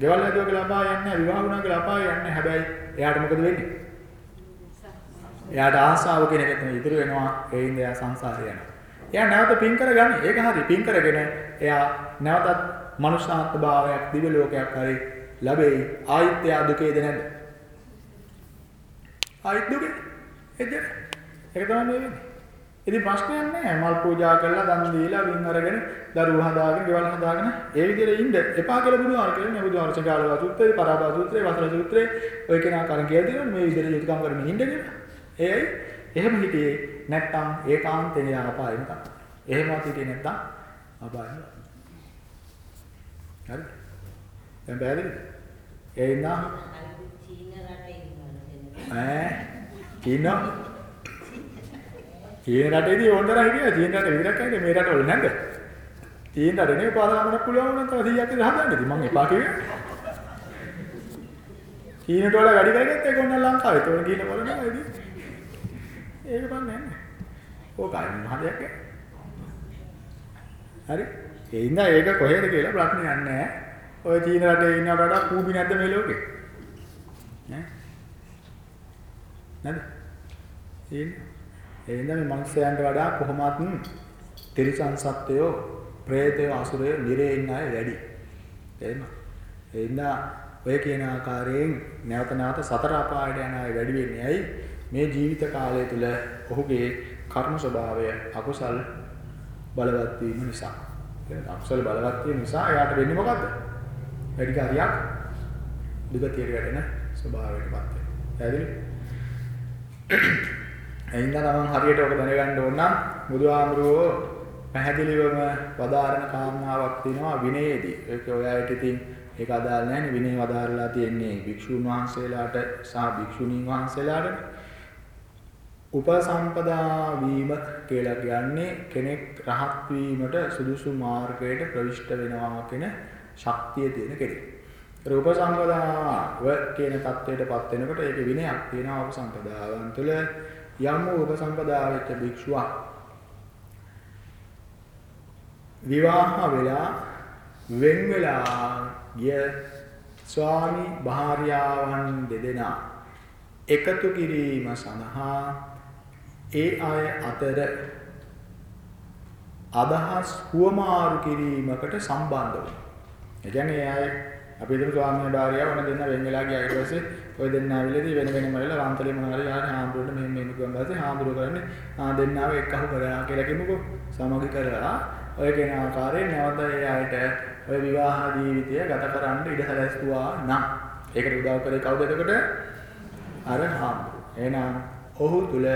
ගෙවල් හැදුවා කියලා අපාය යන්නේ නෑ. විවාහ වුණා කියලා අපාය යන්නේ නෑ. හැබැයි එයාට මොකද වෙන්නේ? එයාට ආසාව කියන එක තමයි ඉතුරු වෙනවා. ඒ ඉඳ එයා සංසාරේ යනවා. එයා නැවත පින් කරගනි. ඒක හරි. පින් කරගෙන එයා නැවතත් මනුෂ්‍යාත්ම භාවයක් දිව්‍ය ලෝකයක් හරි ලැබෙයි. ආයිත් එයා දුකේද නැද්ද? ආයිත් දුකේ. එද? ඒක තමයි මේ වෙන්නේ. ඉතින් ප්‍රශ්නයක් නැහැ. මල් පූජා කරලා දන් දීලා වින් අරගෙන දරුවෝ හදාගෙන, ගෙවල් හදාගෙන ඒ විදිහට ඉන්න එපා කියලා බුදුහාර කියන්නේ බුදුහාර සකාලවා සූත්‍රේ, පරාභා සූත්‍රේ, වසල සූත්‍රේ ඔය කෙනා කරන් කියලා දෙනවා මේ විදිහට යුතුයකම් කරමින් ඉන්න කියලා. ඒයි එහෙම හිටියේ නැත්තම් ඒකාන්තයෙන් යා අපායෙම තමයි. එහෙමවත් හිටියේ නැත්තම් අපායෙම. හරි. දැන් බැලුවද? ඒ ඉන්නා චීන රටේ ඉන්නවා ඈ චීන චීන රටේදී ඕනතර හිටියා චීන රටේ විතරක් ඇයිද මේ රටවල නැද්ද? චීන රටේ නේ පාදාගන්න පුළුවන් නම් තව 100ක් විතර හදන්න ඉතින් මං එපා කිව්වේ. චීනට වල වැඩි කරගත්ත ඒක ඕන ලංකාවේ. ඒක ගිහින් බලනවා ඉතින්. ඒක බන්නේ නැහැ. ඕකයි මහදයක්. හරි. ඒ ඉඳා ඒක කොහෙද කියලා ප්‍රශ්නයක් නැහැ. ඔය චීන රටේ ඉන්නවට වඩා කූඹි නැද්ද මේ ලෝකේ? ඈ නැද්ද? එහෙනම් එහෙනම් මේ මිනිස්යන්ට වඩා කොහොමත් තිරිසන් සත්වයෝ, പ്രേතයෝ, අසුරයෝ නිරේ ඉන්න අය වැඩි. එහෙම. එහෙනම් ඔය කියන ආකාරයෙන් නැවත නැවත සතර අපායට යන අය වැඩි වෙන්නේ ඇයි? මේ ජීවිත කාලය තුල ඔහුගේ කර්ම ස්වභාවය අකුසල් බලවත් වීම නිසා. එහෙනම් අකුසල බලවත් වීම නිසා එයාට වෙන්නේ මොකද්ද? වැඩි කාර්යයක් දුගතියට වැටෙන ස්වභාවයකටපත් වෙනවා. පැහැදිලි? එහෙනම් නම් හරියට ඔබ දැනගන්න ඕන නම් බුදුහාමුදුරුවෝ පැහැදිලිවම වදාරන කාරණාවක් තියෙනවා විනයේදී. ඒක ඔය අයට ඉතින් ඒක අදාළ නැහැ නේ විනය වදාරලා තියෙන්නේ භික්ෂුන් වහන්සේලාට සහ භික්ෂුණීන් වහන්සේලාට. උපසම්පදා වීම කියලා කියන්නේ කෙනෙක් රහත් වීමට සුදුසු මාර්ගයට ප්‍රවිෂ්ඨ වෙනවා කියන ශක්තිය තියෙන කෙනෙක්. ඒ උපසම්පදාව කියන தත්වයටපත් වෙනකොට ඒක විනයක් තියෙනවා උපසම්පදාවන් තුළ යම් උපසම්පදාවෙච්ච භික්ෂුවක් විවාහ වෙලා වෙන් වෙලා ගිය ස්වාමි භාර්යාවන් දෙදෙනා එකතු කිරීම සඳහා ඒ අය අතර අදහස් හුවමාරු කිරීමකට සම්බන්ධ වෙනවා. ඒ කියන්නේ ඒ අය අපි හිතමු ස්වාමීන් භාර්යාව වෙන දෙන්න වෙන් වෙලා ගියා. ඊට පස්සේ ඔය දෙන්න ආවිලදී වෙන වෙනම වෙලා වන්තලේ මොනවා හරි ආන්නේ හාමුදුරනේ මෙහෙම මෙහෙම කිව්වන් පස්සේ හාමුදුරුවෝ කරන්නේ ආ දෙන්නාව එක්කහු කරලා කියලා කිමුකෝ සමගි කරලා ඔය කියන ආකාරයෙන් නැවත ඒ අයට ඔය විවාහ ජීවිතය ගත කරන්න ඉඩ සැලැස්සුවා නම්. ඒකට උදව් කරේ කවුද එතකොට? අර හාමුදුරුවෝ. එහෙනම් ඔහු තුල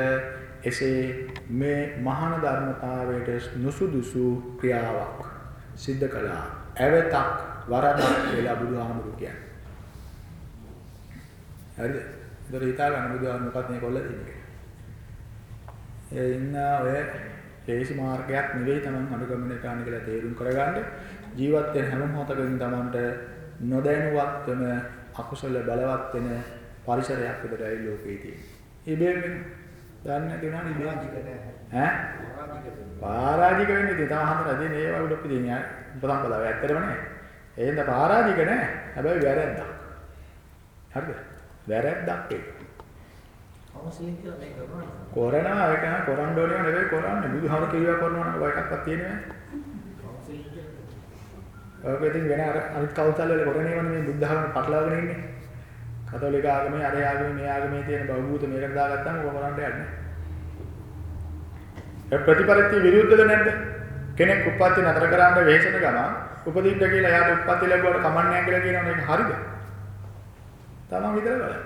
එසේ මේ මහාන ධර්මතාවයට නුසුදුසු ක්‍රියාවක් සිද්ධ කළා ඇවතක් වරදක් කියලා බුදුහාමුදුරු කියන්නේ. හරිද? ඒතර හිතා ගන්න බුදුහාමුදුරු මොකක්ද මේ කොල්ල දෙන්නේ. ඒ ඉන්න ඔය හේසි මාර්ගයක් නෙවෙයි තමන් අනුගමනය කරන්න කියලා තේරුම් කරගන්න ජීවත් වෙන හැම මොහොතකදී තමන්ට නොදැනුවත්වම අකුසල බලවත් වෙන පරිසරයක් විතරයි ලෝකේ තියෙන්නේ. ඉබේම දන්නේ නැති වුණා නේ පරාජික නැහැ. ඈ පරාජික වෙන්නේ ඉතින් තව හතර දෙන ඒවා උඩ පිටින් යා උපසම්පදාව ඇත්තටම නෑ. එහෙනම් පාරාජික නෑ. හැබැයි වැරැද්දක්. හරිද? වැරැද්දක් ඒක. කවුන්සිලින් කියලා මේක කරනවා. කොරනවා ඒක නෑ කොරන්න ඕනේ නෙවෙයි කරන්නේ. බුදුහාම කිව්වා කරනවා නම් ඔය එකක්වත් තියෙන්නේ නෑ. ඔයක ඉතින් වෙන අර අනිත් කවුසල් වල කරණේවනේ මේ බුද්ධ ධර්ම පටලවාගෙන ඉන්නේ. කතෝලික ආගමේ අර ආගමේ මේ ආගමේ තියෙන බහූත මේකට දාගත්තාම ඔබ කරන්න යන්නේ. ඒ ප්‍රතිපරිත්‍ය විරුද්ධද නැද්ද? කෙනෙක් උප්පත්ති නතර කරන්න වෙහෙසන ගමන් උපදින්න කියලා එයාට උප්පත්ති ලැබුවට කමන්නේ නැහැ කියලා කියනවනේ ඒක හරිද? තමන් විතර බලන්න.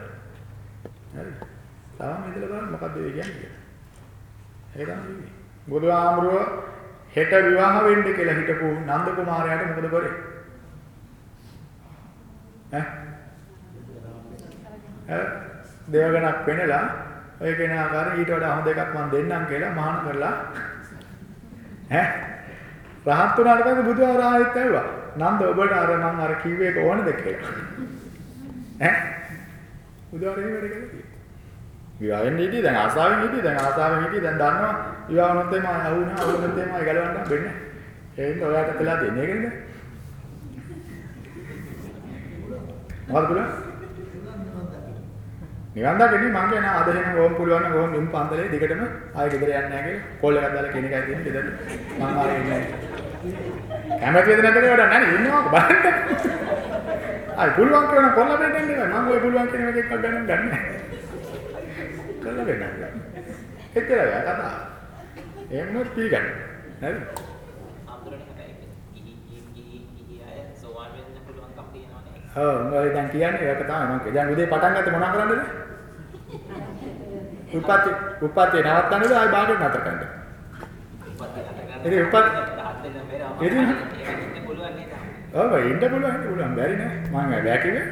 හරිද? තමන් විතර බලන්න මොකද්ද ඒ කියන්නේ? ඒක තමයි. බුදුහාමුදුරුවෝ හෙට විවාහ වෙන්න කියලා හිටපු නන්ද කුමාරයාට මොකද කරේ? ඈ? ඈ දේවගණක් වෙනලා ඔය කෙන ආකාරයෙන් ඊට වඩා හොඳ එකක් මම දෙන්නම් කියලා මහාන කරලා ඈ රහත් වුණාට පස්සේ බුදුහාර ආයෙත් ඇහුවා නන්ද ඔබට අර මං අර කිව්වේ ඒක ඕනද කියලා. ඈ? බුදුහාරේ වැඩ කළා කියලා. විවාහෙන් හිටියේ දැන් ආසාවෙන් හිටියේ දැන් ආසාවෙන් හිටියේ දැන් දන්නවා විවාහ වුණොත් එimhe අහුණා අහුණොත් එimhe ගලවන්න වෙන්නේ. ඒ හින්දා ඔයාට වෙලා දෙන්නේ ඒකනේ. මොකද පුළුවන්? නිවන් දකින්නේ මං කියන අද එහෙනම් ඕම් පුළුවන් නම් ඕම් ඉම් පන්දලේ දිගටම ආයෙ ගෙදර යන්නේ නැහැ කියලා කෝල් එකක් දාලා කියන එකයි තියෙන්නේ ගෙදර මං ආයෙ ඉන්නේ. කැමති වෙද නැද්ද කියලා නැහැ ඉන්නවා බලන්න. ආයෙ පුළුවන් කියන කොල්ල බෙන්න ඉන්නේ මං ඔය පුළුවන් කියන එක එක්ක ගන්න ගන්න කොල්ල බෙන්න එච්චරයි කතා. එහෙම නෝ පිළිගන්න. නේද ඔව් මම දැන් කියන්නේ ඒක තමයි. මං දැන් උදේ පටන් ගත්තේ මොනා කරන්නද? උපත් උපත් නවත්තන්නද ආයෙ බාගෙට නතර කරන්නද. ඉතින් උපත්- ඉතින්- ඉන්න පුළුවන් නේද? ඔව් ඉන්න පුළුවන් පුළුවන්. බැරි නෑ. මං බෑ කිව්වේ.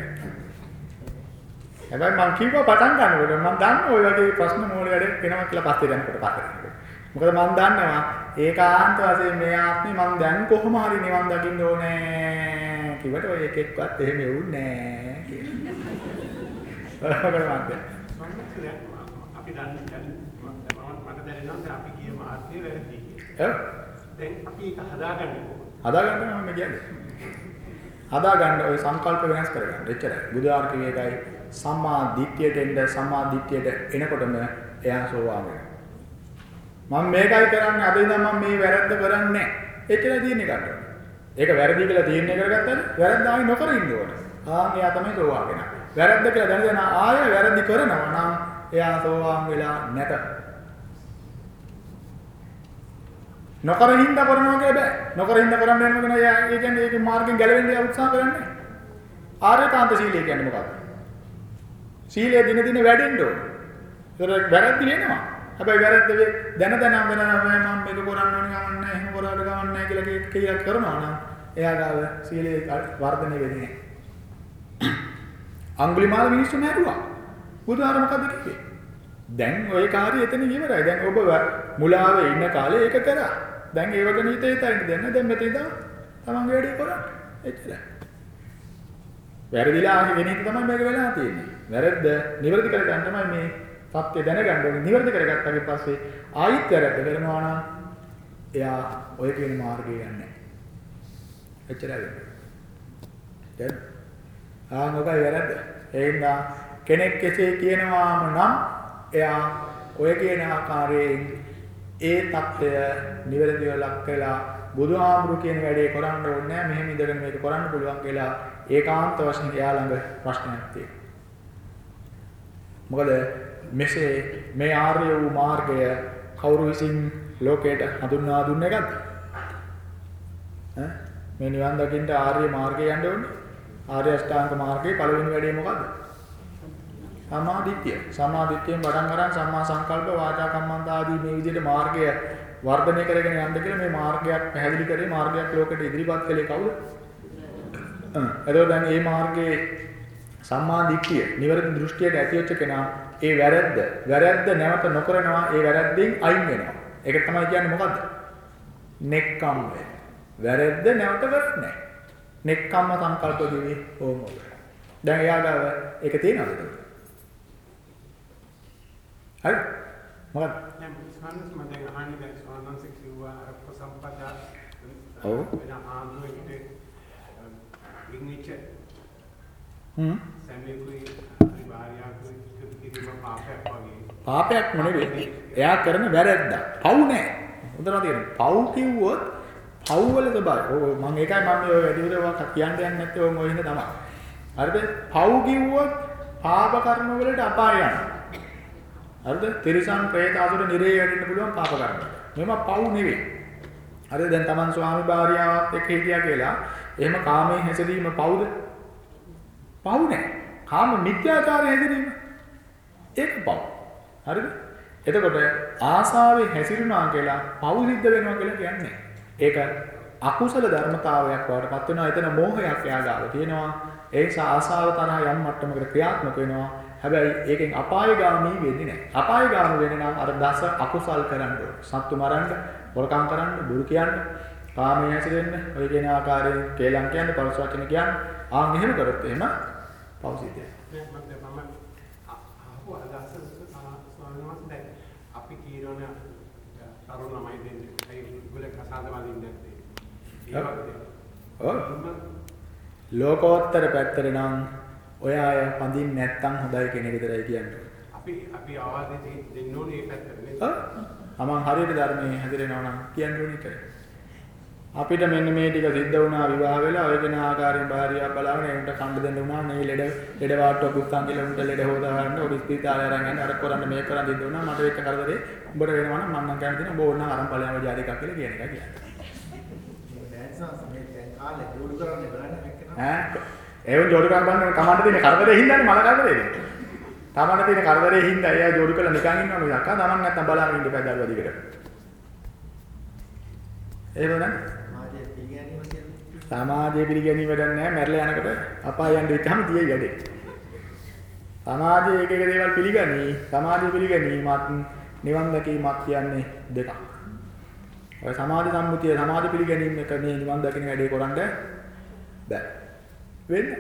හැබැයි මං කිව්වා පටන් ගන්නකොට මං දන්නවා ඔය වගේ ප්‍රශ්න මූල වැඩ වෙනවා කියලා පස්සේ දැනකොට පස්සේ මොකද මං දන්නවා ඒකාන්ත වශයෙන් මේ ආත්මේ මං දැන් කොහොම හරි නිවන් දකින්න ඕනේ කිව්වට ඔය එකෙක්වත් එහෙම එවුන්නේ නෑ කියලා ඔකට මන්ද අපි දන්නේ මට දැනෙනවා දැන් අපි ගිය මාර්ගයේ වැරදි කියලා. ඔව් දැන් අපි ඒක හදාගන්නේ කොහොමද? හදාගන්න මම කියන්නේ. හදාගන්න ওই සංකල්ප වෙනස් කරගන්න. එච්චරයි. බුදුආර කිව්වේ ඒකයි සම්මා දිට්ඨියට එන්න සම්මා දිට්ඨියට එනකොටම එයා සෝවාන් වෙනවා. මම මේකයි කරන්නේ අද ඉඳන් මම මේ වැරද්ද කරන්නේ නැහැ. එච්චරයි තියෙන්නේ ගන්න. ඒක වැරදි කියලා තීරණය කරගත්තද වැරද්ද ආයි නොකර ඉන්න ඕනේ. ආන් එයා තමයි සෝවාන් වෙනවා. වැරද්ද කියලා දැන දැන ආයෙ වැරදි කරනවා නම් එයා සෝවාන් වෙලා නැත. නොකර හින්දා කරනවා කියලා බෑ. නොකර හින්දා කරන්න යන මොකද එයා ඒ කියන්නේ ඒකේ මාර්ගෙන් ගැලවෙන්න එයා උත්සාහ කරන්නේ. ආර්යකාන්ත සීලය කියන්නේ මොකක්ද? සීලය දින දින වැඩෙන්න ඕන. ඒක වැරද්ද වෙනවා. හැබැයි වැරද්ද වේ දැන දැන වෙන මම මේක කරන්න ඕනේ ගමන් නැහැ එහෙම කරාට ගමන් නැහැ කියලා කී- කීයක් කරනවා නම් එයා ගාව සීලේ වර්ධනය වෙන්නේ නැහැ. අඟුලිමාල මිනිස්සු මැරුවා. බුදුහාර මොකද කිව්වේ? දැන් ওই කාර්යය එතන ඉවරයි. දැන් ඔබ මුලාවේ ඉන්න කාලේ ඒක කරා. දැන් ඒවක නීතේ තයින් දැන් දැන් මෙතන ඉඳන් තමන්ගේ වැඩේ කරන්න. එච්චරයි. වැරදිලා වෙන එක තමයි මේක වෙලා තියෙන්නේ. වැරද්ද නිවැරදි කරගන්න තමයි මේ සත්‍ය දැනගන්න ඕනේ. නිවැරදි කරගත්තාට පස්සේ ආයිත් වැරද්ද කරනවා නම් එයා ඔය කියන මාර්ගය යන්නේ නැහැ. එච්චරයි වෙන්නේ. දැන් ආ මොකයි වැරද්ද? එහෙනම් කෙනෙක් කෙසේ කියනවාම නම් එයා ඔය කියන ආකාරයෙන් ඒ தත්ත්වය නිවැරදිව ලක් කළා බුදුහාමුදුරු කියන වැඩේ කරන්න ඕනේ නැහැ මෙහෙම ඉඳගෙන මේක කරන්න පුළුවන් කියලා ඒකාන්ත වශයෙන් එයා ළඟ ප්‍රශ්නයක් තියෙනවා. මොකද මෙසේ මේ ආර්ය වූ මාර්ගය කවුරු විසින් ලෝකයට හඳුන්වා දුන්නේ නැගද්ද? ඈ මේ නිවන් දකින්න ආර්ය මාර්ගය යන්න ඕනේ. ආර්ය අෂ්ටාංග මාර්ගයේ පළවෙනි වැඩේ මොකද්ද? සමාධිත්‍ය. සමාධිත්‍යයෙන් පටන් ගන්න සම්මා සංකල්ප වාචා කම්මන්ත ආදී මේ විදිහට මාර්ගය වර්ධනය කරගෙන යන්න කියලා මේ මාර්ගයක් පැහැදිලි කරේ මාර්ගයක් ලෝකෙට ඉදිරිපත් කළේ කවුද? අ එතකොට දැන් මේ මාර්ගයේ සම්මා දිට්ඨිය නිවැරදි දෘෂ්ටියට ඇතිවෙච්ච කෙනා ඒ වැරද්ද වැරද්ද නැවත නොකරනවා ඒ වැරද්දෙන් අයින් වෙනවා. ඒක තමයි කියන්නේ මොකද්ද? නෙක්ඛම්මය. වැරද්ද නැවත කරන්නේ නැහැ. නෙක්ඛම්ම සංකල්ප දිවි ඕම. දැන් එයා ගාව ඒක තියෙනවද? හරි? මොකක්ද? දැන් ස්වාමීන් මම දැන් අහන්නේ දැන් ස්වාමීන් වහන්සේ කිව්වා අර ප්‍රසම්පදා ඔව්. වෙන ආන්දෝලනයේ විඥිච්ච හ්ම්. පරිවාරයකුයි එකතු කිරීම පාපයක් වගේ. පාපයක් නෙවෙයි. එයා කරන වැරද්ද. පව් නෑ. හොඳට තේරෙන්න. පව් කිව්වොත් පව් වල ස්වභාවය. ඔය මම ඒකයි මම මේ වැඩිවිරව කියන්න යන්නේ නැත්තේ ඔය මොහින්ද තමයි. හරිද? පව් කිව්වොත් පාප කර්ම වලට අපාය යනවා. හරිද? තිරිසන් പ്രേත අසුර නිරේ වැටෙන්න පුළුවන් පාප කර්ම. මෙම පව් නෙවෙයි. හරිද? දැන් Taman ස්වාමි භාර්යාවත් එක්ක හිටියා කියලා එහෙම කාමයේ හැසිරීම පව්ද? පව් නෑ. කාම මිත්‍යාචාරය හැසිරීම. ඒක පව්. හරිද? එතකොට ආසාවේ හැසිරුණා කියලා පව් සිද්ධ වෙනවා කියලා කියන්නේ. ඒක අකුසල ධර්මතාවයක් බවට පත් වෙනවා. එතන මෝහයක් එයාගාව තියෙනවා. ඒ නිසා ආසාව තරහා යම් මට්ටමකට ක්‍රියාත්මක වෙනවා. හැබැයි ඒකෙන් අපායගාමී වෙන්නේ නැහැ. අපායගාමී වෙන්න නම් අර දස අකුසල් කරන්න ඕනේ. සත්තු මරන්න, හොරකම් කරන්න, දුරු කියන්න, කාමයේ හැසිරෙන්න ඔය කියන ආකාරයෙන් කේලම් කියන්නේ පරස වචන කියන්නේ ආන් එහෙම කරොත් එහෙම පෞසිතය. මම මම අහපු අදහස ස්වාමීන් වහන්සේ දැන් අපි කියනවනේ තරුණ ළමයි දෙන්නේ ඒ. වගේ ඔව්. මම ලෝකෝත්තර පැත්තට නම් ඔය අය පඳින්න නැත්තම් හොඳයි කියන එක විතරයි කියන්නේ. අපි අපි ආවාදේ දෙන්න ඕනේ ඒ පැත්තට නේද? හරියට ධර්මයේ හැදිරෙනවා නම් කියන්න ඕනේ ඒක. අපිට මෙන්න මේ ටික සිද්ධ වුණා විවාහ වෙලා ඔය කෙන ආකාරයෙන් භාර්යාව බලාගෙන ඒකට කණ්ඩ දෙන්න වුණා නේ ලෙඩ ලෙඩ වාට්ටුවක් උස්සන් කියලා උන්ට ලෙඩ හොදා ගන්න ඔය ස්පීතාලය අරන් යන්න අර කරන්න මේක කරන්න දෙන්න වුණා මට වෙච්ච කරදරේ උඹට වෙනවා නම් මම නම් කැමති නෑ උඹ ඕන නම් අරන් ඵලයන්ව ජාති එකක් කියලා කියන එක කියන්නේ. ඩෑන්ස් මේ දැන් කාලේ දුරු කරන්නේ බලන්න හැක්කන. ඈ ඒවන් ජෝඩු කරන් බලන්න තමන්ට තියෙන කරදරේ හින්දානේ මල කරදරේ. තමන්ට තියෙන කරදරේ හින්දා එයා ජෝඩු කරලා නිකන් ඉන්නවනේ යක්කා තමන් නැත්තම් බලාගෙන ඉන්න බෑ දරුවා දිගට. එහෙම නේද? සමාජයේ පිළිගැනීම කියන්නේ සමාජයේ පිළිගැනීම වැඩක් නැහැ මැරලා යනකොට අපාය යන්න වෙච්චාම තියෙයි වැඩේ. සමාජයේ එක එක දේවල් පිළිගනී සමාජයේ පිළිගැනීමත් නිවන් දැකීමත් කියන්නේ දෙකක්. ඔය සමාජ සම්මුතිය සමාජ පිළිගැනීම එක මේ නිවන් දකින්න වැඩේ කරන්න බෑ. වෙන්නේ.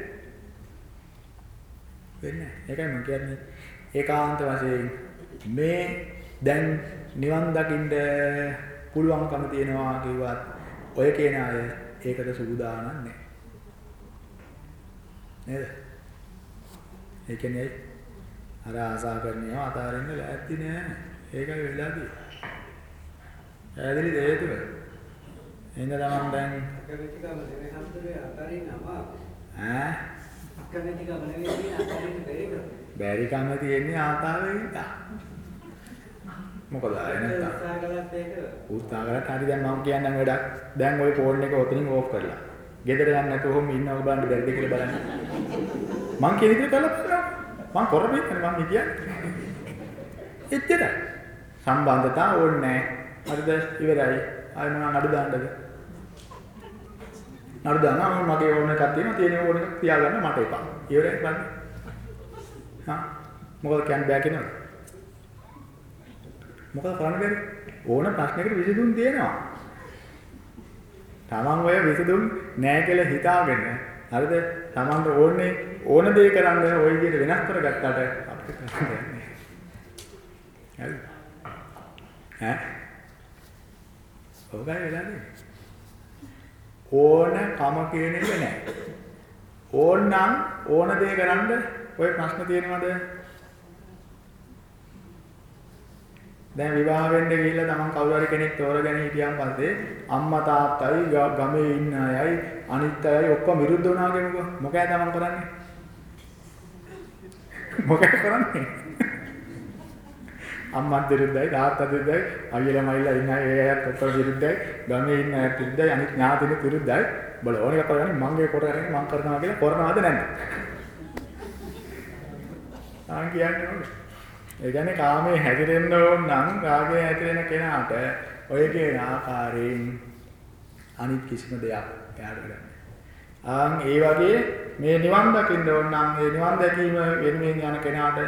වෙන්නේ. ඒකයි මම කියන්නේ ඒකාන්ත වශයෙන් මේ දැන් නිවන් දකින්න පුළුවන්කම තියනවා කිව්වත් ඔය කියන අය ඒකට සූදානම් නැහැ. නේද? ඒ කියන්නේ අර ආසා කරන්නේ අතාරින්න ලෑස්ති නෑ. ඒකයි වෙලා තියෙන්නේ. ඈදිලි හේතුව. එන්න තමන් දැන් අකමැතිකම නෙවෙයි සම්පූර්ණයෙන් අතාරින්න අමාරුයි. ඈ අකමැතිකම නෙවෙයි තියෙන අතාරින්න බැරි කම. බැරි කම තියෙන්නේ ආතාවෙ ඉඳා. මොකද උත්සාහ කරලා හරි දැන් මම කියන්නම් වැඩක්. දැන් ওই ෆෝන් එක ඔතනින් ඕෆ් කරලා. ගෙදර යන්න නැතුව ඔහොම ඉන්නව බලන්න බැරිද කියලා බලන්න. මං කියන විදිහට කළා බලන්න. මං කරපෙන්නේ මම කියන්නේ. එච්චරයි. සම්බන්ධතා ඕනේ නැහැ. හරිද? ඉවරයි. ආයෙ මොනවා නඩු දාන්නද? නඩු දානවා මගේ ඕන එකක් තියෙනවා. තියෙන ඕන එකක් තියාගන්න මට එපා. ඉවරයි බලන්න. හා මොකද කියන්න බෑ කියනවද? මොකද කරන්න බැරි? ඕන ප්‍රශ්නයකට විසඳුම් තියෙනවා. Taman ඔය විසඳුම් නෑ කියලා හිතාගෙන හරිද? Tamanට ඕනේ ඕන දේ කරන්න ওই විදිහට වෙනස් කරගත්තාට අපිට කරන්න දෙයක් නෑ. හරි. ඈ? ඔබයි වෙලානේ. ඕන කම කියන එක නෑ. ඕන්නම් ඕන දේ කරන්න ඔය ප්‍රශ්න තියෙනවද? දැන් විවාහ වෙන්න ගිහිල්ලා තමන් කවුරු හරි කෙනෙක් තෝරගෙන හිටියන් පස්සේ අම්මා තාත්තයි ග- ගමේ ඉන්න අයයි අනිත් අයයි ඔක්කොම විරුද්ධ වුණා කියමුකෝ මොකද තමන් කරන්නේ? මොකද කරන්නේ? අම්මත් විරුද්ධයි තාත්තත් විරුද්ධයි අයියලා මයිලා ඉන්න අය ඒ අයත් ඔක්කොම විරුද්ධයි ගමේ ඉන්න අයත් විරුද්ධයි අනිත් ඥාතිනුත් විරුද්ධයි. බල ඕන එක කරන්නේ මංගේ කොට අරගෙන මං කරනවා කියලා කරනවද නැද්ද? ආන් කියන්නේ ඕනේ ඒ කියන්නේ කාමයේ හැදිරෙන්න ඕන නම් රාගයේ හැදිරෙන කෙනාට ඔය කියන ආකාරයෙන් අනිත් කිසිම දෙයක් එයාට ගන්න. ආන් ඒ වගේ මේ නිවන් දකින්න ඕන නම් මේ නිවන් දැකීම වෙනුවෙන් යන කෙනාට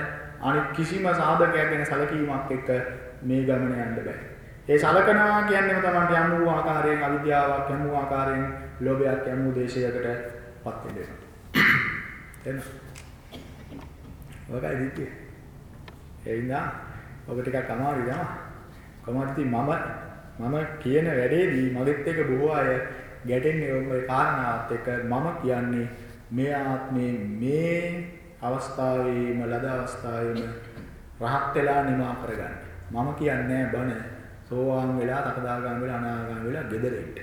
අනිත් කිසිම සාධකයක් ගැන සැලකීමක් එක්ක මේ ගමන යන්න බෑ. ඒ සලකනවා කියන්නේම තමයි යම් වූ ආකාරයෙන් අවිද්‍යාවක් යම් වූ ආකාරයෙන් ලෝභයක් යම් වූ දේශයකට පත් වෙනවා. එන්න. ඔකයි දිත්තේ. එයිනා ඔබ ටිකක් අමාරුයි තමයි. කොහොමද ඉතින් මම මම කියන වැඩේදී මගෙත් එක බොහෝ අය ගැටෙන්නේ ඔය කාරණාවත් එක්ක මම කියන්නේ මේ ආත්මේ මේ අවස්ථාවේම ලද අවස්ථාවේම රහත් වෙලා නිමා කරගන්න. මම කියන්නේ බණ සෝවාන් වෙලා තකදාගාම වෙලා අනාගාම වෙලා ගෙදර ඉන්න.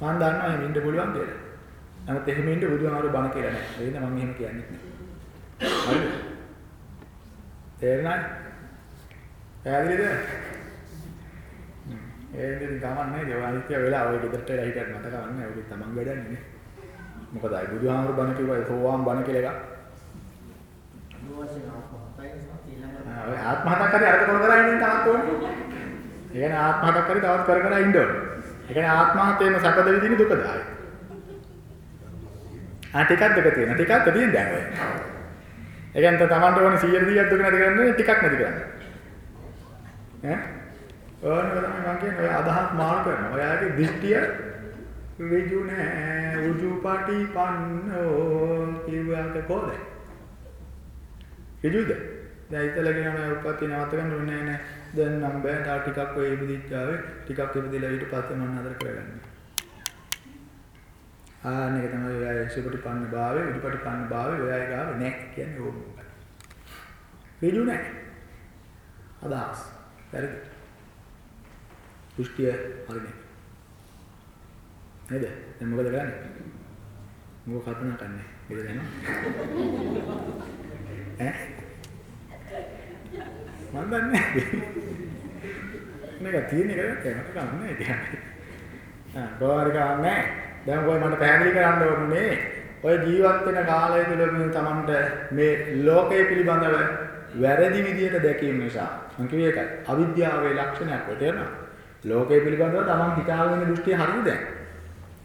මම දන්නවා එහෙම ඉන්න පුළුවන් කියලා. නමුත් එහෙම ඉන්න බුදුහාමර බණ කියලා නෑ. ඒ නිසා මම එහෙම කියන්නේ නෑ. හරිද? තේරුණාද? පැහැදිලිද? ඒ ඉතින් ගමන් නෑ ඒ අනිත්‍ය වෙලා ඔය ගෙදරට වෙලා හිටියත් මතක ගන්න ඔය තමන් වැඩන්නේ නේ. මොකද අය බුදුහාමර බණ කිව්වා සෝවාන් බණ කියලා එකක්. අනුවශයෙන් ආත්මහතයි ඊළඟ ආ, ඔය ආත්මහතක් කරේ අරක කර කර ඉන්න තමක් ඕනේ. ඒ කියන්නේ ආත්මහතක් කරේ තවත් කර කර ඉන්න ඕනේ. ඒ කියන්නේ ආත්මහතේම සැපද විඳින දුකද ආයේ. ආ ටිකක් දෙක තියෙනවා. ටිකක් තියෙන දැන් ඔය. ඒ කියන්නේ තමන්ට ඕනේ 100 100ක් දුක නැති කරන්න ටිකක් නැති කරන්න. ඈ ඕනේ තමයි මම කියන්නේ ඔය අදහස් මාරු කරනවා. ඔයාගේ දෘෂ්ටිය ඍජු නෑ උජුපටිපන්නෝ කිව්වක කොහොද? ඍජුද? දැන් ඉතල කියනවා උපත්ති නවත්ත ගන්න ඕනේ නෑ දැන් නම් බෑ තා ටිකක් ඔය ඉපදිච්චාවේ ටිකක් ඉපදිලා ඊට පස්සේ මම නතර කරගන්න. ආන්න එක තමයි ඔය සුපටිපන්න භාවය උජුපටිපන්න භාවය ඔය අය ගාව නෑ කියන්නේ ඕක. ඍජු නෑ. අදහස්. වැරදි. දෘෂ්ටිය හරිනේ. නේද? දැන් මොකද කරන්නේ? මොකක් කල්පනා කරන්නේ? ඒක දැනනවා. ඈ? මම දන්නේ නැහැ. මේක තියෙන එක මට ගන්නෑ කියන්නේ. ආ ගෝවාර ගන්නෑ. දැන් කොයි මට පැහැදිලි කරන්න ඕනේ ඔය ජීවත් වෙන කාලය තුළ මේ Tamanට මේ ලෝකය පිළිබඳව වැරදි විදියට දැකීම නිසා මම කිව්වේ ඒකයි. අවිද්‍යාවේ ලක්ෂණයක් ඔය තේරෙනවද? ලෝකය පිළිබඳව Taman හිතාගෙන ඉන්න දෘෂ්ටිය හරිද දැන්?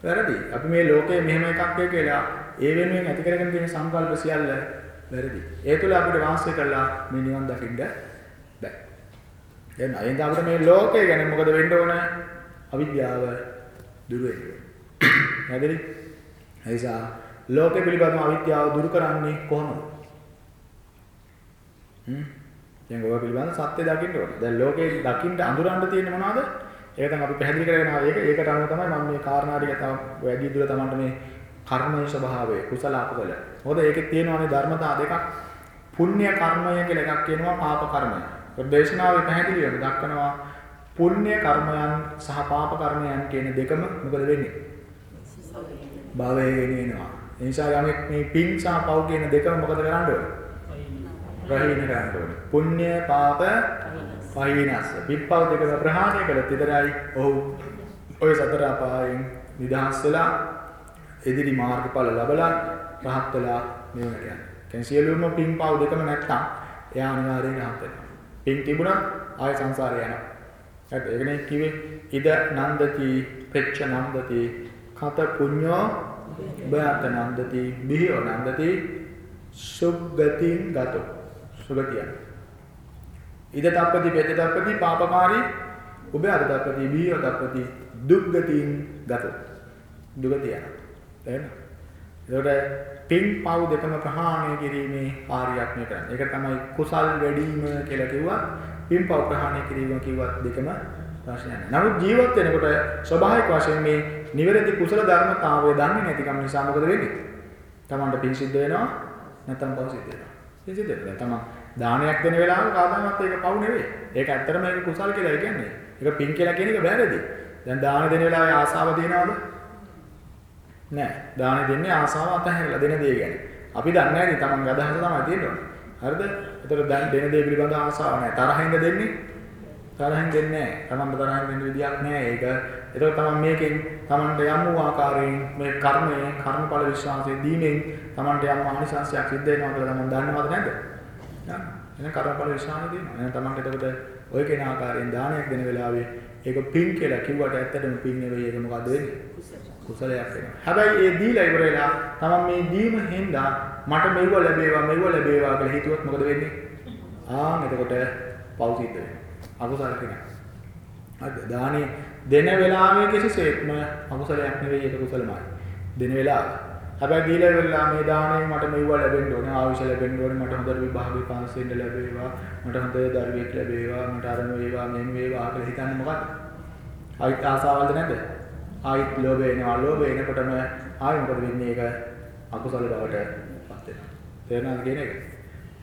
වැරදි. අපි මේ ලෝකයේ මෙහෙම එකක් කියලා ඒ වෙනුවෙන් ඇති කරගෙන තියෙන සංකල්ප සියල්ල වැරදි. ඒ තුළ අපිට වාසය කළා මේ නිවන් දකින්න බෑ. එහෙනම් අයින්ද අපිට මේ ලෝකය ගැන මොකද වෙන්න ඕන? අවිද්‍යාව දුරු වෙන්න ඕන. හරිද? එයිසා ලෝකෙ පිළිබඳව අවිද්‍යාව දුරු කරන්නේ කොහොමද? හ්ම්. දැන් ඔය පිළිබඳව සත්‍ය දකින්න ඕනේ. දැන් ලෝකේ දකින්න අඳුරන්න තියෙන්නේ මොනවද? ඒක තමයි අපි පැහැදිලි කරගෙන ආවේ. ඒක ඒකට අනුව තමයි මම මේ කාරණා ටික තව වැඩි දුර තමන්ට මේ කර්මයේ ස්වභාවය කුසල අකුසල. මොකද ඒකේ තියෙනවානේ ධර්මතා දෙකක්. පුණ්‍ය කර්මය කියලා එකක් කියනවා පාප කර්මය. දේශනාවේ පැහැදිලි වෙන දක්වනවා පුණ්‍ය කර්මයන් සහ පාප කර්මයන් කියන දෙකම මොකද වෙන්නේ? භවයේ ගෙනියනවා. ඒ නිසා යමෙක් මේ පින් සහ පව් කියන දෙකම මොකද කරන්න ඕනේ? ප්‍රහීන කරන්න ඕනේ. පුණ්‍ය පාප පහිනස්ස. පිප්පව දෙකම ප්‍රහාණය කළත් විතරයි ඔහු ඔය සතර අපායෙන් නිදහස් වෙලා එදිරි මාර්ගඵල ලැබලා රහත් වෙලා නිවනට යනවා. කියන්නේ සියලුම පින්පව් දෙකම නැත්තම් එයා අනිවාර්යෙන් රහත් වෙනවා. පින් තිබුණා ආය සංසාරේ යනවා. හරිද? ඒකනේ කිව්වේ ඉද නන්දති පෙච්ච නන්දති කත පුඤ්ඤෝ බයත නන්දති බිහිව නන්දති සුග්ගතින් ගතෝ සුගතිය. ඉද තප්පති පෙච්ච තප්පති පාපකාරී උබය අද තප්පති බිහිව තප්පති දුක්ගතින් ගතෝ. දුගතිය. එහෙනම් ඒකට පින් පව් දෙකම ප්‍රහාණය කිරීමේ කාර්යයක් මේ කරන්නේ. ඒක තමයි කුසල් වැඩිම කියලා කිව්වා. පින් පව් ප්‍රහාණය කිරීම කිව්වත් දෙකම ප්‍රශ්නයක් නෑ. නමුත් ජීවත් වෙනකොට ස්වභාවික වශයෙන් මේ නිවැරදි කුසල ධර්මතාවය දන්නේ නැතිකම නිසා මොකද වෙන්නේ? Tamanට පින් සිද්ධ වෙනවා නැත්නම් පව් සිද්ධ වෙනවා. පින් සිද්ධ වෙනවා. තමන් දානයක් දෙන වෙලාවක කාදාමත් ඒක පව් නෙවෙයි. ඒක ඇත්තටම ඒක කුසල් කියලා කියන්නේ. ඒක පින් කියලා කියන එක වැරදි. දැන් දාන දෙන වෙලාවේ ආසාව දිනවද? නෑ. දාන දෙන්නේ ආසාව අතහැරලා දෙන දේ ගැන. අපි දන්නේ නැහැ නේ තමන්ගේ අදහස තමයි තියෙන්නේ. හරිද? ඒතර දැන් දෙන දේ පිළිබඳ ආසාව නැහැ. තරහින්ද දෙන්නේ? තරහින් දෙන්නේ නැහැ. තමන්ට තරහින් දෙන්න විදියක් නැහැ. ඒක ඒතර තමන් මේකෙන් තමන්ට යම් වූ ආකාරයෙන් මේ කර්මය, කර්මඵල විශ්වාසය දීමෙන් තමන්ට යම් ආනිසංසයක් සිද්ධ වෙනවා කියලා තමන් දන්නවද නැද්ද? එහෙනම් කර්මඵල විශ්වාසය දෙනවා. එහෙනම් තමන්ට එතකොට ඔය කෙන ආකාරයෙන් දානයක් දෙන වෙලාවේ ඒක පින් කියලා කිව්වට ඇත්තටම පින් නෙවෙයි ඒක මොකද්ද වෙන්නේ? කුසලයක් වෙනවා. හැබැයි ඒ දීලා ඉවර වෙලා තමන් මේ දීම හින්දා මට මෙව ලැබේවා මෙව ලැබේවා කියලා හිතුවොත් මොකද වෙන්නේ? ආන් එතකොට පව් සිද්ධ වෙනවා. අකුසල කෙනා. හරිද? දානේ දෙන වෙලාවේ කිසිසේත්ම අකුසලයක් නෙවෙයි ඒක කුසලමයි. දෙන වෙලාව. හැබැයි දීලා ඉවරලා මේ දාණයෙන් මට මෙව ලැබෙන්න ඕනේ, ආවිෂ ලැබෙන්න ඕනේ, මට හොඳට විභාගේ පාස් වෙන්න ලැබේවා, මට හොඳ දරුවෙක් ලැබේවා, මට අරම වේවා, මෙන් වේවා කියලා හිතන්නේ මොකද්ද? ආයිත් ආසාවල්ද නැද්ද? ආයිත් ලෝභය එනවා. ලෝභය එනකොටම ආයෙ මොකද වෙන්නේ? ඒක අකුසල බවට පත් වෙනවා. තේරෙනවද කියන එක?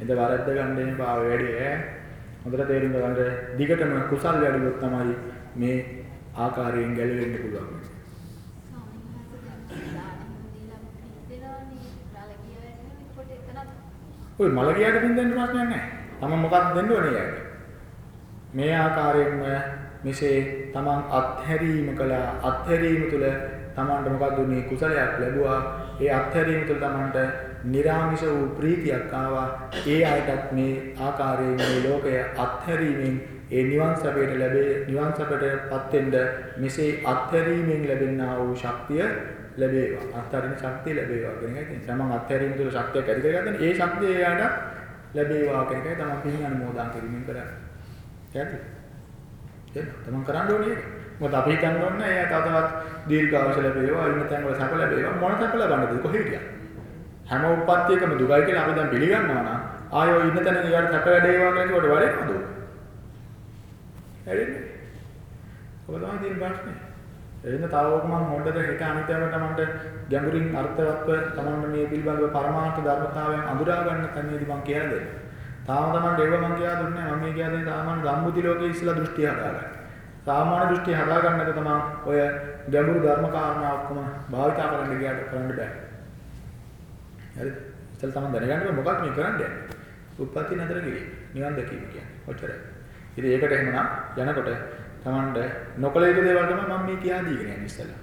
එඳ වරද්ද ගන්න එන්න බා වැඩි ඈ. හොඳට තේරුම් ගන්න දිගටම කුසල් වැඩිවොත් තමයි මේ ආකාරයෙන් ගැලවෙන්න පුළුවන්. ඔය මල ගියාට බින්දෙන්න ප්‍රශ්නයක් නැහැ. තම මොකක් දෙන්න ඕනේ යාට. මේ ආකාරයෙන්ම මෙසේ තමන් අත්හැරීම කළා අත්හැරීම තුළ තමන්ට මොකක්ද මේ කුසලයක් ලැබුවා ඒ අත්හැරීම තුළ තමන්ට निराமிෂ වූ ප්‍රීතියක් ආවා ඒ ආයතත් මේ ආකාරයෙන් මේ ලෝකය අත්හැරීමෙන් ඒ නිවන් සැපයට ලැබේ නිවන් සැපටපත් වෙන්න මෙසේ අත්හැරීමෙන් ලැබෙනා වූ ශක්තිය ලැබේවා අත්හරින ශක්තිය ලැබේවා කියන එකයි කියන්නේ තමන් අත්හැරීම තුළ ශක්තියක් ඇති කරගන්න ඒ ශක්තිය එයාට ලැබේවා කියන එකයි තමන් පින් අනුමෝදන් කිරීමෙන් කරන්නේ හරිද එහෙනම් තමන් කරන්න ඕනේ ඒක. මොකද අපි හිතන්න ඕනේ එයා තව තවත් දීර්ඝායුෂ ලැබේවා, ඉන්න තැන් වල සැප ලැබේවා මොන සැප ලබන්නද කොහෙද කියන්නේ? හැම උප්පත්තියකම දුකයි කියලා අපි දැන් පිළිගන්නවා නම් ආයෝ ඉන්න තැන ඊට සැප වැඩේවා කියලා කිව්වට වැඩේනවද? වැඩෙන්නේ. ඔබ තමයි තියෙන ප්‍රශ්නේ. එහෙනම් තව ඔක මම හොඳට හිත අනිත්‍යවට තමන්ට ගැඹුරින් අර්ථවත්ව තමන්ට මේ පිළිබඳව පරමාර්ථ ධර්මතාවයන් අඳුරා ගන්න තැනදී මම කියලා දෙන්න. තාම තමන්ට ඒව මම කියලා දුන්නේ නැහැ. මම මේ කියලා දෙන්නේ සාමාන්‍ය සම්මුති ලෝකයේ ඉස්සලා දෘෂ්ටිය හදාගන්න. සාමාන්‍ය දෘෂ්ටිය හදාගන්නක තමයි ඔය ගැඹුරු ධර්ම කාරණා ඔක්කොම භාවිතා කරන්න ගියාට කරන්න බෑ. හරිද? ඉතින් තමන් දැනගන්න ඕනේ මොකක්ද මේ කරන්නේ? උප්පත්ති නතර කිරීම. නිවන් දැකීම කියන්නේ. ඔච්චරයි. ඉතින් ඒකට එහෙමනම් යනකොට තමන්ට නොකල යුතු දේවල් තමයි මම මේ කියා දීගෙන යන්නේ ඉස්සෙල්ලා.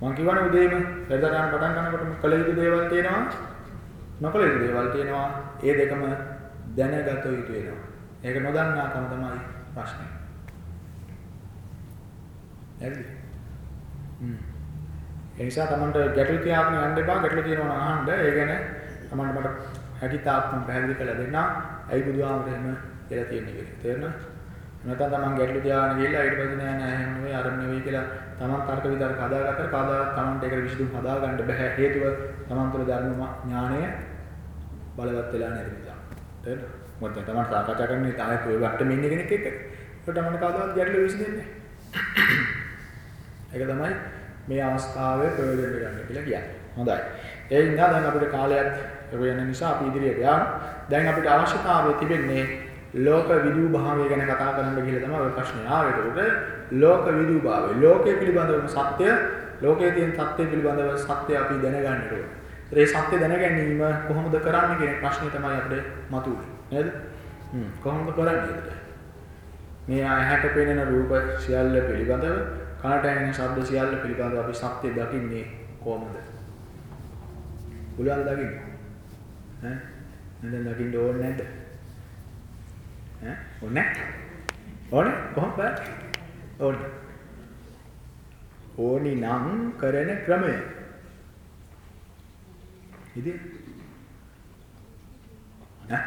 මම කියවනේ උදේම වැඩසටහන පටන් ගන්නකොට කල යුතු දේවල් තියෙනවා නොකල යුතු දේවල් තියෙනවා. ඒ දෙකම දැනගත යුතු වෙනවා. ඒක නොදන්නාකම තමයි ප්‍රශ්නේ. හරිද? හ්ම්. ඒ නිසා තමන්ට ගැටලු තියාගෙන යන්න එපා. ගැටලු තියෙනවා නම් අහන්න. ඒ ගැන තමන්ට මට හැකි තාක් මම පැහැදිලි කරලා දෙන්නම්. ඇයි බුදුහාමර එහෙම කියලා තියෙන්නේ කියලා. තේරෙනවද? නැත්නම් තමන් ගැටලු තියාගෙන ගිහලා ඊට පස්සේ නෑ නෑ එහෙම නෙවෙයි අර නෙවෙයි කියලා තමන් තර්ක විතර්ක හදාගත්තට කවදාවත් තමන්ට ඒකට විසඳුම් හදාගන්න බෑ. හේතුව තමන් තුළ ධර්ම ඥානය බලවත් වෙලා නැති නිසා. තේරෙනවද? මොකද තමන් සාකච්ඡා කරන්නේ තායක ඔය වට්ටමේ ඉන්න කෙනෙක් එක්ක. ඒකට තමන්ට කවදාවත් ගැටලු විසඳෙන්නේ නෑ. ඒක තමයි මේ අවස්ථාවේ ප්‍රයෝජන ගන්න කියලා කියන්නේ. හොඳයි. ඒ නිසා දැන් අපිට කාලයක් වෙන නිසා අපි ඉදිරියට යනවා. දැන් අපිට අවශ්‍යතාවය තිබෙන්නේ ලෝක විදූ භාවය ගැන කතා කරන්න කියලා තමයි ඔය ප්‍රශ්නේ ආවේ. ඒකට ලෝක විදූ භාවය. ලෝකයේ පිළිබඳව සත්‍ය, ලෝකයේ තියෙන සත්‍ය පිළිබඳව සත්‍ය අපි දැනගන්න ඕනේ. ඒ සත්‍ය දැනගැනීම කොහොමද කරන්නේ කියන ප්‍රශ්නේ තමයි අපිට මතුවේ. නේද? හ්ම් කොහොමද කරන්නේ? මේ ඇහැට පෙනෙන රූප සියල්ල පිළිබඳව කනට ඇහෙන ශබ්ද සියල්ල පිළිබඳව අපි සත්‍ය දකින්නේ කොහොමද? පුළුවන් දකින්න. ඈ? නැත්නම් දකින්න ඕනේ නැද්ද? ඈ? ඕනේ? ඕනේ? කොහොමද? ඕනේ. ඕනි නම් කරන ක්‍රමය. ඉතින් ඈ?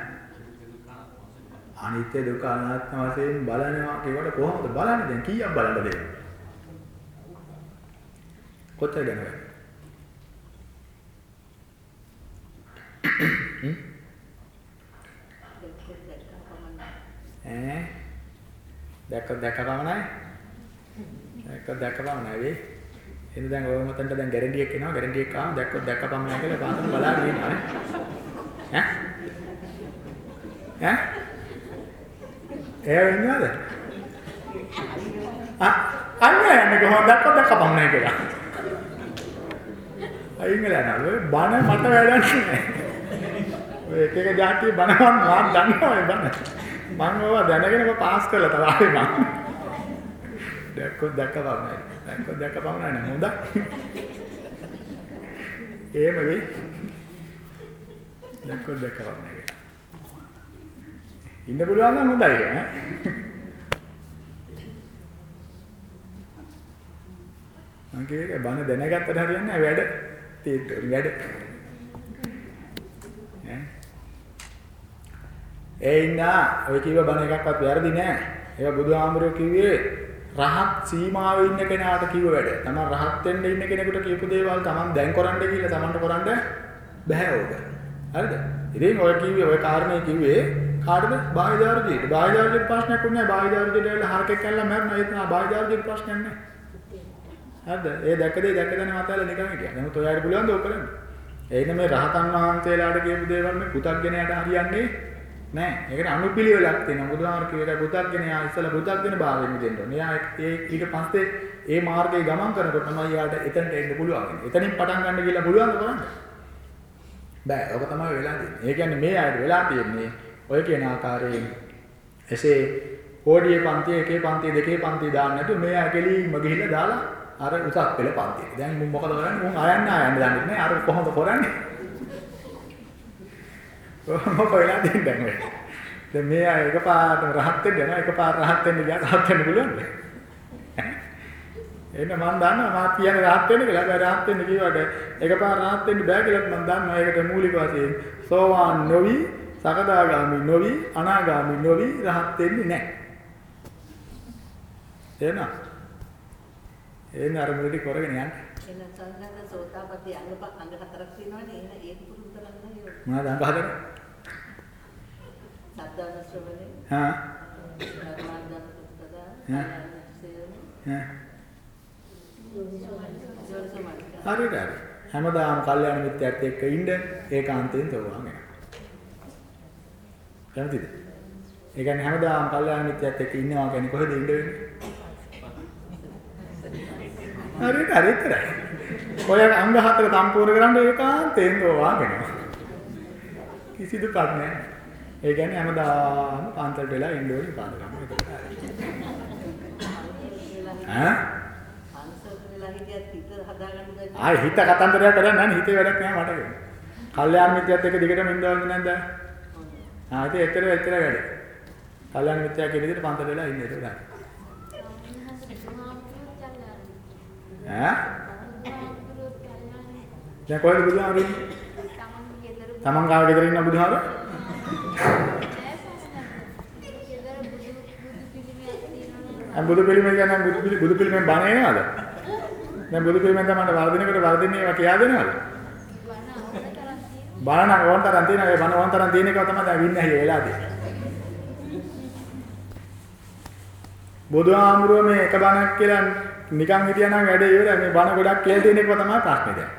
අනිත්‍ය දුක අනාත්ම වශයෙන් බලනවා කියවට කොහොමද බලන්නේ දැන් කීයක් බලන්න දෙන්නේ? කොච්චර දැනගන්න? ඈ? දැක්ක දැක්ක පමණයි? දැක්ක දැක්ක පමණයි. වේ එන්න දැන් ඔය මතන්ට දැන් ගැරන්ටි එක එනවා. ගැරන්ටි එක ආව දැක්ක දැක්ක පමණයි කියලා පාතම බලාගෙන ඉන්නවා ඈ? ඈ? ඒ වෙනවද ආ අන්න යන්නේ කොහොමද? දැක්ක දැක්ක පමණයි කියලා. අයින් වෙලා නෑ ඔය බන මට වැඩන්නේ නෑ ඔය එක එක જાතිය බන මම මම දන්නවා බන මම ඔවා දැනගෙන පාස් කරලා තමයි මම දැක්කොත් දැක්ක පමණයි. දැක්කොත් දැක්ක පමණයි නේද හොඳයි. එහෙම වෙයි. දැක්කොත් දැක්ක පමණයි. ඉන්න පුළුවන් නම් හොඳයි ඈ. මම කියන්නේ බන දැනගත්තට හරියන්නේ නැහැ වැඩ. තියෙන්න වැඩ. ඈ. ඒ ඉන්නා ඔය කිව්ව බණ එකක්වත් වැරදි නෑ. ඒක බුදුහාමුදුරුවෝ කිව්වේ රහත් සීමාවේ ඉන්න කෙනාට කිව්ව වැඩ. තමන් රහත් වෙන්න ඉන්න කෙනෙකුට කියපු දේවල් තමන් දැන් කරන්න කියලා තමන්ට කරන්න බෑ ඕක. හරිද? ඉතින් ඔය කිව්වේ ඔය කාරණේ කිව්වේ කාටද? බාහිදාර්ජීට. බාහිදාර්ජීට ප්‍රශ්නයක් උන්නේ නෑ. බාහිදාර්ජීට ඇවිල්ලා හරකෙක් කල්ලා මැරෙනවා. ඒක නා බාහිදාර්ජීට ප්‍රශ්නයක් නෑ. හරිද? ඒ දැක්ක දේ දැක්ක දැන මතල නිකන් හිටියා. නමුත් ඔයාලට පුළුවන් ද ඔක කරන්න? එයින මේ රහතන් වහන්සේලාට කියපු දේවල් මේ පුතග්ජනයාට හරියන්නේ නෑ. ඒකට අනුපිළිවෙලක් තියෙනවා. බුදුහාමර කිව්ව එක පුතග්ජනයා ඉස්සලා පුතග්ජන භාවයෙන් මිදෙන්න ඕනේ. එයා ඒ ඊට පස්සේ ඒ මාර්ගයේ ගමන් කරනකොට තමයි යාට එතනට එන්න පුළුවන්. එතනින් පටන් ගන්න කියලා පුළුවන් කරන්න. බෑ. ඔක තමයි වෙලා තියෙන්නේ. ඒ කියන්නේ මේ ආයත වෙලා තියෙන්නේ ඔය කියන ආකාරයෙන් එසේ කෝඩියේ පන්තිය එකේ පන්තිය දෙකේ පන්තිය දාන්න නැතුව මේ ආය කෙලින්ම ගිහිල්ලා දාලා අර උසස් පෙළ පන්තියට. දැන් මුන් මොකද කරන්නේ? මුන් ආයන්න ආයන්න දන්නේ නැහැ. අර කොහොමද කරන්නේ? කොහොමද වෙලා දෙන්නේ දැන් ඔය. දැන් මේ අය එකපාරට රහත් වෙන්න යනවා එකපාර රහත් වෙන්න ගියා රහත් වෙන්න පුළුවන්ද? එන්න මම දන්නවා මා කියන්නේ රහත් වෙන්න කියලා. හැබැයි රහත් වෙන්න කිව්වට එකපාර රහත් වෙන්න බෑ කියලා මම දන්නවා. ඒකට මූලික වශයෙන් සෝවාන් නොවි, සකදාගාමි නොවි, අනාගාමි නොවි රහත් වෙන්නේ නැහැ. එහෙනම් එන්න අර මුලට කරගෙන යන්න. එන සංඝාත සෝතාපට්ටි අංග අංග හතරක් තියෙනවනේ එන ඒක පුරුදු කරන්න ඕනේ. මොනවද අංග හතර? සද්ධාන ශ්‍රවණේ, හා ධර්මාර්ථන පුස්තක, ඈ. සේවනේ, ඈ යෝනිසෝමනසිකාරය. හරියට හරි. හැමදාම කල්යාණ මිත්‍යත් එක්ක ඉන්න ඒකාන්තයෙන් තෝරාගෙන. කැමතිද? ඒ කියන්නේ හැමදාම කල්යාණ මිත්‍යත් එක්ක ඉන්නවා කියන්නේ කොහෙද ඉන්න වෙන්නේ? හරියට හරියට. ඔය අංග හතර සම්පූර්ණ කරන්න ඒකාන්තයෙන් තෝරාගෙන. කිසිදු කක් නැහැ. ඒ කියන්නේ හැමදාම පාන්සලට වෙලා ඉන්න ඕනේ පාන්දරම. ඈ පන්සලට වෙලා හිටියත් හිත හදාගන්න බැරි. ආයි හිත කතන්දරයක් කරන්නේ නැහැ නේ. හිතේ වැඩක් නැහැ මට වෙන්නේ. කල්යාණ මිත්‍යත් එක්ක දිගටම ඉඳවන්නේ නැද්ද? ආ ඉතින් එතන එතන වැඩ. කල්යාණ මිත්‍යා කියන විදිහට පන්තල වෙලා ඉන්නේ ඒක උඩ. ඈ? දැන් කොහෙද බුදුහාමුදුරු ඉන්නේ? තමන් ගාව ගෙදර ඉන්න බුදුහාමුදුරු? දැන් බුදු පිළිමේ කියන්නේ බුදු පිළි බුදු පිළිමෙන් බණ එනවද? දැන් බුදු පිළිමෙන් තමයි වර්ධිනකට වර්ධිනේ ඒවා කියා දෙනවද? බණ නම් ඕන තරම් තියෙනවා. ඒ බණ ඕන තරම් තියෙන එක තමයි දැන් වින්න ඇහි වෙලා තියෙන්නේ. බුදුහාමුදුරුවෝ මේ එක බණක් කියලා නිකන් හිටියා නම් වැඩේ ඉවරයි. මේ බණ ගොඩක් කියලා තියෙන එක තමයි ප්‍රශ්නේ දැන්.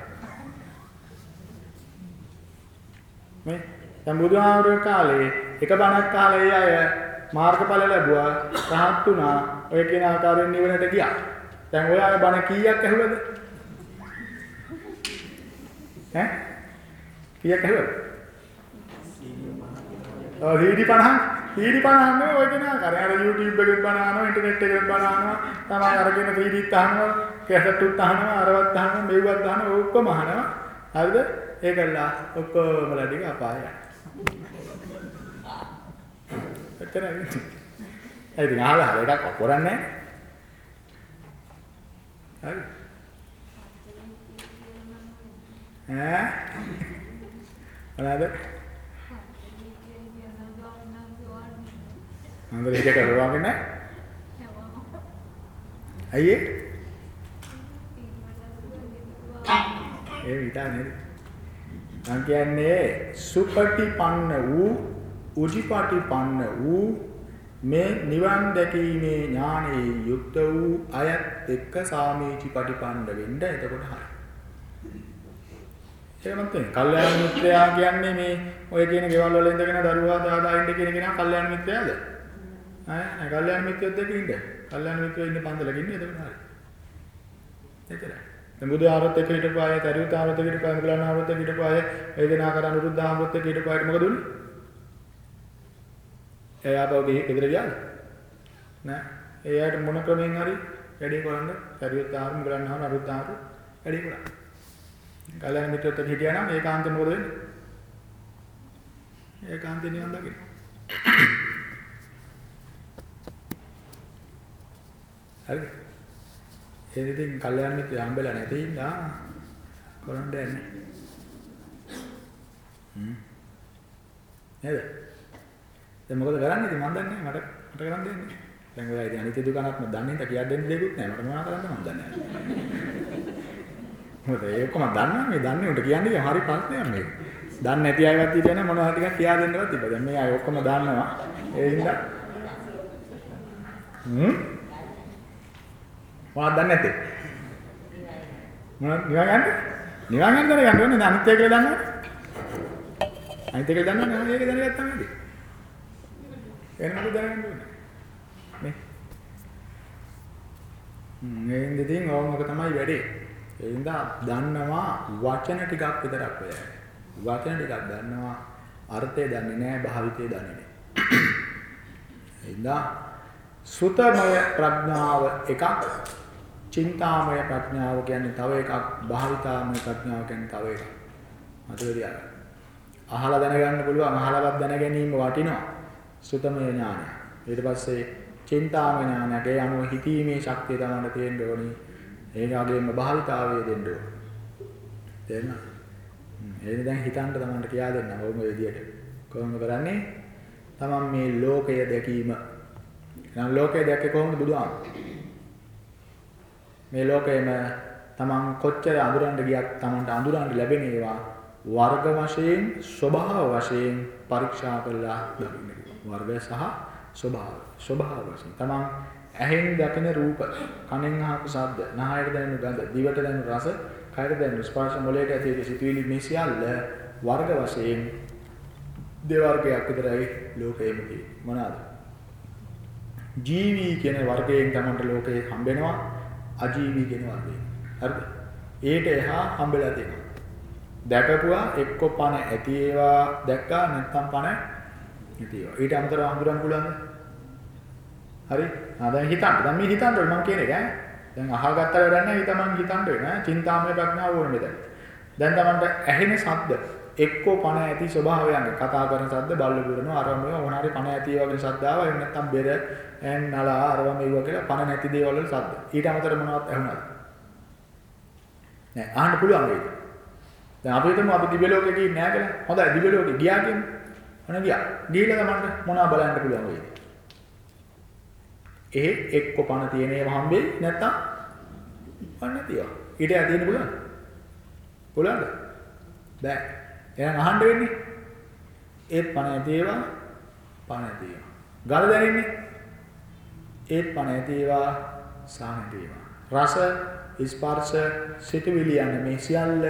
මේ දැන් බුදුහාමුදුරුවෝ කාලේ එක බණක් කාලේ ඒ අය මාර්ගඵල ලැබුවා, රහත් වුණා, ඔය කියන ආකාරයෙන් නිවනට ගියා. දැන් ඔය අය බණ කීයක් ඇහුවද? ඈ? කීයක් ඇහුවද? ඔව් CD 50 CD 50 නේ ඔය කියන ආකාරය. අර YouTube එකෙන් බණ අහනවා, ඉන්ටර්නෙට් එකෙන් බණ අහනවා, තමයි අරගෙන 3Dත් අහනවා, කැසට්ටුත් අහනවා, අරවත් අහනවා, මෙව්වත් අහනවා, ඔක්කොම අහනවා. හරිද? ඒකලා ඔක්කොම ටික අපාය යනවා. එතරම් ඒ ඉතින් අහලා අහලා එකක් කරන්නේ නැහැ. හරි. ඈ? මොනවාද? මන්දර එක කරුවාගෙන නැහැ. අයියේ? ඒ විතර නේද? මං කියන්නේ සුපටිපන්න වූ උජිපටිපන්න වූ මේ නිවන් දැකීමේ ඥානයේ යුක්ත වූ අයත් එක්ක සාමීචි පටිපන්න වෙන්න එතකොට හරි. ඒකමත් වෙන්නේ. කල්යාණ මිත්‍රයා කියන්නේ මේ ඔය කියන ගෙවල් වල ඉඳගෙන දරුවා දාදා ඉන්න කියන කෙනා කල්යාණ මිත්‍රයාද? ඈ නෑ කල්යාණ මිත්‍රයොත් එක්ක ඉන්න. කල්යාණ මිත්‍රයෝ ඉන්න පන්දලක ඉන්නේ එතකොට හරි. එතරම්. දැන් බුදු ආරත් එක්ක හිටපු අය, තරියුත් ආරත් එක්ක හිටපු අය, මුගලන් ආරත් එක්ක හිටපු අය, වේදනා කරන අනුරුද්ධ ආරත් එක්ක හිටපු අයට මොකද උනේ? එයා බව ගිහින් ගෙදර ගියාද? නෑ. ඒ අයට මොන ක්‍රමෙන් හරි වැඩේ කරන්න තරියුත් ආර, මුගලන් ආර, අනුරුද්ධ ආර වැඩේ කරා. කල්‍යාණ මිත්‍රයොත් එක්ක හිටියා නම් ඒකාන්තේ මොකද වෙන්නේ? ඒකාන්තේ නිවන් දකින්න. හරිද? ඒ ඉතින් කල්‍යාණ මිත්‍රය හම්බෙලා නැති ඉඳා කරන්න දෙන්නේ. හ්ම්. නේද? දැන් මොකද කරන්නේ ඉතින් මන් දන්නේ මට මට කරන්න දෙන්නේ. දැන් ඔයා ඉතින් අනිත්‍ය දුකනත් මම දන්නේ නැත කියක් දෙන්න දෙයක්වත් නැහැ. මට මොනවා කරන්නද මන් දන්නේ නැහැ. මොකද ඒකම දන්නා මේ දන්නේ උන්ට කියන්නේ හරි ප්‍රශ්නයක් මේක. දන්නේ නැති අයවත් ඉතින් මොනවා ටිකක් කියා දෙන්නවත් තිබ්බා. දැන් මේ අය ඔක්කොම දන්නවා. ඒ හින්දා හ්ම් මොනවද දන්නේ නැත්තේ? මොනවද නිවන් යන්නේ? නිවන් යන්න දැනගන්න ඕනේ අනිත්‍ය කියලා දන්නවද? අනිත්‍ය කියලා දන්නවද? මම ඒක දැනගත්තා නේද? එන්නද දැනගන්න ඕනේ. මේ. හ්ම් මේ ඉඳින් ඕමක තමයි වැඩේ. ඒ හින්දා දන්නවා වචන ටිකක් විතරක් ඔය. වචන ටිකක් දන්නවා අර්ථය දන්නේ නැහැ භාවිතය දන්නේ නැහැ. ඒ හින්දා සුතමය ප්‍රඥාව එකක් චින්තාමය ප්‍රඥාව කියන්නේ තව එකක් භාවිතාමය ප්‍රඥාව කියන්නේ තව එකක්. මතකද අහලා දැනගන්න පුළුවන් අහලවත් දැන ගැනීම වටිනවා. සුතමය ඥානය. ඊට පස්සේ චින්තාමය ඥානය. ඒ අනුව හිතීමේ ශක්තිය තමයි තියෙන්න ඕනි. ඒ වගේම භාවිතාවය දෙන්න ඕනි. තේරෙනවද? එහෙනම් දැන් හිතන්න තමයි කියා දෙන්න ඕම විදියට. කොහොමද කරන්නේ? තමන් මේ ලෝකය දැකීම. නම් ලෝකය දැක්කේ කොහොමද බුදුහාම? මේ ලෝකෙම තමන් කොච්චර අඳුරන්න ගියත් තමන්ට අඳුරන්න ලැබෙන ඒවා වර්ග වශයෙන් ස්වභාව වශයෙන් පරීක්ෂා කරලා දකින්න කිව්වා. වර්ග සහ ස්වභාව. ස්වභාව වශයෙන් තමන් ඇහෙන් දකින රූප, කනෙන් අහපු ශබ්ද, නහයට දැනෙන ගඳ, දිවට දැනෙන රස, කයට දැනෙන ස්පර්ශ මොලේට ඇති සිතුවිලි මේ සියල්ල වර්ග වශයෙන් දෙවර්ගයක් විතරයි ලෝකෙම තියෙන්නේ. මොනවාද? ජීවි කියන වර්ගයෙන් තමයි ලෝකේ හම්බෙනවා අජීවි කියන වර්ගයෙන්. හරිද? ඒට එහා හම්බෙලා තියෙනවා. දැකපුවා එක්ක පණ ඇති ඒවා දැක්කා නැත්නම් පණ නැති ඒවා. ඊට අමතරව හඳුරන්න පුළුවන්ද? හරි? ආ දැන් හිතන්න. දැන් මේ හිතන්න ඕනේ මම කියන එක ඈ. දැන් අහගත්ත වැඩක් නැහැ. ඊට මම හිතන්න වෙන ඈ. චින්තාමය ප්‍රඥාව ඕනේ මෙතන. දැන් Tamanට ඇහෙන ශබ්ද එක්කෝ පණ ඇති ස්වභාවයන් කතා කරන ශබ්ද බල්ල පුරනවා අරම මොන හරි පණ ඇති වගේ ශබ්ද ආවා එහෙම නැත්නම් බෙර ඇන් නලා අරව මේවා කියලා පණ නැති දේවල් වල ශබ්ද. ඊට අමතරව මොනවත් ඇහුණාද? නෑ අහන්න පුළුවන් වේද? දැන් අපි හිතමු අපි දිව්‍ය ලෝකෙ ගිහින් නෑ කියලා. හොඳයි දිව්‍ය ලෝකෙ ගියා කියන්නේ. මොන ගියා? ගිහිල්ලා තමන්ට මොනවා බලන්න පුළුවන් වේද? එහෙ එක්ක පණ තියෙන ඒවා හම්බෙයි නැත්නම් පණ නැතිවා. ඊට යා තියෙන්න පුළුවන්. පුළුවන්ද? බෑ. එහෙනම් අහන්න වෙන්නේ. ඒත් පණ ඇති ඒවා පණ ඇති ඒවා. ගල දැනෙන්නේ. ඒත් පණ ඇති ඒවා සහ නැති ඒවා. රස ස්පර්ශ සිතවිලි යන මේ සියල්ල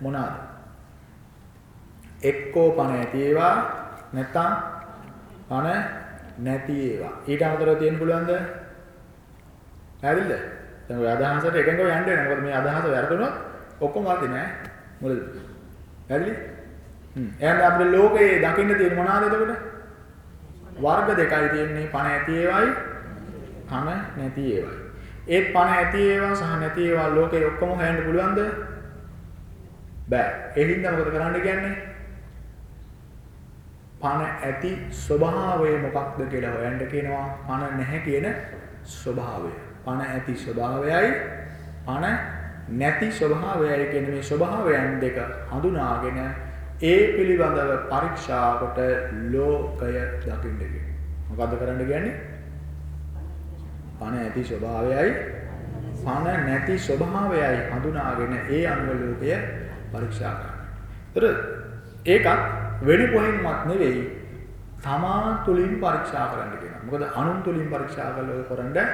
මොනවාද? එක්කෝ පණ ඇති ඒවා නැත්නම් පණ නැති ඒවා. ඊට අමතරව තියෙන්න පුළුවන්ද? හරිද? දැන් ඔය අදහසට එකඟව යන්න වෙනවා. මොකද මේ අදහස වැරදුනොත් ඔක්කොම වාදි නෑ. මොකද? හරිද? හ්ම්. එහෙනම් අපේ ලෝකයේ දකින්න තියෙන මොනවාද එතකොට? වර්ග දෙකයි තියෙන්නේ පණ ඇති ඒවායි පණ නැති ඒවායි. ඒත් පණ ඇති ඒවා සහ නැති ඒවා ලෝකේ ඔක්කොම හොයන්න පුළුවන්ද? බෑ. ඒ හින්දා මොකද කරන්න කියන්නේ? පණ ඇති ස්වභාවය මොකක්ද කියලා හොයන්න කියනවා. පණ නැහැ කියන ස්වභාවය. පණ ඇති ස්වභාවයයි පණ නැති ස්වභාවයයි කියන මේ ස්වභාවයන් දෙක හඳුනාගෙන ඒ පිළිබඳව පරීක්ෂා කොට ලෝකය දකින්න කියනවා. මොකද්ද කරන්න කියන්නේ? පණ ඇති ස්වභාවයයි පණ නැති ස්වභාවයයි හඳුනාගෙන ඒ අනුව ලෝකය පරීක්ෂා කරන්න. ඒතර ඒකත් වෙන කොහෙන්වත් නෙවෙයි තමා තුලින් පරීක්ෂා කරන්න කියනවා. මොකද අනුන් තුලින් පරීක්ෂා කළොත් කරන්න බෑ.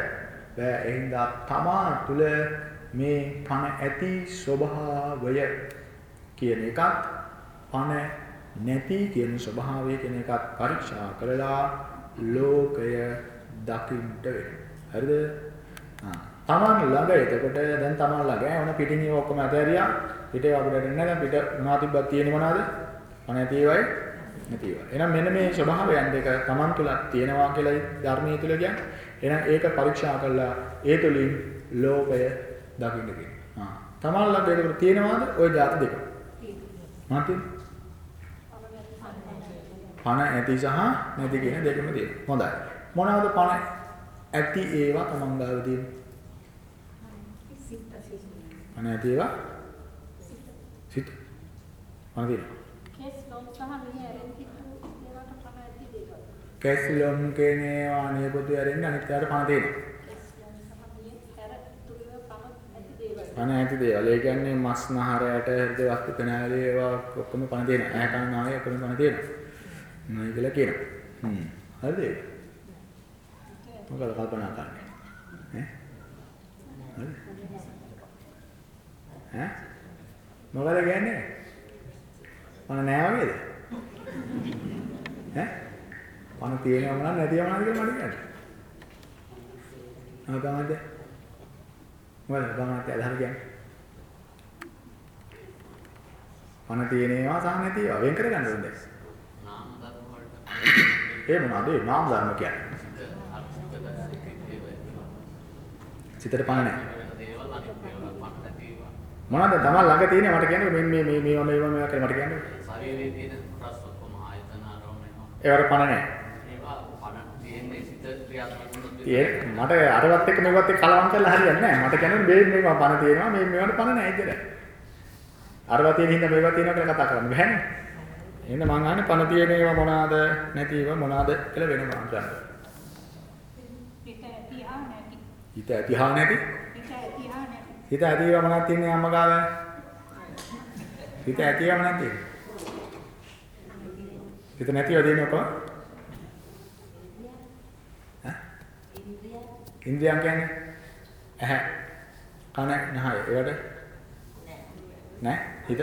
ඒ හින්දා තමා තුල මේ පණ ඇති ස්වභාවය කියන එකත් පණ නැති කියන ස්වභාවය කියන එකත් පරීක්ෂා කරලා ලෝකය දකින්න වෙනවා. හරිද? තමන් ළඟ එතකොට දැන් තමන් ළඟ ඕන පිටින් ඒව ඔක්කොම අතහැරියා. පිටේ අපිට නැහැ දැන් පිට මොනවා තිබ්බත් තියෙන්නේ මොනවාද? පණ නැති ඒවායි නැති ඒවා. එහෙනම් මෙන්න මේ ස්වභාවයන් දෙක තමන් තුල තියෙනවා කියලා ධර්මයේ තුල කියන්නේ. එහෙනම් ඒක පරීක්ෂා කරලා ඒ තුලින් ලෝකය දකින්න කියනවා. තමන් ළඟ ඒක තියෙනවද? ওই જાති දෙක. මතින් පණ ඇති සහ නැති කියන දෙකම තියෙනවා. හොඳයි. මොනවද පණ ඇති ඒවා තමන් ගාව තියෙන්නේ? පණ ඇති ඒවා සිත. පණ තියෙනවා. කෙස් ලොම් සහ මිහි ඇරෙන් කිතු ඒවට පණ ඇති දේවල්. කැස්ලොම් කියන ඒවා නියපොතු ඇරෙන්න අනිත් යාට පණ තියෙනවා. කෙස් පණ ඇති දේවල්. ඒ කියන්නේ මස් නහරයට හෘද වස්තු කණාලේ ඒවා ඔක්කොම පණ තියෙනවා. කන නාසය ඔක්කොම පණ තියෙනවා. නයි කියලා කියනවා. හ්ම්. හරිද ඒක? මොකද කල්පනා කරන්නේ? ඈ? හරි. ඈ? මොකද කියන්නේ? මම නෑ වගේද? ඈ? පණ තියෙනවම නම් නැතිවම නම් කියලා මට කියන්න. ආ තමයි. මොකද තමයි අදහර කියන්නේ? පණ තියෙනවා සහ නැතිව වෙන් කරගන්න ඕනේ. වලට ඒ මොනවාද? ඒ නාම ධර්ම කියන්නේ. සිතට පණ නැහැ. දේවල් අනිත් දේවල් පණ නැති ඒවා. මොනවද තමයි ළඟ තියෙන්නේ මට කියන්න මේ මේ මේ මේවා මේවා මේවා කියලා මට කියන්න. ශරීරයේ තියෙන කොටස් ඔක්කොම ආයතන ආරෝම වෙනවා. ඒවට පණ නැහැ. ඒවා පණ තියෙන්නේ සිත ක්‍රියාත්මක වුණොත් ඒ මට අරවත් එක්ක මේවත් එක්ක කලවම් කරලා හරියන්නේ නැහැ. මට කියන්නේ මේ මේවා පණ තියෙනවා මේ මේවට පණ නැහැ ඉතින්. අරවත් තියෙන හින්දා මේවා තියෙනවා කියලා කතා කරන්න බෑනේ. එහෙනම් මං අහන්නේ පණ තියෙන ඒවා මොනවාද නැති ඒවා මොනවාද කියලා වෙනවා අහන්න. පිට ඇති හා නැති. හිත ඇති හා නැති පිට ඇති හා හිත ඇතිවම නැති ඉන්නේ අම්මා ගාව. හිත ඇතිවම නැති. හිත නැතිව දෙන්නේ කොහොමද? ඈ? ඉන්ද්‍රියන් කියන්නේ ඇහැ කන නහය ඒවට නෑ හිත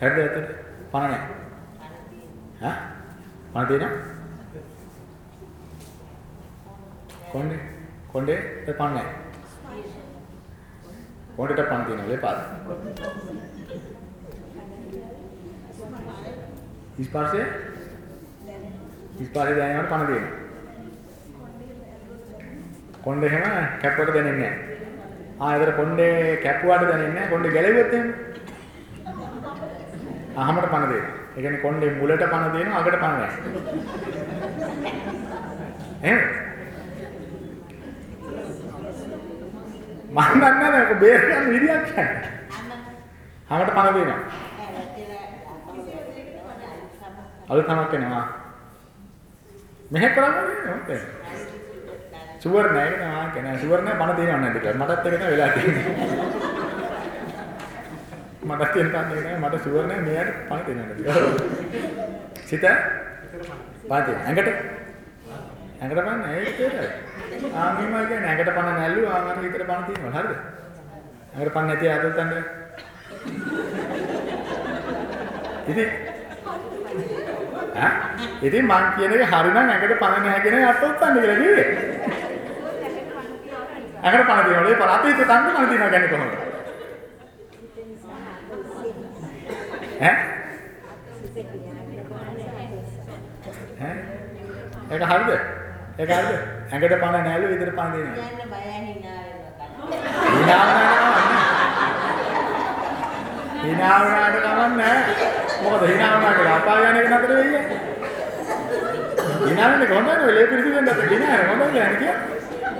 හරිද එතන පණ නෑ. ඈ? පණ තියෙනවා? කොණ්ඩේ? කොණ්ඩේ ඒ පණ නෑ. කොණ්ඩේට පණ තියෙනවා ලේපාද ස්පර්ශය? ස්පර්ශය දැනෙනකොට පණ තියෙනවා. කොණ්ඩේ හැම කැපුවට දැනෙන්නේ නැහැ. ආ ඒතර කොණ්ඩේ කැපුවාට දැනෙන්නේ නැහැ. කොණ්ඩේ ගැලෙව්වොත් එහෙම. අහමට පණ දෙනවා. ඒ කියන්නේ කොණ්ඩේ මුලට පණ දෙනවා අගට පණ නැහැ. එහෙම. මම දන්නේ නැහැ ඔක බේර ගන්න විදියක් නැහැ. අහමට පණ දෙනවා. අලුත් තමක් එනවා. මෙහෙ කරන්නේ නේද? සුවර් නෑ නේද ආ කියන සුවර් නෑ බන තියෙනව නැද්ද කියලා මටත් ඒක තමයි වෙලා තියෙන්නේ මට තියෙන කන්නේ නෑ මට සුවර් නෑ මෙයාට පණ තියෙනව නැද්ද සිත? පාතේ ඇඟට? ඇඟට පණ නෑ ඒක ඒකයි. ආ මෙහෙම කියන්නේ ඇඟට පණ නැල්ලු ආ මට හිතට පණ තියෙනවා. හරිද? ඇඟට පණ නැති ආතල් තන්නේ ඉතින් ඈ? ඉතින් මං කියන එක හරිනම් ඇඟට පණ නැහැ කියන එක අතොත් තන්නේ කියලා කිව්වේ. අකට පණ දිනවල ඒ පණ අපේ හිතේ තන්න පණ දිනව කියන්නේ කොහොමද? ඈ? ඒක හරිද? ඒක හරිද? ඇඟට පණ නැලු විතර පණ දෙනවා. කියන්න බය හිනා hina hina වුණාට කමන්නේ මොකද hina වුණා කියලා අපාය යන එක නතර වෙන්නේ. hina වෙන්නේ කොහොමද ඔය ලේ පිළිසිඳන් දැක්ක hina යන මොනවද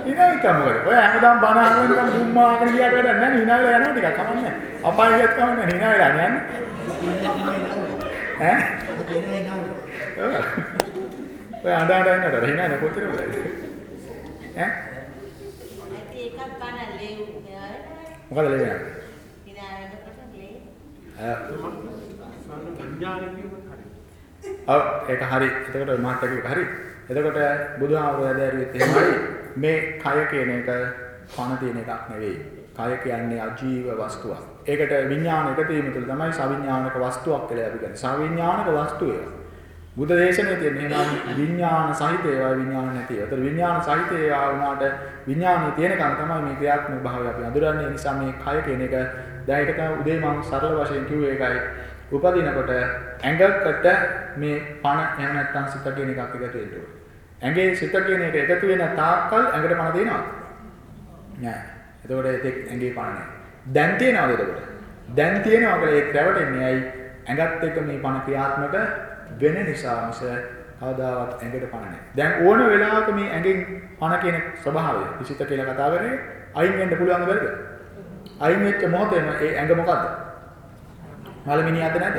එක මොකද? ඔය හැමදාම බණ අහගෙන නිකන් බුම්මාගෙන ගියාට වැඩක් නැහැ නේ hina වෙලා යනවා ටිකක් කමන්නේ. අපාය ගියත් කමන්නේ hina වෙලා යන්නේ. ඈ? ඔය අඬ අඬ hina නේ කොච්චර වෙලාද? ඈ? එකක් කන ලෙව් මොකද ලේ යන්නේ? හිනා වෙනකොට ලේ ස්වාමීන් විඥාන කියුවත් හරි. ඔව් ඒක හරි. එතකොට මාත් කිව්ව හරි. එතකොට බුදුහාමුදුරුවෝ ඇදහැරුවෙත් එහෙමයි. මේ කය කියන එක පණ තියෙන එකක් නෙවෙයි. කය කියන්නේ අජීව වස්තුවක්. ඒකට විඥාන එකතු වීම තුළ තමයි සවිඥානික වස්තුවක් කියලා අපි කියන්නේ. සවිඥානික වස්තු ඒවා. බුද්ධ දේශනේ තියෙන එහෙනම් විඥාන සහිත ඒවා විඥාන නැති ඒවා. ඒතර විඥාන සහිත ඒවා වුණාට විඥානේ තියෙනකන් තමයි මේ ක්‍රියාත්මක භාවය අපි අඳුරන්නේ. ඒ නිසා මේ කය කියන එක දැන් ඒක තමයි උදේ මම සරල වශයෙන් කිව්වේ ඒකයි. උපදිනකොට ඇඟකට මේ පණ එහෙම නැත්නම් සිත කියන එකක් එකතු වෙන්න ඕනේ. ඇඟේ සිත කියන එක එකතු වෙන තාක්කල් ඇඟට පණ දෙනවා. නෑ. එතකොට ඒක ඇඟේ පණ නෑ. දැන් තියනවාද එතකොට? දැන් තියනවා කියලා ඒක රැවටෙන්නේ ඇයි? ඇඟත් එක්ක මේ පණ ක්‍රියාත්මක වෙන නිසා මිස කවදාවත් ඇඟට පණ නෑ. දැන් ඕන වෙලාවක මේ ඇඟෙන් පණ කියන ස්වභාවය විසිත කියලා කතා කරන්නේ අයින් වෙන්න පුළුවන් බැරිද? අයින් වෙච්ච මොහොතේම ඒ ඇඟ මොකද්ද? මලමිනියක්ද නැද්ද?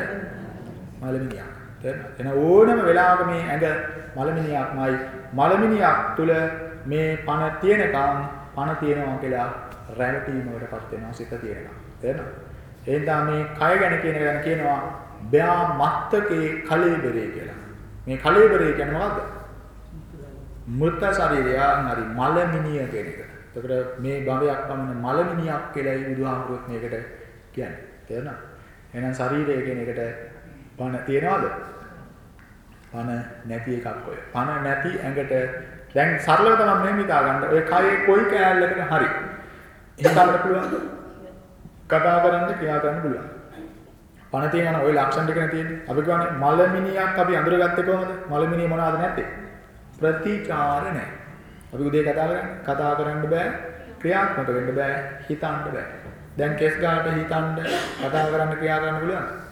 මලමිනියක්. තේරෙනවද? එන ඕනම වෙලාවක මේ ඇඟ මලමිනියක්මයි. මලමිනියක් තුල මේ පණ තියෙනකම් පණ තියෙනවා කියලා රැවටීමකටපත් වෙනවා සිත තියෙනවා. තේරෙනවද? එහෙනම් මේ කය ගැන කියන එක ගැන කියනවා බ්‍යා මත්තකේ කලෙබරේ කියලා. මේ කලෙබරේ කියන්නේ මොකද්ද? මෘත ශරීරයන් හරි මලමිනිය කියන එක. එතකොට මේ භවයක් පමණ මලමිනියක් කියලායි බුදුහාමුදුරුවෝ මේකට කියන්නේ. තේරෙනවද? එහෙනම් ශරීරය කියන එකට පණ තියනවද? පණ නැති එකක් ඔය. පණ නැති ඇඟට දැන් සරලව තමයි මෙහෙම හිතා ගන්න. ඔය කයේ කොයි කෑල්ලකට හරි හිතන්න පුළුවන්ද? කතා කරන්න ක්‍රියා කරන්න පුළුවන්. පණ තියෙන ওই ලක්ෂණ ටික නේ තියෙන්නේ. අපි කියන්නේ මලමිනියක් අපි අඳුරගත්තේ කොහොමද? මලමිනිය මොනවද නැත්තේ? ප්‍රතිචාර නැහැ. අපි උදේ කතා කරන්නේ කතා කරන්න බෑ, ක්‍රියාත්මක වෙන්න බෑ, හිතන්න බෑ. දැන් කෙස් ගන්නට හිතන්න කතා කරන්න ක්‍රියා කරන්න පුළුවන්ද?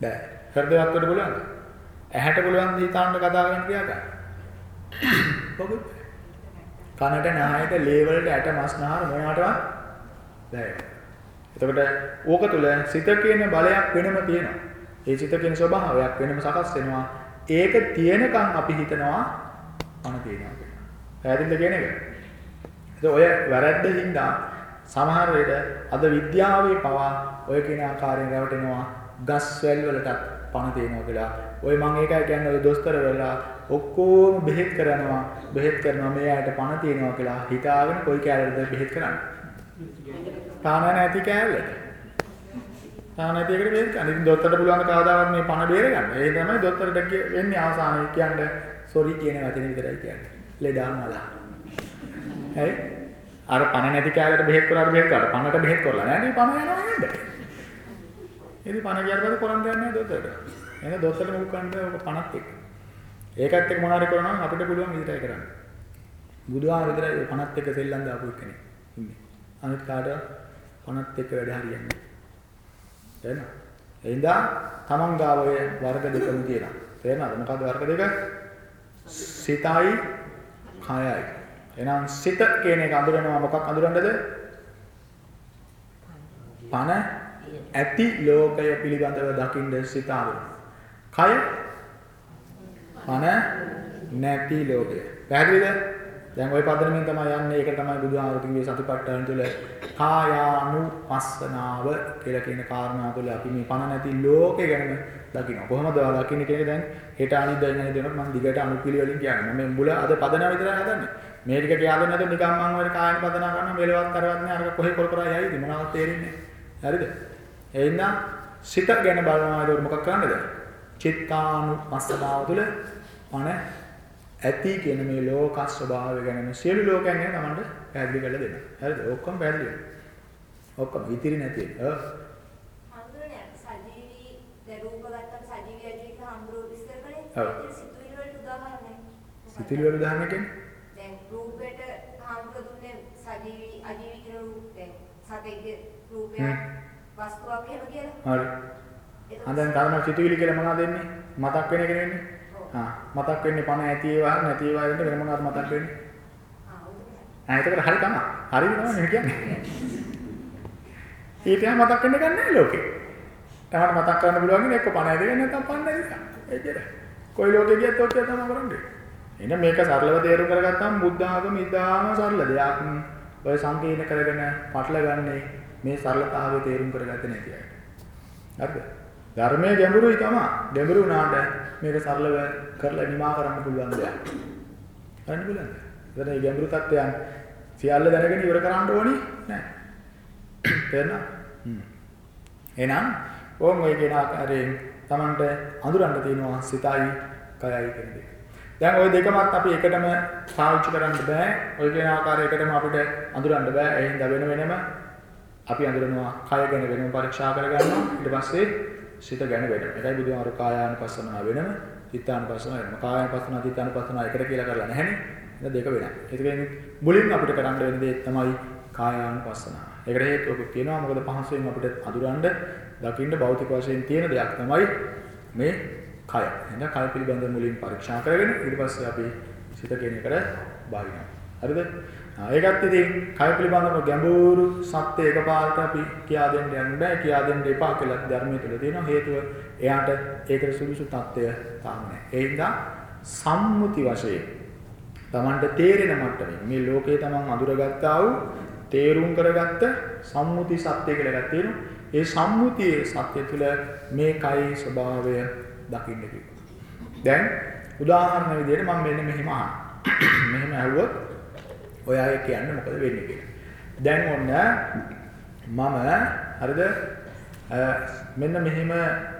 බෑ. හෘදයක් වලට පුළුවන්ද? ඇහැට පුළුවන් හිතන්න කතා කරන්න ක්‍රියා කරන්න. පොකුත්. කනට නහයට ලේ වලට ඇට මස් නහර මොනවටවත් බෑ. එතකොට ඕක තුල සිත කියන බලයක් වෙනම තියෙනවා. ඒ සිත කියන ස්වභාවයක් වෙනම සකස් වෙනවා. ඒක තියෙනකන් අපි හිතනවා අන තියෙනවා කියලා. පැහැදිලිද කියන එක? ඒක ඔය වැරද්දින්දා සමහර විට අද විද්‍යාවේ පවා ඔය කියන ආකාරයෙන් රැවටෙනවා ගස් වැල් වලටත් පණ තියෙනවා කියලා. ඔය මම ඒකයි කියන්නේ ඔය දොස්තර වෙලා ඔක්කොම බෙහෙත් කරනවා බෙහෙත් කරනවා මේ අයට පණ තියෙනවා කියලා හිතාගෙන කොයි කැලේද බෙහෙත් කරන්නේ. තාන නැති කැලේට. තාන නැති එකට බෙහෙත් කරන්න. ඉතින් දොස්තරට පුළුවන් කවදාවත් මේ පණ බේර ගන්න. ඒ තමයි දොස්තරට කිය- වෙන්නේ අවසානයේ කියන්නේ සෝරි කියන වචනේ විතරයි කියන්නේ. ලෙඩා මලා. හරි? අර පණ නැති කැලේට බෙහෙත් කරලා බෙහෙත් කරලා පණට බෙහෙත් කරලා නෑ නේ පණ යනවා නේද? ඉතින් පණ ගියාට පස්සේ කරන් දෙන්නේ නැහැ දොස්තරට. එහෙනම් දොස්තරට මුල් කරන්නේ ඔක පණත් එක්ක. ඒකත් එක්ක මොනාරි කරනවා නම් අපිට පුළුවන් විතරයි කරන්න. බුදුහාම විතරයි ඔය පණත් එක්ක සෙල්ලම් දාපු එකනේ ඉන්නේ. අනිත් කාට පණත් එක්ක වැඩ හරියන්නේ නැහැ. තේරෙනවද? එහෙනම් තමන් ගාව ඔය වර්ග දෙකම තියෙනවා. තේරෙනවද? මොකද්ද වර්ග දෙක? සිතයි කයයි. එහෙනම් සිත කියන එක අඳුරනවා මොකක් අඳුරන්නද? පණ ඇති ලෝකය පිළිබඳව දකින්න සිත අඳුරනවා. කය පණ නැති ලෝකය. පැහැදිලිද? දැන් ওই පදනමෙන් තමයි යන්නේ. ඒක තමයි බුදුහාමුදුරු කිව්වේ සතිපට්ඨාන තුළ කායානුපස්සනාව කියලා කියන කාරණා තුළ අපි මේ පණ නැති ලෝකේ ගැන දකිනවා. කොහොමද ඔයා දකින්නේ කියන එක දැන් හෙට අනිද්දා ඉන්න දෙනකොට මම දිගට අනුපිළිවෙලින් කියන්නේ. මම මුල අද පදනම විතරයි හදන්නේ. මේ ටික කියලා දෙන්න නැතුව නිකන් මම ඔය කායන පදනා කරනවා මෙලවත් කරවත් නෑ අර කොහේ කොර කර යයිද මොනවද තේරෙන්නේ නැහැ. හරිද? එහෙනම් සිත ගැන බලනවා ඒක මොකක් කරන්නද? චිත්තානුපස්සනාව තුළ පණ ඇති කියන මේ ලෝක ස්වභාවය ගැන සියලු ලෝකයන් ගැන තමන්ට පැහැදිලි කරලා දෙන්න. හරිද? ඔක්කොම පැහැදිලි. ඔක්කොම ඉතිරි නැති. ඔව්. හඳුනන්නේ සජීවී දැන් රූප ගත්තම සජීවී ඇජීවී හඳුරු විස්තර කරේ ඔව්. සිතුවිලි වලට උදාහරණයක්. සිතිලි වල උදාහරණ කියන්නේ? දැන් රූපෙට හඳුරු දුන්නේ සජීවී අජීවී කියන රූප දැන් සතෙක්ගේ රූපයක්. වස්තුවක් එහෙම කියලා. හරි. හඳන් තරම සිතුවිලි කියලා මොනවද දෙන්නේ? මතක් වෙන එක නෙන්නේ. ආ මතක් වෙන්නේ පණ ඇති ඒවා නැති ඒවා වෙන්න වෙන මොනවද මතක් වෙන්නේ? ආ එතකොට හරි තමයි. හරිද තමයි මේ කියන්නේ. ඊට මතක් වෙන්න ගන්නෑ ලෝකේ. තමට මතක් කරන්න පුළුවන් ඉන්නේ එක්ක පණ ඇදගෙන නැත්නම් පණ නැතිලා. ඒකද? කොයි ලෝකේ ගියත් ඔච්චර තමයි කරන්නේ. එහෙනම් මේක සරලව තේරුම් කරගත්තාම බුද්ධ ආගම ඉතාම සරල දෙයක්. ඔය සංකීර්ණ කරගෙන පටල ගන්නේ මේ සරලතාවය තේරුම් කරගත්තේ නැති අයට. හරිද? ධර්මයේ ගැඹුරුයි තමයි. ගැඹුරු වුණාට මේක සරලව කරලා නිමා කරන්න පුළුවන් දෙයක්. කරන්න පුළුවන්. එතන මේ ගැඹුරු තත්ත්වයන් සියල්ල දැනගෙන ඉවර කරන්න ඕනි නෑ. තේරෙනවද? හ්ම්. එහෙනම් ඕම් ඔය කියන ආකාරයෙන් Tamanට අඳුරන්න තියෙනවා සිතයි කයයි කියන දෙක. දැන් ওই දෙකමත් අපි එකටම පාවිච්චි කරන්න බෑ. ඔය කියන ආකාරයකටම අපිට අඳුරන්න බෑ. ඒ හින්දා වෙන වෙනම අපි අඳුරනවා කය ගැන වෙනම පරීක්ෂා කරගන්නවා. ඊට පස්සේ සිත ගැන වෙනම. ඒකයි බුදුහාමර කායානුපස්සනාව වෙනම, චිත්තානුපස්සනාව වෙනම. කායානුපස්සනාව, චිත්තානුපස්සනාව එකට කියලා කරලා නැහැනේ. ඒක දෙක වෙනයි. ඒකෙන් මුලින් අපිට කරන්න වෙන දේ තමයි කායානුපස්සනාව. ඒකට හේතුවකුත් තියෙනවා. මොකද පහසුවෙන් අපිට අඳුරන්න, දකින්න භෞතික වශයෙන් තියෙන දෙයක් තමයි මේ කය. එහෙනම් කය පිළිබඳව මුලින් පරීක්ෂා කරගෙන ඊට පස්සේ අපි සිත කියන එකට බාරිනවා. හරිද? ආ, ඒකත් ඉතින් කය පිළිබඳව ගැඹුරු සත්‍ය එකපාරට අපි කියා දෙන්න යන්න බෑ. කියා දෙන්න එපා කියලා ධර්මයේ තුල තියෙනවා. හේතුව එයාට ඒකට සුදුසු தත්ත්වය තාම නැහැ. ඒ හින්දා සම්මුති වශයෙන් Tamanට තේරෙන මට්ටමින් මේ ලෝකේ Taman අඳුරගත්තා වූ තේරුම් කරගත්ත සම්මුති සත්‍ය කියලා එකක් තියෙනවා. ඒ සම්මුතියේ සත්‍ය තුළ මේ කයි ස්වභාවය දකින්න කිව්වා. දැන් උදාහරණ විදිහට මම මෙන්න මෙහෙම අහනවා. මෙහෙම ඇහුවොත් ඔය අය කියන්නේ මොකද වෙන්නේ කියලා. දැන් ඔන්න මම හරිද අ, මෙන්න මෙහෙම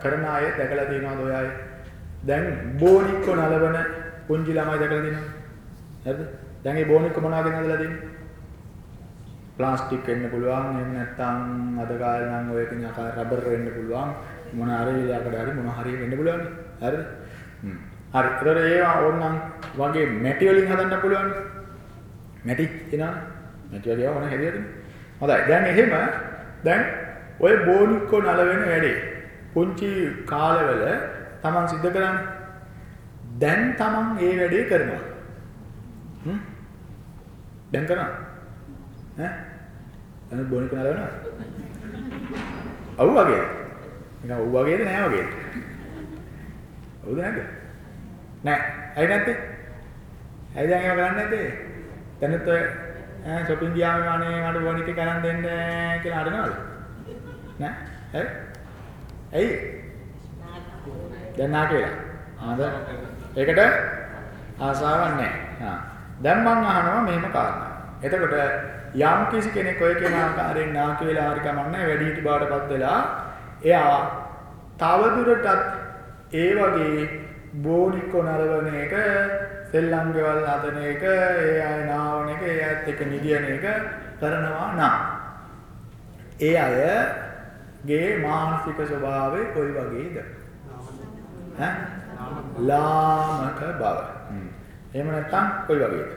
කරන අය දැකලා තියෙනවද ඔය අය? දැන් බෝනික්ක නලවන පුංචි ළමයි දැකලා තියෙනවද? හරිද? දැන් ඒ බෝනික්ක මොනවද නලලා තියෙන්නේ? ප්ලාස්ටික් වෙන්න පුළුවන් එහෙම නැත්නම් අද කාලේ නම් ඔය කියන ආකාර රබර් වෙන්න පුළුවන් මොන හරි විලයකට හරි මොන හරි වෙන්න පුළුවන් හරිද හ්ම් හරි ඒතර ඒවා ඕනනම් වගේ මැටි වලින් හදන්න පුළුවන් මැටි එනවා මැටි වලින් ඕන හැදියද? හොඳයි. දැන් එහෙම දැන් ඔය බෝනික්කෝ නල වෙන වැඩේ පුංචි කාලවල Taman සිද්ධ කරන්නේ? දැන් Taman ඒ වැඩේ කරනවා. හ්ම්? දැන් කරනවා. ඈ? දැන් බොනික නලවනවා අවු වගේ. නිකන් අවු වගේද නෑ වගේද අවුද නැද්ද? නෑ. ඇයි නැත්තේ. ඇයි දැන් ඒව කරන්නේ නැත්තේ. දැනුත් ඔය ඈ shopping ගියාම අනේ මට වණික ගණන් දෙන්න කියලා අඬනවද? නෑ. ඇයි? ඇයි? දැන් නා කියලා. ආද ඒකට ආසාවක් නැහැ. හා. දැන් මම අහනවා මෙහෙම කාරණා. එතකොට යම් කිසි කෙනෙක් ඔය කියන ආකාරයෙන් නාකි වෙලා හරි කමන්නේ වැඩි හිටි බාටපත් වෙලා එයා තවදුරටත් ඒ වගේ බෝනික්කො නරවන එක සෙල්ලම් ගෙවල් හදන එක ඒ අය නාවන එක ඒ අයත් එක්ක නිදියන එක කරනවා නම් ඒ අයගේ මානසික ස්වභාවය කොයි වගේද ඈ ලාමක බව හ්ම්. එහෙම නැත්නම් කොයි වගේද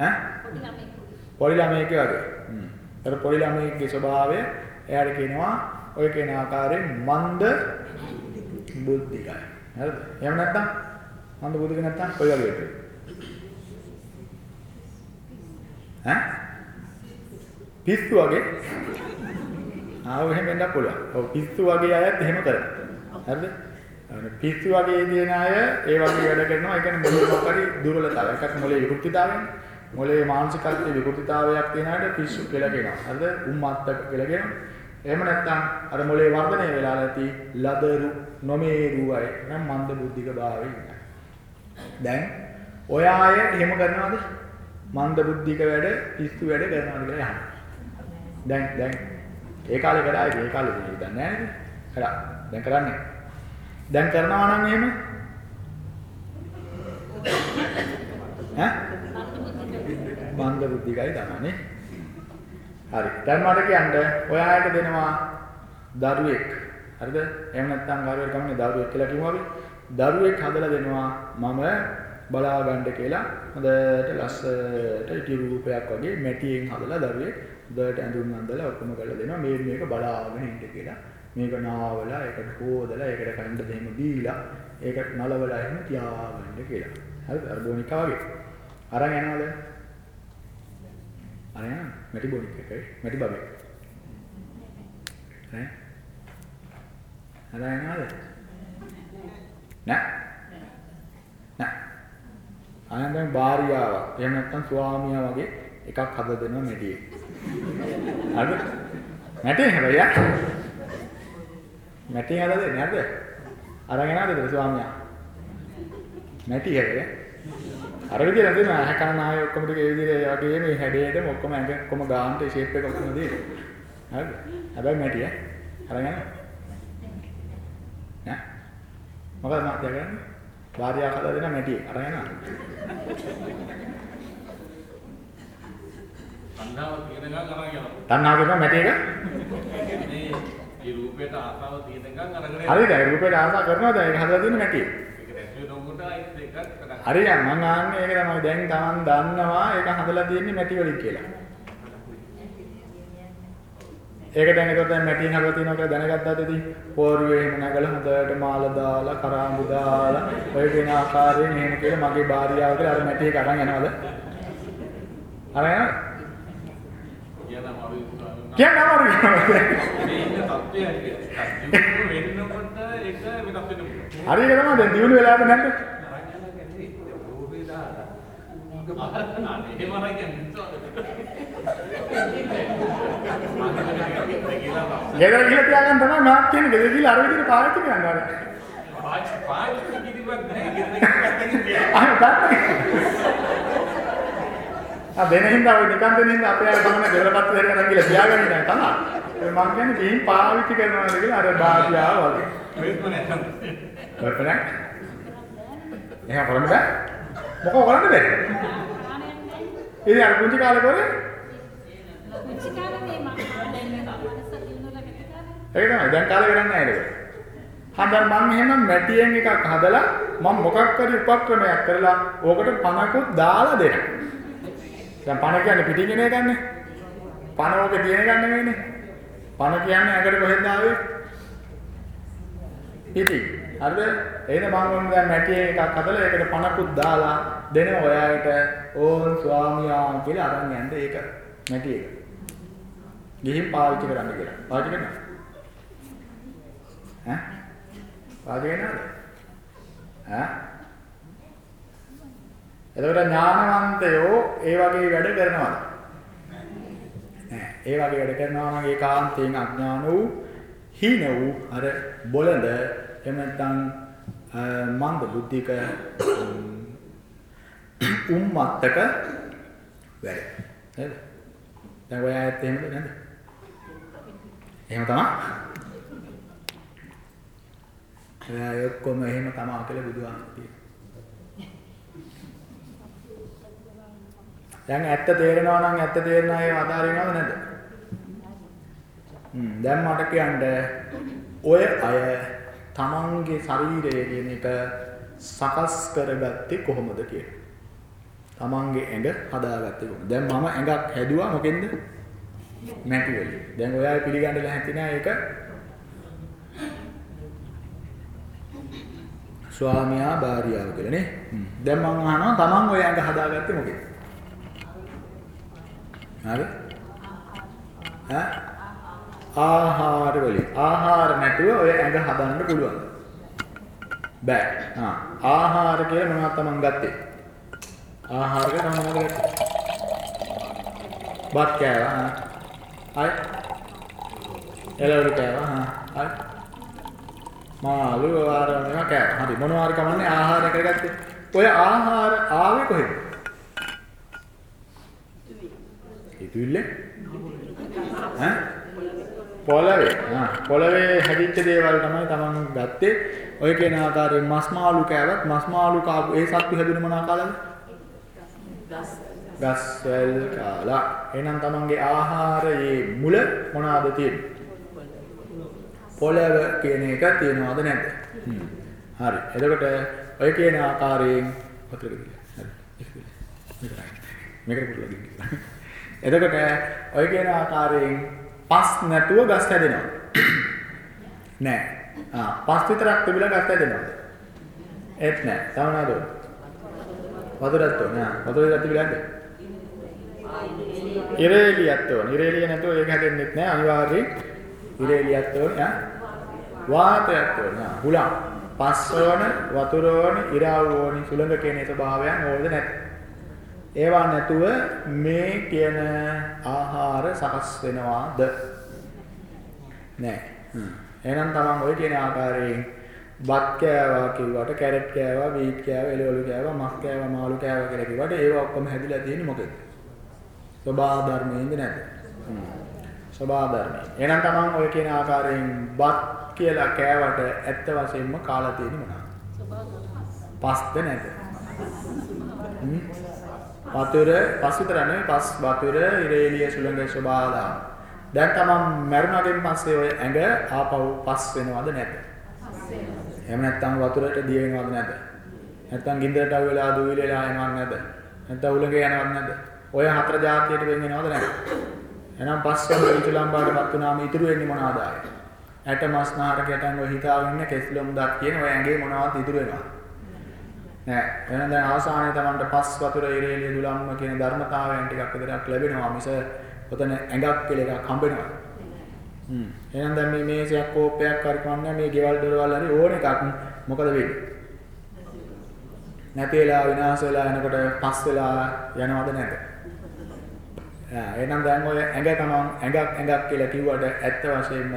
ඈ පොඩි ළමයෙක්ගේ වගේ හ්ම්. ඒතර පොඩි ළමයෙක්ගේ ස්වභාවය එයාට කියනවා ඔය කියන ආකාරයෙන් මන්ද බුද්ධිකයි. හරිද? එහෙම නැත්නම් මන්ද බුද්ධික නැත්නම් කොයි වගේද? ඈ? පිස්සු වගේ. ආව එහෙම වෙන්න පුළුවන්. ඔව් පිස්සු වගේ අයත් එහෙම කරනවා. හරිද? අර පිස්සු වගේ දින අය ඒ වගේ වැඩ කරනවා. ඒ කියන්නේ මොලේ මොකක් හරි දුර්වලතාවයක්. එකක් මොලේ විකෘතිතාවයනේ. මොලේ මානසිකත්වයේ විකෘතිතාවයක් තියෙන අයට පිස්සු කියලා කියනවා. හරිද? උම්මත්තක කියලා කියනවා. එහෙම නැත්නම් අර මොලේ වර්ධනය වෙලා නැති ලදරු නොමේරු අය නම් මන්ද බුද්ධික භාවයේ ඉන්නවා. දැන් ඔය අය එහෙම කරනවද? මන්ද බුද්ධික වැඩ, පිස්සු වැඩ කරනවද කියලා අහන්න. දැන් දැන් ඒ කාලේ කරා ඒ කාලේ දෙන්නේ දන්නේ නැහැ නේද? කරා. දැන් කරන්නේ. දැන් කරනවා නම් එහෙම ඈ මන්ද බුද්ධිකයි තමයි හරි. දැන් මට කියන්න ඔයාලට දෙනවා දරුවෙක්. හරිද? එහෙම නැත්නම් කවුරුහරි කමන්නේ දරුවෙක් කියලා කිව්වා අපි. දරුවෙක් හදලා දෙනවා මම බලා ගන්න කියලා හොඳට ලස්සට ඉටි රූපයක් වගේ මැටියෙන් හදලා දරුවෙක් හොඳට ඇඳුම් අඳලා ඔක්කොම කරලා දෙනවා මේ මේක බලාගෙන ඉන්න කියලා. මේක නාවලා ඒකට හොදලා ඒකට කන්න දෙහිම දීලා ඒකට නලවලා එහෙම තියාගන්න කියලා. හරිද? අර බොනිකා වගේ. අරන් යනවද? අරන් යනවා. මැටි බොනික් එකයි මැටි බබෙක්. ඈ? අරන් යනවද? නෑ. නෑ. අනන් දැන් භාර්යාවක් එහෙම නැත්නම් ස්වාමියා වගේ එකක් හදලා දෙනවා මැටියේ. හරිද? මැටියෙන් හැබැයි යා. මැටියෙන් හදලා දෙන්නේ හරිද? අරන් යනවද ස්වාමියා? මැටි හැබැයි. අර විදිහට දෙනවා හැකන ආය ඔක්කොම ටික ඒ විදිහට වගේ මේ හැඩයටම ඔක්කොම ඇඟ ඔක්කොම ගාන්ට ෂේප් එක ඔක්කොම දෙන්නේ. හරිද? හැබැයි මැටි ඈ. අරන් යනවා. නෑ. මොකද මාත් කරන්නේ? භාර්යාව හදලා දෙන මැටි අරන් යනවා. තණ්හාව තියෙනකන් අරන් යනවා. තණ්හාව දෙන මැටි එක. මේ රූපයට ආසාව තියෙනකන් අරගෙන යනවා. හරිද? ඒ රූපේට ආසා කරනවද? ඒක හදලා දෙන මැටි. හරිද? මං ආන්නේ ඒක තමයි දැන් Taman දන්නවා ඒක හදලා තියෙන්නේ මැටි වලින් කියලා. ඒක දැන් ඒකට දැන් මැටියෙන් හදලා තියෙනවා කියලා දැනගත්තාද ඉතින් පෝරුවේ එහෙම නැගලා හොඳට මාල දාලා කරාඹු දාලා ඔය වෙන ආකාරයෙන් එහෙම කියලා මගේ භාර්යාව කියලා අර මැටි එක අරන් යනවද? අරන් යනවද? කියනවා අපි තත්ත්වය හරි ඒක තමයි දැන් දිනු වෙලාද නැද්ද? අනේ එහෙම අරන් ගෙදර ගිහලා තියාගන්න තමයි මාත් කියන්නේ ගෙදර ගිහලා අර විදිහට පාවිච්චි කරන්න ඕනේ. පාච් පාච් කිදිවක් නැහැ ගෙදර අහන්න ගන්න. ආ දෙන හින්දා ඔය නිකන් දෙන හින්දා අපේ අය බලන ගෙදරපත් කරන් ගිහලා තියාගන්නේ නැහැ තමයි. ඒ මං කියන්නේ ගිහින් පාවිච්චි කරනවාද කියලා අර භාෂාව වගේ. මේක නෑ. බලපෑම්. එහෙම කරන්න බෑ. මොකෝ කරන්න බෑ. කාලේ කරේ පුංචි කාලේ මේ මම දැන් කාලේ කරන්නේ නැහැ ඒක. හන්දන් මම එහෙනම් මැටියෙන් එකක් හදලා මම මොකක් හරි උපක්‍රමයක් කරලා ඕකට පණකුත් දාලා දෙනවා. දැන් පණ කියන්නේ පිටින් එන එකන්නේ. පණ ඕකේ තියෙන එකක් නෙමෙයිනේ. පණ කියන්නේ ඇඟට කොහෙන්ද ආවේ? පිටි. හරිද? එහෙනම් මම ඕන දැන් මැටියෙන් එකක් හදලා ඒකට පණකුත් දාලා දෙන ඔයාලට ඕන් ස්වාමියා කියලා අරන් යන්න ඒක මැටි එක. ගිහින් පාවිච්චි කරන්න කියලා. පාවිච්චි කරනවා. ඈ? පාවිච්චි කරනවද? ඈ? එතකොට ඥානවන්තයෝ ඒ වගේ වැඩ කරනවද? ඒ වගේ වැඩ කරනවා නම් ඒකාන්තයෙන් අඥාන වූ හීන වූ අර බොළඳ එහෙම නැත්නම් අ, මන්ද බුද්ධික උම්මත්තක වැඩ. නේද? දැන් ඔය ඇත්ත එහෙමද නැද්ද? එහෙම තමයි. එයා ඔක්කොම එහෙම තමයි කියලා බුදුහාමුදුරුවෝ කියනවා. දැන් ඇත්ත තේරෙනවා නම් ඇත්ත තේරෙන අය අදාරිනවද නැද්ද? හ්ම් දැන් මට කියන්න ඔය අය තමන්ගේ ශරීරය කියන එක සකස් කරගත්තේ කොහොමද කියලා. තමන්ගේ ඇඟ හදාගත්තේ කොහොමද? දැන් මම ඇඟක් හැදුවා මොකෙන්ද? මැටි වලින්. දැන් ඔය අය පිළිගන්න ලැහැති නෑ ඒක ස්වාමියා භාර්යාව කියලා නේ. දැන් මම අහනවා තමන් ඔය ඇඟ හදාගත්තේ මොකෙන්ද? හරි? ඈ? ආහාර වලින්. ආහාර නැතුව ඔය ඇඟ හදන්න පුළුවන්. බෑ. ආ. ආහාර කියලා මොනවද තමන් ගත්තේ? ආහාර කියලා මොනවද ගත්තේ? බත් කෑවා. අය. එළවලු කෑවා. අය. මාළු ආරණ්‍ය කෑවා. හරි මොනවා හරි කමන්නේ ආහාර කරගත්තේ. ඔය ආහාර ආවේ කොහෙද? හිතුවිල්ලේ? ඈ? පොළවේ. පොළවේ හැදිච්ච දේවල් තමයි Taman ගත්තේ. ඔය කියන ආකාරයෙන් මස් මාළු කෑවත් මස් මාළු කාපු ඒ සත්තු හැදුනේ මොන ආකාරයද? ගස් වැල් කාලා. එහෙනම් Tamanගේ ආහාරයේ මුල මොනවාද තියෙන්නේ? පොළව කියන එක තියෙනවද නැද්ද? හරි. එතකොට ඔය කියන ආකාරයෙන් වතුර ගිහිල්ලා. හරි. මේකට පුරුලා ගිහින්. එතකොට ඔය කියන ආකාරයෙන් පස් නැතුව ගස් හැදෙනවා. නෑ. ආ පස් විතරක් තිබිලා ගස් හැදෙනවද? ඒත් නෑ. තව නේද? වතුරත් ඕන. ආ වතුර විතරක් තිබිලා නැද්ද? ඉරේලියත් ඕන. ඉරේලිය නැතුව ඒක හැදෙන්නෙත් නෑ අනිවාර්යයෙන්. ඉරේලියත් ඕන. ආ වාතයත් ඕන. ආ හුලං. පස් ඕන, වතුර ඕන, ඉරාව ඕන, සුළඟ කියන ස්වභාවයන් ඕනද නැද්ද? ඒවා නැතුව මේ කියන ආහාර සකස් වෙනවාද? නෑ. එහෙනම් තමන් ওই කියන ආකාරයෙන් බත් කෑවා කිව්වට කැරට් කෑවා බීට් කෑවා එළවලු කෑවා මස් කෑවා මාළු කෑවා කියලා කිව්වට ඒවා ඔක්කොම හැදිලා තියෙන්නේ මොකද? සබා ධර්මයෙන්ද නැද්ද? සබා ධර්මයෙන්. එහෙනම් තමන් ඔය කියන ආකාරයෙන් බත් කියලා කෑවට ඇත්ත වශයෙන්ම කාලා තියෙන්නේ මොනවද? පස්ද නැද්ද? හ්ම් වතුර පස් විතර නෙවෙයි පස් වතුර ඉරේලිය සුළඟ ස්වභාවදාන. දැන් තමන් මරුණගෙන් පස්සේ ඔය ඇඟ ආපහු පස් වෙනවද නැද්ද? එහෙම නැත්නම් වතුරට දිය වෙනවද නැද්ද? නැත්නම් ගින්දරට අවු වෙලා දුවිල වෙලා යනවද නැද්ද? නැත්නම් උලඟේ යනවද නැද්ද? ඔය හතර જાතියට වෙන් වෙනවද නැද්ද? එහෙනම් පස් වෙන ඉතුලම්බාටපත් වුණාම ඉතුරු වෙන්නේ මොනවාද ආයේ? ඇට මස් නහර කැටන් ඔය හිතාගෙන ඉන්න කෙස්ලොම් දත් කියන ඔය ඇඟේ මොනවද ඉතුරු වෙනවද? නෑ එහෙනම් දැන් අවසානයේ Tamanට පස් වතුර ඉරේලිය දුලම්ම කියන ධර්මතාවයන් ටිකක් විතරක් ලැබෙනවා මිස ඔතන ඇඟක් කියලා එකක් හම්බෙනවා. හ්ම් එහෙනම් දැන් මේ මේසයක් කෝප්පයක් හරි කන්නේ මේ ගෙවල් දොරවල් හරි ඕන එකක් මොකද වෙන්නේ? නැති වෙලා විනාශ වෙලා යනකොට පස් වෙලා යනවද නැද්ද? ආ එහෙනම් දැන් ඔය ඇඟ තමන් ඇඟක් ඇඟක් කියලා කිව්වට ඇත්ත වශයෙන්ම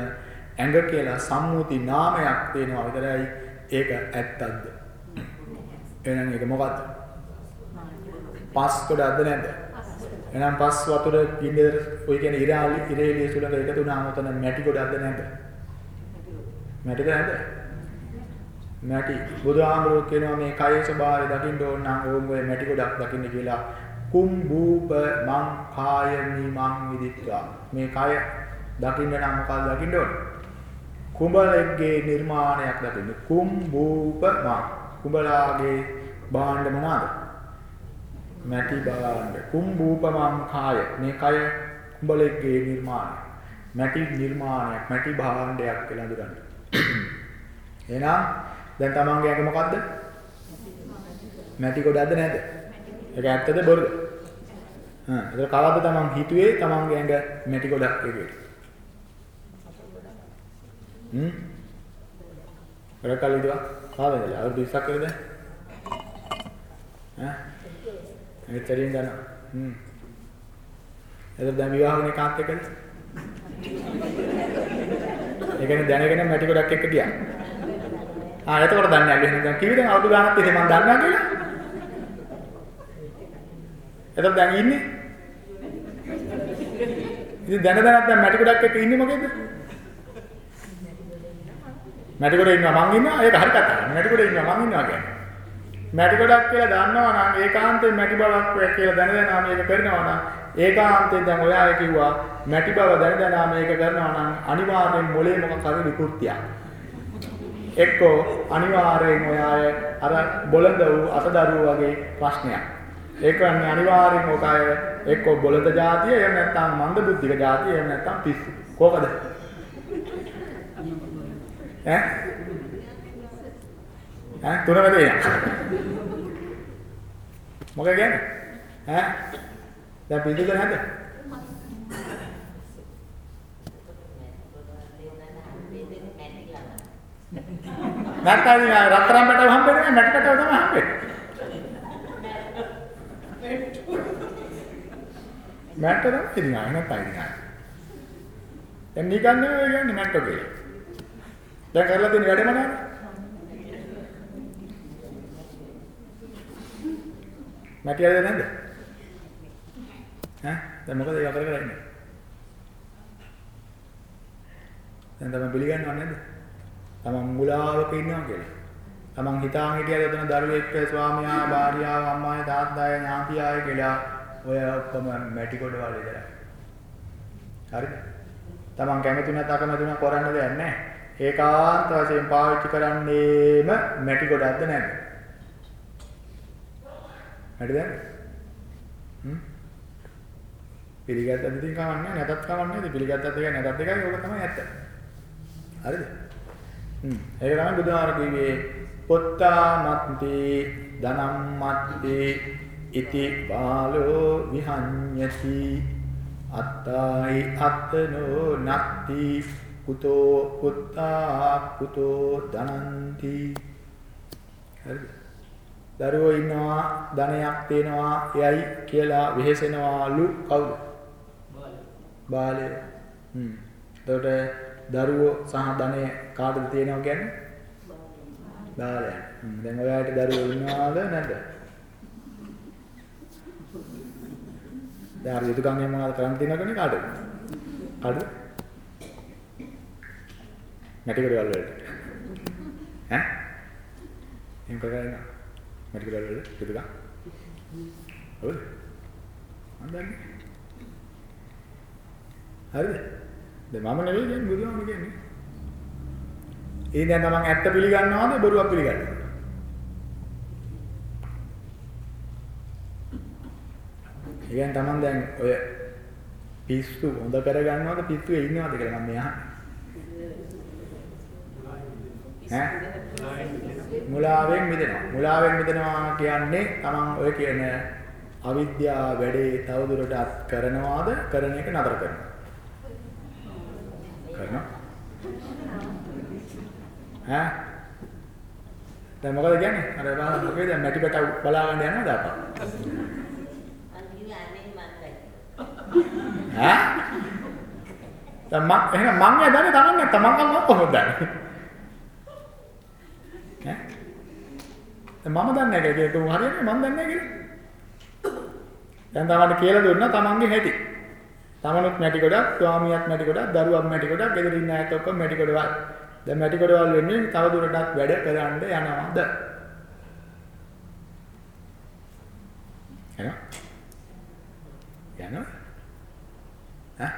ඇඟ කියලා සම්මුති නාමයක් තියෙනවා විතරයි ඒක ඇත්තක්ද? එහෙනම් ඒක මොකද්ද? පස් කොටක්ද නැද්ද? එහෙනම් පස් වතුර ගින්දර ඔය කියන්නේ ඉරාලි ඉරේලිය සුළඟ එකතු වුණාම උතන මැටි කොටක්ද නැද්ද? මැටිද නැද්ද? මැටි බුදුහාමුදුරුවෝ කියනවා මේ කයේ ස්වභාවය දකින්න ඕන නම් ඕම් ඔය මැටි ගොඩක් දකින්න කියලා කුම්බූප මං කායමි මං විදිත්වා මේ කය දකින්න නම් මොකක්ද දකින්න ඕන කුඹලෙක්ගේ නිර්මාණයක් දකින්න කුම්බූප මං කුඹලාගේ භාණ්ඩ මොනවාද මැටි භාණ්ඩ කුම්බූප මං කාය මේ කය කුඹලෙක්ගේ නිර්මාණය මැටි නිර්මාණයක් මැටි භාණ්ඩයක් කියලා හඳුනගන්න එහෙනම් දැන් තමන්ගේ ඇඟ මොකද්ද? මැටි ගොඩක්ද නැද්ද? ඒක ඇත්තද බොරුද? හා ඒක කවද්ද තමන් හිතුවේ තමන්ගේ ඇඟ මැටි ගොඩක් කියලා? හ්ම්? රකලිදවා කාවේද? අවුරුදු 20ක් කරද? ඈ? ඒක තරින් ගන්න. හ්ම්. එතකොට දැන් විවාහ වුණේ කාත් එක්කද? ඒ කියන්නේ දැනගෙන මැටි ගොඩක් එක්ක ගියා. ආ එතකොට දන්නේ නැහැ එහෙනම් දැන් කිව්වේ දැන් අවුරුදු ගානක් තිස්සේ මම දන්නවා කියලා. එතකොට දැන් ඉන්නේ ඉතින් දැන දැනත් දැන් මැටි ගොඩක් එක්ක ඉන්නේ මොකේද? මැටි ගොඩේ ඉන්නවා මං ඉන්නවා ඒක හරි කතාවක්. මැටි ගොඩේ ඉන්නවා මං ඉන්නවා කියන්නේ. මැටි ගොඩක් කියලා දන්නවා නම් ඒකාන්තයෙන් මැටි බවක් කියලා දැන දැන මේක කරනවා නම් ඒකාන්තයෙන් දැන් ඔයා කිව්වා මැටි බව දැන දැන මේක කරනවා නම් අනිවාර්යෙන් මොලේ මොකක් හරි විකෘතියක්. එක්කෝ අනිවාර්යෙන් ඔයාය අර බොළඳ වූ අතදරුවෝ වගේ ප්‍රශ්නයක්. ඒක කියන්නේ අනිවාර්යෙන් ඔකාය එක්කෝ බොළඳ જાතිය එහෙම නැත්නම් මන්ද බුද්ධික જાතිය එහෙම නැත්නම් පිස්සු. කොහොමද? ඈ? ඈ තුනම දෙයක්. මොකද කියන්නේ? ඈ? දැන් පිළිතුර නැද්ද? නැත්නම් රත්තරන් පැටව හම්බෙන්නේ නැහැ මැටි පැටව තමයි හම්බෙන්නේ. මැට්ට තමයි ඉතින් ආයෙ නැත්නම් ඉතින් ආයෙ. දැන් නිකන් නෙවෙයි කියන්නේ මැට්ටෝ කියලා. දැන් කරලා තියෙන වැඩේ මොනවද? මැටි හරිද නැද්ද? ඈ දැන් මොකද ඒක කර කර ඉන්නේ? දැන් තමයි පිළිගන්නව නැද්ද? තමන් මුලාවක ඉන්නවා කියලා. තමන් හිතාන් හිටියද එතන දරුවෙක් ස්වාමියා භාර්යාව අම්මායි තාත්තායි ඥාතියායි කියලා ඔය ඔක්කොම මැටි කොටවල් විතරයි. හරිද? තමන් කැමති නැත අකමැති නැත කරන්න දෙයක් නැහැ. ඒකාන්ත වශයෙන් පාවිච්චි කරන්නේම මැටි කොටක්ද නැද්ද? හරිද? හ්ම්? පිළිගත්තද ඉතින් කවන්නේ නැතත් කවන්නේ නැති පිළිගත්තත් එකයි නැතත් එකයි ඕක තමයි ඇත්ත. හරිද? හ්ම්. ඒක තමයි බුදුහාර කිව්වේ පොත්තා මත්ති ධනම් මත්ති ඉති බාලෝ විහඤ්ඤති අත්තායි අත්තනෝ නත්ති කුතෝ පුත්තා කුතෝ ධනන්ති. හරිද? දරුවෝ ඉන්නවා ධනයක් තියෙනවා එයයි කියලා වෙහෙසෙනවාලු කවුද? බාලය. හ්ම්. එතකොට දරුවෝ සහ ධනය කාටද තියෙනවා කියන්නේ? බාලයන්. හ්ම්. දැන් ඔයාලට දරුවෝ ඉන්නවද නැද්ද? දැන් අර යුතුයකම් එහෙම කරන්න තියෙනවද කාටද? කාටද? මැටි කඩවල වලට. ඈ? එහෙම කරගෙන මැටි කඩවල වල යුතුයකම්. ඔව්. අන්දන්නේ. හරිද? දැන් මම නෙවෙයි කියන්නේ බුදුහාම කියන්නේ. ඒ දැන් තමන් ඇත්ත පිළිගන්නවද බොරුවක් පිළිගන්නවද? ඒ කියන්නේ Taman දැන් ඔය පිස්සු හොඳ කරගන්නවද පිස්සුවේ ඉන්නවද කියලා මම මේ අහන්නේ. ඈ? මුලාවෙන් මිදෙනවා. මුලාවෙන් මිදෙනවා කියන්නේ Taman ඔය කියන අවිද්‍යාව වැඩේ තවදුරටත් කරනවාද කරන එක නතර කරනවා. කරනවා. ඈ? දැන් මොකද කියන්නේ? අර බලන්න මොකේද මැටි පැට බලා ගන්න යනවද අපා? ඈ? දැන් මම එහෙනම් මං නෑ දන්නේ තමන් නැත්නම් මං කම කොහොමද දන්නේ? ඈ? දැන් මම දන්නේ නැහැ ඒක හරියන්නේ මම දන්නේ නැහැ කියලා. දැන් තමන්ට කියලා දුන්නා තමන්ගේ හැටි. තමනුත් මැටි ගොඩක්, ස්වාමියාත් මැටි ගොඩක්, දරුවක් මැටි ගොඩක්, ගෙදර ඉන්න අයත් ඔක්කොම මැටි ගොඩවල්. දැන් මැටි ගොඩවල් වෙන්නේ තව දුරටත් වැඩ කරන්න යනවාද? එනවා? යනවා? ඈ?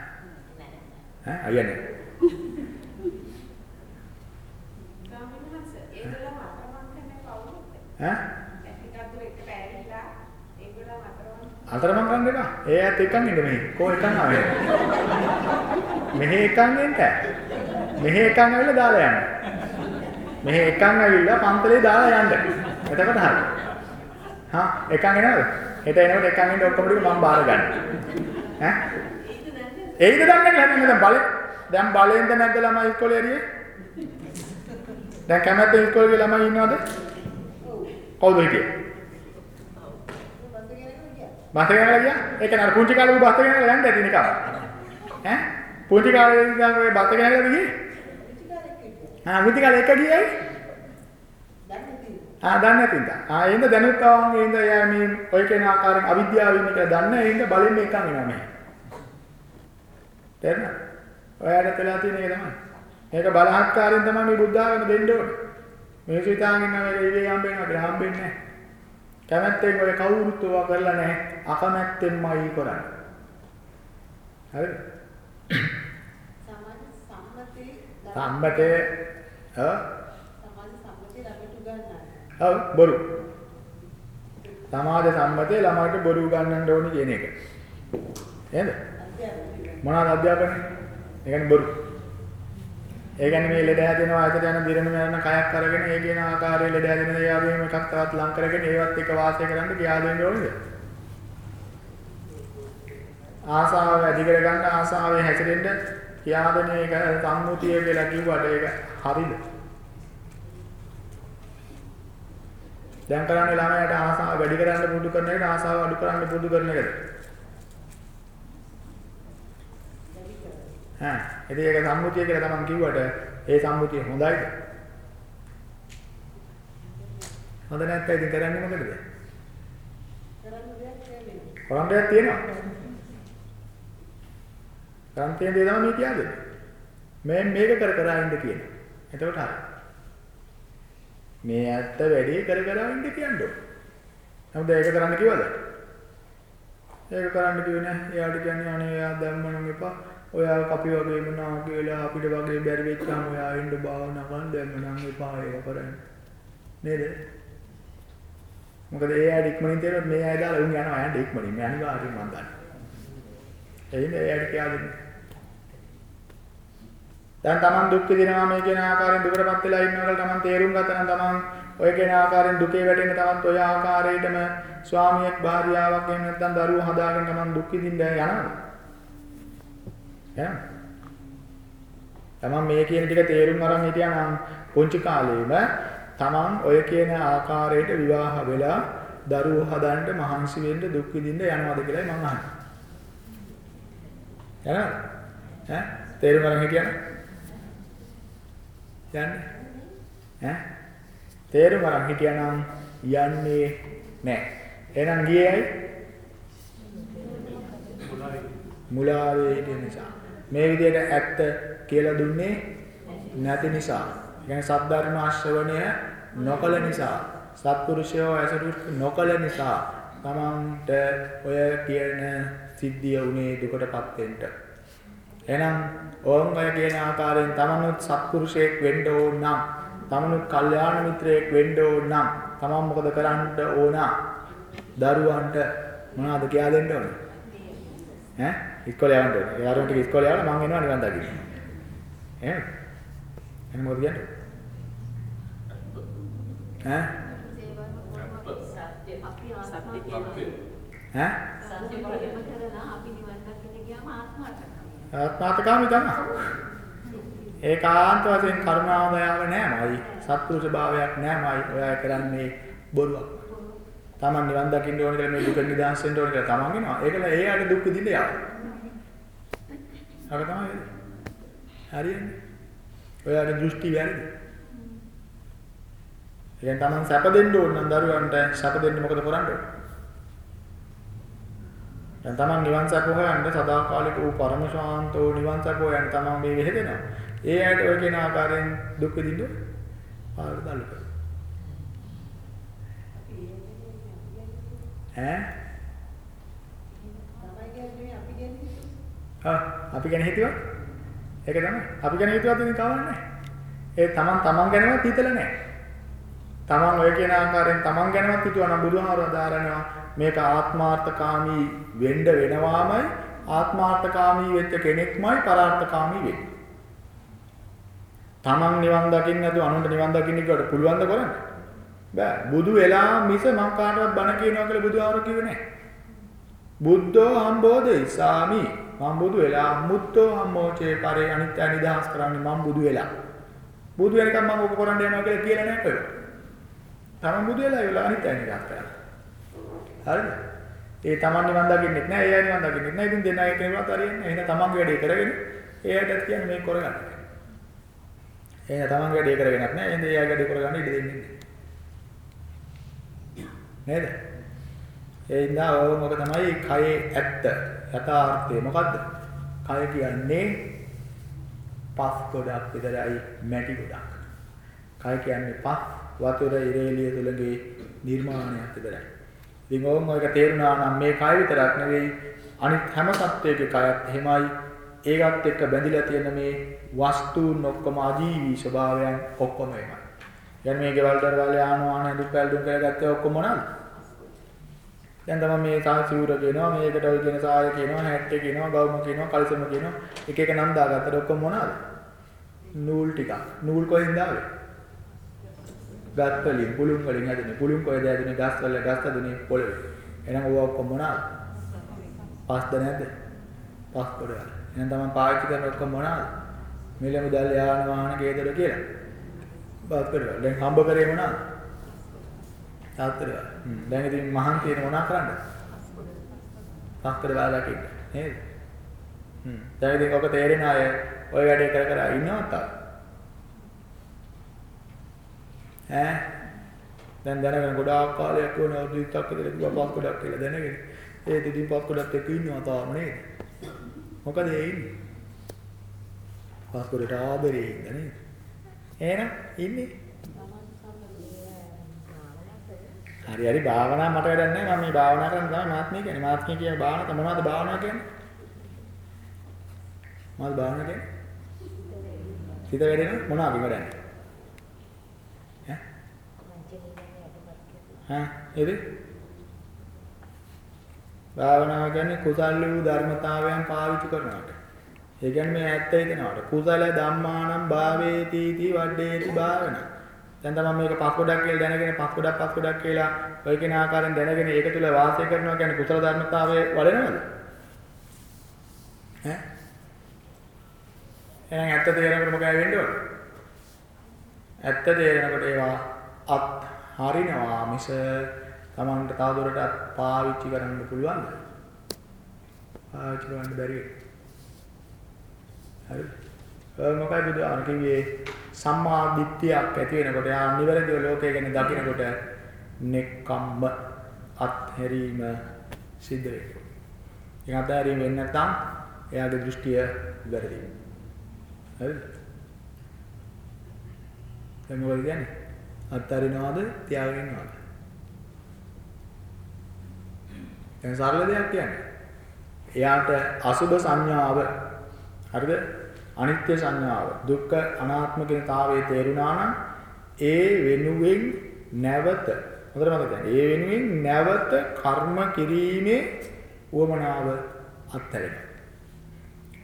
ඈ අයියනේ. ඈ? අතරමං කරන්න එපා. ඒ ඇත් එකන් ඉන්න මෙහි. කෝ එකන් ආවේ. මෙහි එකන් එන්න. මෙහි එකන් ඇවිල්ලා දාලා යන්න. මෙහි එකන් ඇවිල්ලා පන්තලේ දාලා යන්න. එතකොට හරි. හා එකන් එනවද? හෙට එනකොට එකන් එන්න ඔක්කොම ටික මම බාර ගන්න. ඈ? ඒයිද දන්නේ නැහැ දැන් බලේ දැන් බලෙන්ද නැද්ද ළමයි ඉස්කෝලේ ඇරියේ? දැන් කැමැත්තෙන් ඉස්කෝලේ ළමයි ඉන්නවද? කවුද හිටියේ? බස් එක යනලා ගියා? ඒ කියන්නේ අර පුංචි කාලේ බස් එක යනලා යන්න ඇති නිකන්. ඈ? පුංචි කාලේ ඉඳන් ඔය බස් එක යනලාද ගියේ? ආ පුංචි කාලේ එක ගියයි? ආ දන්නේ නැතිද? ආ එහෙනම් දැනුත් ආවන් එහෙනම් එයා මේ ඔය කියන ආකාරයෙන් අවිද්‍යාවෙන් කියලා දන්න එහෙනම් බලෙන් මේකන් එනවා මේ. තේරෙනවද? ඔයාලට වෙලා තියෙන එක තමයි. මේක බලහත්කාරයෙන් තමයි මේ බුද්ධ ආගම දෙන්න ඕනේ. මේ සිතාගෙන ඉන්න එක ඉවේ හම්බෙනවා කියලා හම්බෙන්නේ නැහැ. කැමැත්තෙන් ඔය කවුරුත් ඕවා කරලා නැහැ. අකමැත්තෙන්මයි කරන්නේ. හරිද? සමාජ සම්මතේ සම්මතේ ඔව් සමාජ සම්මතේ ළමයට උගන්වන්න. ඔව් බොරු. සමාජ සම්මතේ ළමයිට බොරු උගන්වන්න ඕනි කියන එක. නේද? මොනවාද අධ්‍යාපනය? ඒ කියන්නේ බොරු. ඒ කියන්නේ මේ ලෙඩ හැදෙනවා ඇතට යන දිරණ මරණ කයක් අරගෙන ඒ කියන ආකාරයේ ලෙඩ හැදෙන ඒ වගේම එකක් තවත් ලං කරගෙන ඒවත් එක්ක වාසය කරන්න කියා දෙන්න ඕනේද? ආසාව වැඩි කරගන්න ආසාවේ හැසිරෙන්න කියා දෙන එක සම්මුතිය කියලා කිව්වට ඒක හරිද? දැන් කරන්නේ ළමයාට ආසාව වැඩි කරන්න පුරුදු කරන එකට ආසාව අඩු කරන්න පුරුදු කරන එකද? හා ඉතින් ඒක සම්මුතිය කියලා තමන් කිව්වට ඒ සම්මුතිය හොඳයිද? හොඳ නැත්නම් ඉතින් කරන්නේ මොකටද? කරන්න දෙයක් තියෙනවා. කරන්න තියෙන දේ තමයි මේ කියන්නේ. මේ මේක කර කර ඉන්න කියන. එතකොට හරි. මේ ඇත්ත වැඩි කර කර ඉන්න කියන්නේ. නමුත් ඒක කරන්න කිව්වද? ඒක කරන්න කිව්වේ නෑ. එයාට කියන්නේ අනේ එයා දැම්මනම් එපා. ඔයා අපි වගේම නා කියලා අපිට වගේ බැරි වෙච්චාම ඔයා එන්න භාවනා කරන් දැම්මනම් එපා ඒක කරන්න. නේද? මොකද ඒ අය ඉක්මනින් තේරෙන්නේ මේ අය දාලා උන් යනවා යන්න ඉක්මනින්. මේ අනිවාර්යෙන් මන් දන්නවා. එයින් ඒ අයට කියලා දෙන්න. දැන් Taman දුක් විඳිනවා මේ කියන ආකාරයෙන් දුකටපත් වෙලා ඉන්නවල Taman තේරුම් ගත්තා නම් Taman ඔය කියන ආකාරයෙන් දුකේ වැටෙන Taman ඔය ආකාරයටම ස්වාමියෙක් භාර්යාවක් එහෙම නැත්නම් දරුවෝ හදාගෙන Taman දුක් විඳින්න යනවද? යනවා. Taman මේ කියන ටික තේරුම් අරන් හිටියා නම් පුංචි කාලේම Taman ඔය කියන ආකාරයට විවාහ වෙලා දරුවෝ හදන්න මහන්සි වෙන්න දුක් විඳින්න යනවද කියලායි මම අහන්නේ. යනවද? ඈ තේරුම් අරන් හිටියනම් යන්නේ ඈ තේරුම් අරන් හිටියානම් යන්නේ නැහැ. එහෙනම් ගියේ ඇයි? මුලාවේ හිටිය නිසා. මේ විදිහට ඇත්ත කියලා දුන්නේ නැති නිසා. කියන්නේ සද්ධර්ම ආශ්‍රවණය නොකල නිසා, සත්පුරුෂයෝ ඇසුරු නොකල නිසා තමන්ට ඔය කියන සිද්ධිය උනේ දුකටපත් වෙන්න. එහෙනම් ඕම් අය කියන ආකාරයෙන් තමනුත් සත්පුරුෂයෙක් වෙන්න ඕන නම්, තමනුත් කල්යාණ මිත්‍රයෙක් වෙන්න ඕන නම්, තමන් මොකද කරන්න ඕන? දරුවන්ට මොනවද කියලා දෙන්න ඕනේ? ඈ ඉස්කෝලේ යවන්න ඕනේ. ඒ ආරෝන්ට ඉස්කෝලේ යවලා මං එනවා නිවන් දකින්න. එහෙනම් එහෙනම් මොකද කියන්නේ? ඈ සත්‍ය අපි ආත්ම සත්‍ය. ඈ සත්‍ය ප්‍රේම කරලා අපි නිවන් දකින්න ගියාම ආත්මార్థකාමී. ආත්මාර්ථකාමී තමයි. ඒකාන්ත වශයෙන් කරුණාව දයාව නෑමයි. සත්පුරුෂ භාවයක් නෑමයි. ඔයා කරන්නේ බොරුවක්. Taman නිවන් දකින්න ඕන කියලා මේ දුක නිදහස් වෙන්න ඕන කියලා Taman එනවා. ඒකල ඒ ආට දුක් විඳින්න යනවා. අර තමයි. හරියන්නේ. ඔයාගේ දෘෂ්ටි වැරදි. එහෙනම් Taman සැප දෙන්න ඕන නම් දරුවන්ට සැප දෙන්න මොකද කරන්න? දැන් තමන් නිවන් සැප හොයන්න සදාකාලික වූ පරම ශාන්ත වූ නිවන් සැප හොයන්න තමන් මේ වෙහෙදෙනවා. ඒ ඇයට ඔය කියන ආකාරයෙන් දුක් විඳින්න පාරට දාන්න කරනවා. ඈ? ආ අපි ගැන හිතුවා? ඒක තමයි. අපි ගැන හිතුවත් ඉතින් කවන්නේ ඒ තමන් තමන් ගැනවත් හිතලා නැහැ. තමන් ඔය කියන ආකාරයෙන් තමන් ගැනවත් හිතුවා නම් බුදුහාරව දාරනවා මේක ආත්මාර්ථකාමී වෙන්න වෙනවාමයි ආත්මාර්ථකාමී වෙච්ච කෙනෙක්මයි පරාර්ථකාමී වෙන්නේ. තමන් නිවන් දකින්න නැතුව අනුන්ට නිවන් දකින්න කිව්වට පුළුවන් ද කරන්න? බෑ. බුදු වෙලා මිස මං කාටවත් බණ කියනවා කියලා බුදුහාර කිව්වේ නැහැ. බුද්ධෝ හම්බෝධිසාමි මම බුදු වෙලා මුත්තෝ හම්මෝචේ පරේ අනිත්‍ය නිදහස් කරන්නේ මම බුදු වෙලා. බුදු වෙනකම් මම ඔක කරන්න යනවා කියලා කියලා නැහැ කොහෙද? තමන් බුදු වෙලා ඉවලා අනිත්‍ය නිදහස් කරන්නේ. හරිද? ඒ Taman නිවන් දකින්නෙත් නැහැ, ඒ අය නිවන් දකින්නෙත් නැහැ. ඉතින් දෙන්න අය කෙනෙකුට හරියන්නේ නැහැ. එහෙනම් Tamanගේ වැඩේ කරගෙන ඒ අයටත් කියන්නේ මේක කරගන්න. එහෙනම් Tamanගේ වැඩේ කරගෙනත් නැහැ. එහෙනම් ඒ අයගේ වැඩේ කරගන්න ඉඩ දෙන්නේ නැහැ. නේද? ඒ ඉඳා ඕක මොක තමයි කයේ ඇත්ත යථාර්ථය මොකද්ද? කය කියන්නේ පස් ගොඩක් විතරයි මැටි ගොඩක්. කය කියන්නේ පස් වතුර ඉරේලිය තුලගේ නිර්මාණයක් විතරයි. ඉතින් ඕම් ඔයක තේරුණා නම් මේ කය විතරක් නෙවෙයි අනිත් හැම සත්වයකගේ කයත් එහෙමයි. ඒකත් එක්ක බැඳිලා තියෙන මේ වස්තුන් ඔක්කොම අජීවී ස්වභාවයන් ඔක්කොම එහෙමයි. දැන් මේ ගෙවල් දරවල් යාන වාහන දුක් පැල්දුම් කරගත්තේ ඔක්කොම මොනවාද? දැන් තමයි මේ සාසිවුර කියනවා මේකට ඔය කියන සාය කියනවා හැට් එක කියනවා ගවුම කියනවා කල්සම කියනවා එක එක නම් දාගත්තට ඔක්කොම මොනවාද? නූල් ටිකක්. නූල් කොහෙන්ද ආවේ? ගස් වලින් පුළුන් වලින් හැදුනේ. පුළුන් කොහෙද හැදුනේ? ගස් වල ගස් හැදුනේ පොළවේ. එහෙනම් ඕවා ඔක්කොම මොනවාද? පස්ද නැද්ද? පස් කොටවල. එහෙනම් තමයි පාවිච්චි කරන ඔක්කොම මොනවාද? මිල මුදල් යාන වාහන ගේදොර කියලා. පස් කොටවල. දැන් හම්බ කරේ මොනවාද? තාත්තලා. හ්ම්. දැන් ඉතින් මහන්සියෙන් මොනා කරන්නද? පස් කොටවල දකින්න. නේද? හ්ම්. දැන් ඉතින් ඔක තේරෙන අය ওই වැඩේ කර කර ඉන්නවත් තාම. ඈ දැන් දැනගෙන ගොඩාක් කාලයක් වුණා අවුරුදු 20ක් විතර කිව්වා පස් කොටක් කියලා දැනගෙන ඒ දෙදින් පස් කොටත් එක්ක ඉන්නවා තාම නේද මොකද ඒ ඉන්නේ පස් කොටට ආදරේ ඉන්න නේද එහෙනම් ඉන්නේ හරි හරි. භාවනා මට වැඩක් නැහැ. මම මේ භාවනා කරන්න තමයි මාත්මිය කියන්නේ. මාත්මිය කියන භාවනාව තමයි මොනවද භාවනාව කියන්නේ? මොනවද භාවනාව කියන්නේ? හිත වැඩෙන මොනවද වැඩන්නේ ඈ? එද? භාවනාව කියන්නේ කුසල් වූ ධර්මතාවයන් පාවිච්චි කරනවාට. ඒ කියන්නේ මේ ඇත්ත හිතනවාට. කුසල ධම්මානම් භාවේති ති වඩේති භාවන. දැන් තමයි මේක පස් ගොඩක් කියලා දැනගෙන පස් ගොඩක් පස් ගොඩක් කියලා ඔය කෙන ආකාරයෙන් දැනගෙන ඒක තුල වාසය කරනවා කියන්නේ කුසල ධර්මතාවයේ වඩනවද? ඈ? එහෙනම් ඇත්ත තේරෙනකොට මොකද වෙන්න ඕන? ඇත්ත තේරෙනකොට ඒවා අත් හරිනවා මිස Tamanට තවදුරටත් පාවිච්චි කරන්න පුළුවන්ද? පාවිච්චි කරන්න බැරි වෙයි. හරි. ඔය මොකයි බුදුහාම කිව්වේ සම්මා දිට්ඨියක් ඇති වෙනකොට යා නිවැරදිව ලෝකය ගැන දකිනකොට නෙක්කම්ම අත්හැරීම සිද්ධ වෙනවා. ඒක අත්හැරීම වෙන්නේ නැත්නම් එයාගේ දෘෂ්ටිය වැරදි. හරිද? දැන් මොකද කියන්නේ? අත්හරිනවද තියාගෙන ඉන්නවද? දැන් සරල දෙයක් කියන්නේ. එයාට අසුබ සංඥාව හරිද? අනිත්‍ය සංඥාව, දුක්ඛ අනාත්ම කියන තාවයේ තේරුණා නම් ඒ වෙනුවෙන් නැවත හොඳට මතක ගන්න. ඒ වෙනුවෙන් නැවත කර්ම කිරීමේ උවමනාව අත්හැරෙනවා.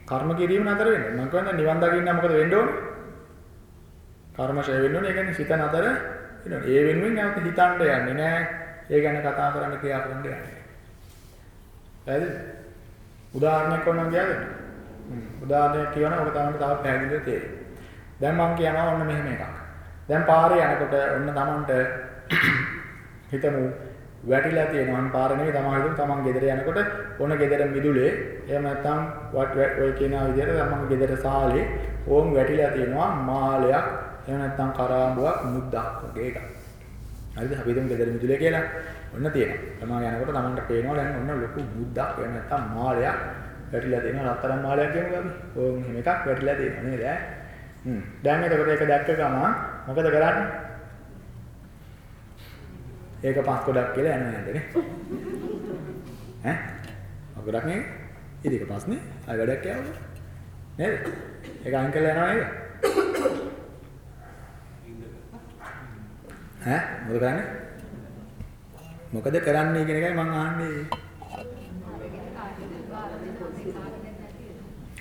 කර්ම කිරීම නතර වෙන්න. මම කියන්නේ නිවන් දකින්න මොකද වෙන්න ඕනේ? කර්ම ඡය වෙන්න ඕනේ. ඒ කියන්නේ සිත නතර වෙනවා. ඒ වෙනුවෙන් නැවත හිතන්න යන්නේ නෑ. ඒ ගැන කතා කරන්න ක්‍රියා කරන්න යන්නේ. හරිද? උදාහරණයක් වුණා කියලාද? හ්ම්. උදාහරණයක් කියවන ඔබ තමයි තව පැහැදිලිව තේරෙයි. දැන් මම කියනවා ඔන්න මෙහෙම එකක්. දැන් පාරේ යනකොට ඔන්න Tamanට හිතමු වැටිලා තියෙනවා. අන් පාර නෙවෙයි තමන් හිතමු තමන් ගෙදර යනකොට ඔන්න ගෙදර මිදුලේ එහෙම නැත්නම් ඔය කියන විදිහට තමන් ගෙදර සාලේ ඕම් වැටිලා තියෙනවා මාලයක් එහෙම නැත්නම් කරාඹුවක් මුද්දක් වගේ එකක්. හරිද? අපි හිතමු ගෙදර මිදුලේ කියලා. ඔන්න තියෙනවා. තමන් යනකොට තමන්ට පේනවා දැන් ඔන්න ලොකු මුද්දක් එහෙම නැත්නම් මාලයක් වැටිලා තියෙනවා. රත්තරන් මාලයක් කියමුද අපි? ඕම් එහෙම එකක් වැටිලා තියෙනවා නේද ඈ? හ්ම්. දැන් එතකොට ඒක දැක්ක ගමන් මොකද කරන්නේ? ඒක පස් ගොඩක් කියලා යනවා නේද නේ? ඈ? පස් ගොඩක් නේ? ඉතින් ඒක පස් නේ? ආය වැඩක් යවුවා. නේද? ඒක අයින් කරලා යනවා නේද? ඈ? මොකද කරන්නේ? මොකද කරන්නේ කියන එකයි මම අහන්නේ.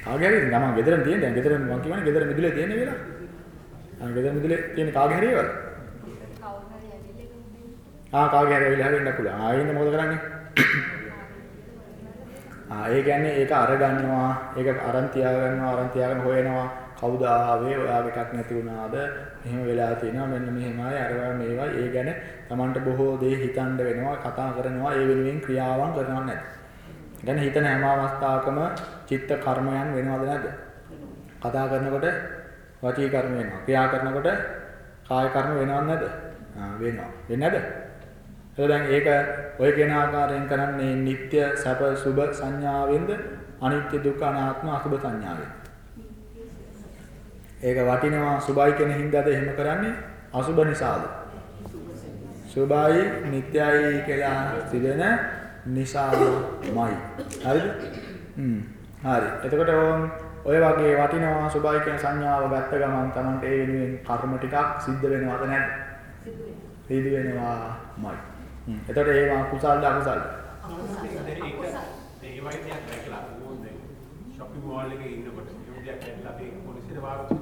කාගේ හරි ගමන් ගෙදරම තියෙන දැන් ගෙදර මම කියවනේ ගෙදර මිදුලේ තියෙන කියලා. ආ ගෙදර මිදුලේ තියෙන කාගේ හරි ඒවද? ආ කාගේ හරි ඇවිල්ලා හැරෙන්න පුළුවන්. ආ ඉන්න මොකද කරන්නේ? ආ ඒ කියන්නේ ඒක අර ගන්නවා, ඒක අරන් තියා ගන්නවා, අරන් තියාගෙන හොයනවා. කවුද ආවේ ඔයාගේ එකක් නැති වුණාද එහෙම වෙලා තියෙනවා මෙන්න මෙහෙමයි අරවා මේවා ඒ ගැන Tamanට බොහෝ දේ හිතන්න වෙනවා කතා කරනවා ඒ වෙනුවෙන් ක්‍රියාවන් කරනවා නැද්ද? ගැන හිතන හැම අවස්ථාවකම චිත්ත කර්මයන් වෙනවද නැද්ද? කතා කරනකොට වචී කර්ම වෙනවා. ක්‍රියා කරනකොට කාය කර්ම වෙනවද නැද්ද? ආ වෙනවා. වෙන්නේ නැද්ද? එතකොට දැන් ඒක ඔය කියන ආකාරයෙන් කරන්නේ නিত্য සැප සුභ සංඥාවෙන්ද අනිත්‍ය දුක්ඛ අනාත්ම අසුභ සංඥාවෙන්ද? ඒක වටිනවා සුභයි කියන හින්දාද එහෙම කරන්නේ අසුභ නිසාද? සුභයි නිට්ටයයි කියලා සිදෙන නිසාමයි. හරිද? හ්ම්. හරි. එතකොට ඔය වගේ වටිනවා සුභයි කියන සංඥාව ගත්ත ගමන් Tamante ඒ වෙනුවෙන් කර්ම ටිකක් සිද්ධ වෙනවද නැද්ද? සිද්ධ වෙනවාමයි. එතකොට ඒවා කුසල්ද අකුසල්ද? ඒ වගේ දෙයක් දැකලා මොකද shopping mall එකේ ඉන්නකොට ඒ දෙයක් දැකලා අපි පොලිසියට වාරතු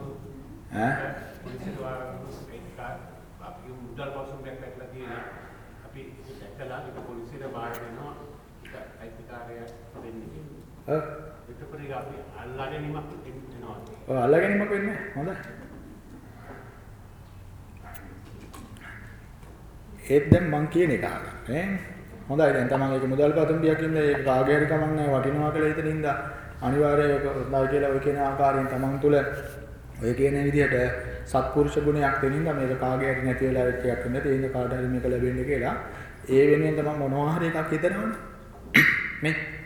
ඈ? පොලිසියට වාරතු ඒක අපි මුදල් පොසම් දෙයක් දැකලා තියෙනවා අපි දැකලා ඒක පොලිසියට වාර දෙනවා ඒක අයිතිකාරය දෙන්නේ. එතකොට ඒක අපි අල්ලාගෙනීමක් වෙනවා ඔය අල්ලගැනීමක් වෙන්නේ හොඳයි. ඒත් දැන් මං කියන එක අහගන්න නේ. හොඳයි. දැන් තමන් ඒක මුදල් පතුම්බියක් ඉඳලා ඒක කාගේ හරි කමක් නැහැ වටිනවා කියලා හිතන ඉඳලා අනිවාර්යයෙන් ඒක හොඳයි කියලා ඔය කියන ආකාරයෙන් තමන් තුල ඔය කියන විදිහට සත්පුරුෂ ගුණයක් දෙනින්ද මේක කාගේ හරි නැති වෙලා වෙච්ච එකක් නෙමෙයි තේින්න කාට හරි මේක ලැබෙන්න කියලා ඒ වෙනුවෙන් තමන් මොනවා හරි එකක් හිතනවනේ. මේ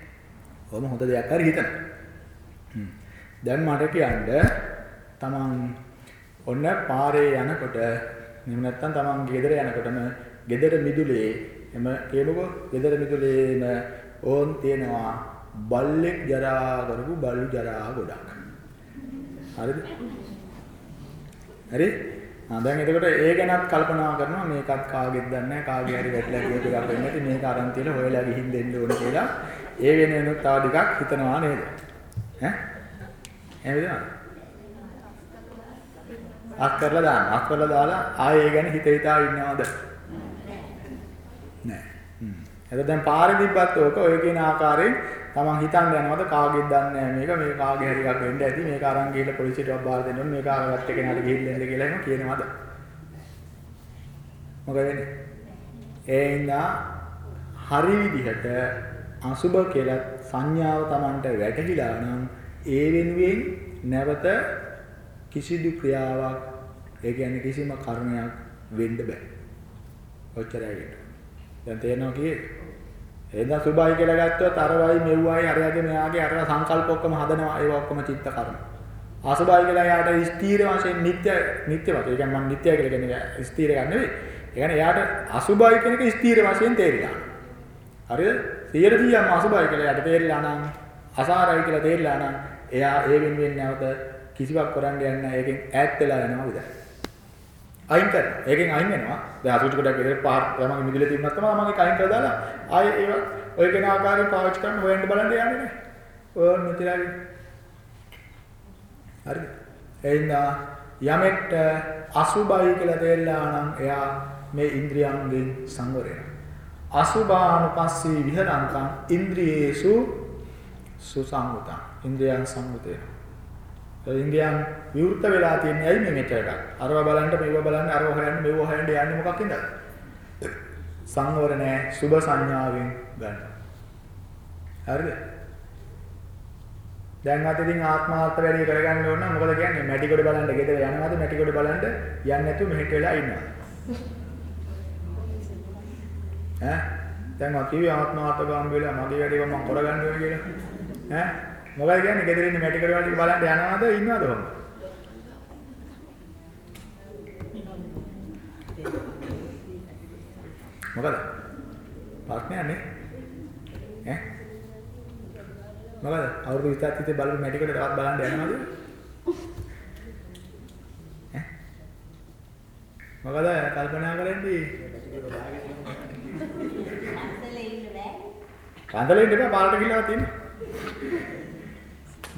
ඔහොම හොඳ දෙයක් හරි හිතනවා හ්ම්. දැන් මට කියන්න තමන් ඔන්න පාරේ යනකොට එහෙම නැත්නම් තමන් ගෙදර යනකොටම ගෙදර මිදුලේ එම කියමුකෝ ගෙදර මිදුලේම ඕන් තියෙනවා බල්ලෙක් ජරා කරපු බල්ලු ජරා ගොඩක්. හරිද? හරි? ආ දැන් එතකොට ඒ ගැනත් කල්පනා කරනවා මේකත් කාගෙද දන්නේ නැහැ කාගේ හරි වැටලා කියපු එකක් වෙන්නේ නැති මේක අරන් තියලා හොයලා ගිහින් දෙන්න ඕනේ කියලා ඒ වෙනුවෙන් තව ටිකක් හිතනවා නේද? ඈ? එහෙමද? අත් කරලා දාන්න. අත් කරලා දාලා ආයේ ඒ ගැන හිත හිතා ඉන්නවද? නෑ. හ්ම්. එතකොට දැන් පාරේ තිබ්බත් ඕක ඔය කියන ආකාරයෙන් තමන් හිතන්න යනවද කාගෙද දන්නේ නැහැ මේක මේක කාගේ හරි එකක් වෙන්න ඇති මේක අරන් ගිහලා පොලිසියට බාර දෙන්න ඕනේ මේක අරගත්ත කෙනාට ගිහින් දෙන්න කියලා එහෙම කියනවද? මොකද වෙන්නේ? ඒ ඉඳා හරි විදිහට අසුබ කියලා සංඥාව Tamanට වැටහිලා නම් ඒ වෙනුවෙන් නැවත කිසිදු ක්‍රියාවක් ඒ කියන්නේ කිසිම කර්මයක් වෙන්න බෑ. ඔච්චරයි වෙන්නේ. දැන් තේරෙනවා කියේ? එහෙනම් සුභයි කියලා ගත්තොත් අරවයි මෙව්වයි අරයාගේ මෙයාගේ අර සංකල්ප ඔක්කොම හදනවා ඒවා ඔක්කොම චිත්ත කර්ම. අසුභයි කියලා යාට ස්ථීර වශයෙන් නිත්‍ය නිත්‍ය වත්. ඒ කියන්නේ මම නිත්‍ය කියලා කියන්නේ ස්ථීර එකක් නෙවෙයි. ඒ කියන්නේ යාට අසුභයි කියන එක ස්ථීර වශයෙන් තේරිලා. හරිද? 100%ක්ම අසුභයි කියලා යාට තේරිලා නම් අසාරයි කියලා තේරිලා නම් එයා ඒ වෙනුවෙන් නැවත කිසිවක් කරන්න යන්නේ නැහැ. ඒකෙන් ඈත් වෙලා යනවා විතරයි. අයින් කරනවා. ඒකෙන් අයින් වෙනවා. දැන් අසුචි කොටක් ගෙදර පහර තමන්ගේ මිදුලේ තිබුණත් තමයි මම ඒක අයින් කරලා දාලා ආයේ ඒව ඔය කෙන ආකාරයෙන් පාවිච්චි කරන්න හොයන්න බලන්න යන්නේ නැහැ. ඔය නිතරයි. හරිද? එහෙනම් යමෙක්ට අසුබයි කියලා තේරලා නම් එයා මේ ඉන්ද්‍රියන්ගෙන් සංවර වෙනවා. අසුභානුපස්සී විහරන්තං ඉන්ද්‍රියේසු සුසංගතං. ඉන්ද්‍රියන් සංගතේ. ඉන්දියන් විවෘත වෙලා තියෙන්නේ ඇයි මේ මෙතන එකක්. අරව බලන්න මේව බලන්න අරව හොයන්න මේව හොයන්න යන්නේ මොකක්ද? සංවර නැහැ සුභ සංඥාවෙන් ගන්න. හරිද? දැන් අත ඉතින් ආත්මාර්ථ වැඩි කරගන්න ඕන නම් මොකද කියන්නේ? මැටි කොට බලන්න ගෙදර යනවාද මැටි කොට බලන්න යන්නේ නැතුව මෙහෙට වෙලා ඉන්නවා. ඈ දැන් මම කිව්වේ ආත්මාර්ථ ගාම වෙලා මගේ වැඩේ මම කරගන්න ඕනේ කියලා. ඈ මොකද කියන්නේ ගෙදර ඉන්න මැටි කොට වලට බලන්න යනවාද ඉන්නවද කොහොමද? මොකද? ප්‍රශ්නයක් නේ? ඈ? මොකද? අවුරුදු 20ක් තිස්සේ බලපු මැටි කොට තවත් බලන්න යනවද? ඈ? මොකද කල්පනා කරන්නේ? අසලේ ඉන්න බෑ. කන්දලේ ඉන්න බෑ පාරට ගිහලා තියෙන්නේ.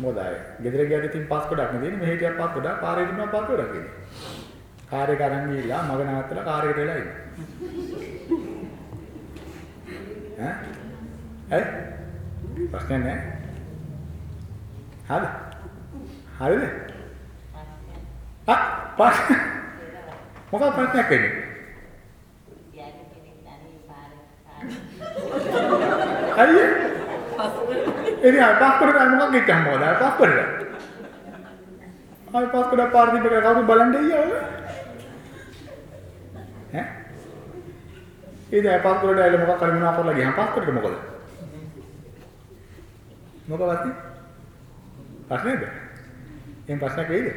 මොකද අය ගෙදර ගියාට ඉතින් පස් කොටක් නේ තියෙන්නේ මෙහෙ ටිකක් පස් කොටක් පාරේ ඉන්නවා පස් කොටක් තියෙන්නේ. කාර් එක අරන් ගිහිල්ලා මග නවත්තලා කාර් එකට වෙලා ඉන්නේ. ඈ? ඇයි? ප්‍රශ්න නැහැ. හරි. හරිද? ආ පාස් මොකක්ද ප්‍රශ්නයක් වෙන්නේ? හරිය? එනි ආ පාස් කරලා මොකක්ද ඉච්චා මොකද? ආ පාස් කරලා. ආ පාස් කරලා පාර දීපක කවුරු බලන්නේ ඊයෝ? ඈ? ඉතින් පාස් කරලා ඇවිල්ලා මොකක් හරි මොනවා කරලා ගියාම පාස් කරේද මොකද? මොකවත් ප්‍රශ්නේද? එහෙන් ප්‍රශ්නයක් වෙයිද?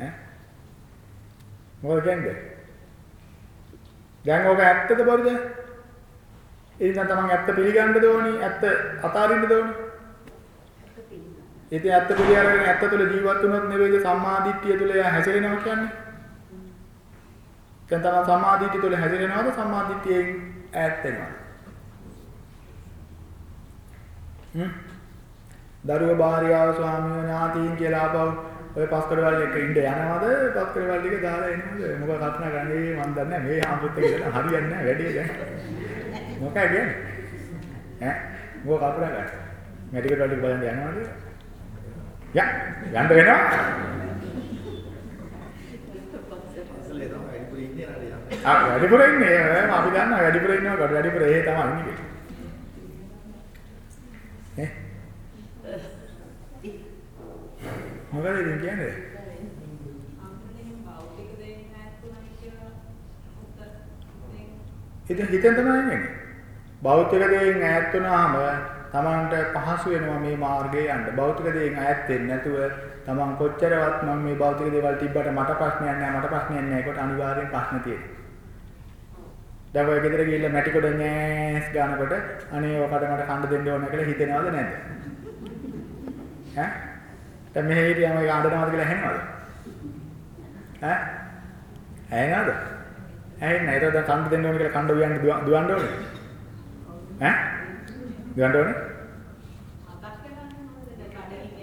ඈ? මොකද කියන්නේ? දැන් ඔක ඇත්තද බොරුද? ඉතින් තමන් ඇත්ත පිළිගන්නද ඕනි? ඇත්ත අතාරින්නද ඕනි? ඉතින් ඇත්ත පිළි අරගෙන ඇත්ත තුළ ජීවත් වුණොත් නෙවෙයිද සම්මාදිට්ඨිය තුළ එයා හැසිරෙනවා කියන්නේ? දැන් තමන් සම්මාදිට්ඨිය තුළ හැසිරෙනවද සම්මාදිට්ඨියෙන් ඈත් වෙනවද? හ්ම්? දරුව භාර්යාව ස්වාමියෝ ඥාතීන් කියලා ආපහු ඔය පස්කඩවල එක ඉන්න යනවද පස්කඩවල ටික දාලා එනවද මොකක් කල්පනා කරන්නේ මන් දන්නේ නැහැ මේ එක්ක ඉඳලා හරියන්නේ නැහැ වැඩේ දැන් මොකක්ද කියන්නේ? ඈ? මොකක් කල්පනා කරන්නේ. මෙඩිකල් වලට බලන්න යනවද යා යන්න වෙනවා. අසලේ තමයි වැඩිපුර ඉන්නේ. නේද යන්නේ. ආ වැඩිපුර ඉන්නේ අපි දන්නවා වැඩිපුර ඉන්නවා. කොට වැඩිපුර ඒ තමයි ඉන්නේ ඈ? මොකද ඉතින් කියන්නේ? ඉතින් හිතෙන් තමයි එන්නේ. භෞතික දේෙන් ඈත් වුණාම Tamanට පහසු වෙනවා මේ මාර්ගේ යන්න. භෞතික දේෙන් ඈත් වෙන්නේ නැතුව Taman කොච්චරවත් මම මේ භෞතික දේවල් තිබ්බට මට ප්‍රශ්නයක් නැහැ මට ප්‍රශ්නයක් නැහැ කොට අනිවාර්යෙන් ප්‍රශ්න තියෙනවා. දැන් ඔය ගෙදර ගිහිල්ලා මැටි කොට නෑස් ගන්නකොට අනේ ඔකට මට කන්න දෙන්න ඕන කියලා හිතෙනවද නැද්ද? ඈ? දැන් මෙහෙ හිටියම ඒක අඬනවද කියලා ඇහෙනවද? ඈ? ඇහෙනවද? ඇහෙන්නේ නැහැ. ඒක දැන් කන්න දෙන්න ඕන කියලා කන්න උයන්න දුවන්න ඕනේ. ඈ? දුවන්න ඕනේ?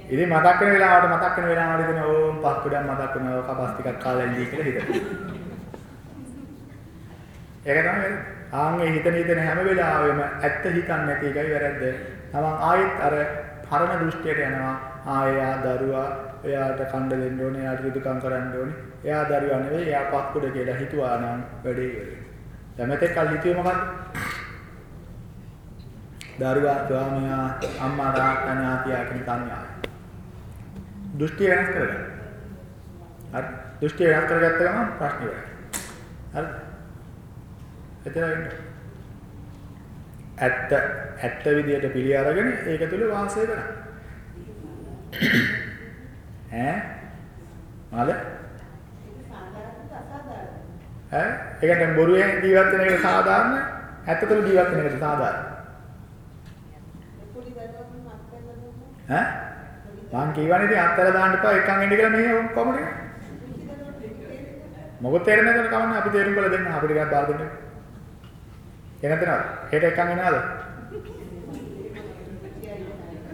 ඉතින් මතක් වෙන වෙලාවට මතක් වෙන වෙලාවට ඉතින් ඕම් පස් කුඩක් මතක් වෙනවා කපස් ටිකක් කාලා ඉඳී කියලා හිතනවා. ඒක තමයි ආන්ගේ හිතන හිතන හැම වෙලාවෙම ඇත්ත හිතන්නේ නැති එකයි වැරද්ද. තමන් ආයෙත් අර පරණ දෘෂ්ටියට යනවා. ආයා දරුවා එයාට කණ්ඩ දෙන්න ඕනේ, එයාට රිදුකම් කරන්න ඕනේ. එයා දරුවා නෙවෙයි, එයා පක්කුඩ කියලා හිතුවා නම් වැඩේ ඉවරයි. දැන් මෙතෙක් කල් හිතුවේ මොකද්ද? දරුවා, ස්වාමියා, අම්මා, තාත්තා, ඥාතියා කියන සංඥා. දෘෂ්ටි වෙනස් කරගන්න. හරි. දෘෂ්ටි වෙනස් කරගත්ත ගමන් ප්‍රශ්නේ ඉවරයි. හරි. එතන ඉන්න. ඇත්ත ඇත්ත විදියට පිළි අරගෙන ඒක තුල වාසය කරන්න. ඈ? මාල? ඈ? ඒ කියන්නේ බොරුවෙන් ජීවත් වෙන එක සාධාරණ ඇත්ත තුල ජීවත් වෙන එක සාධාරණ. ඈ? මං කියවනේ ඉතින් අත්තර දාන්න එපා එකන් එන්න කියලා මේ කොමඩ. මොකද තේරෙන්නේ නැතන කවන්න අපි තේරුම් කරලා දෙන්න අපිට ගන්න බාර දෙන්න. එනතනද? හෙට එකන් එනවද?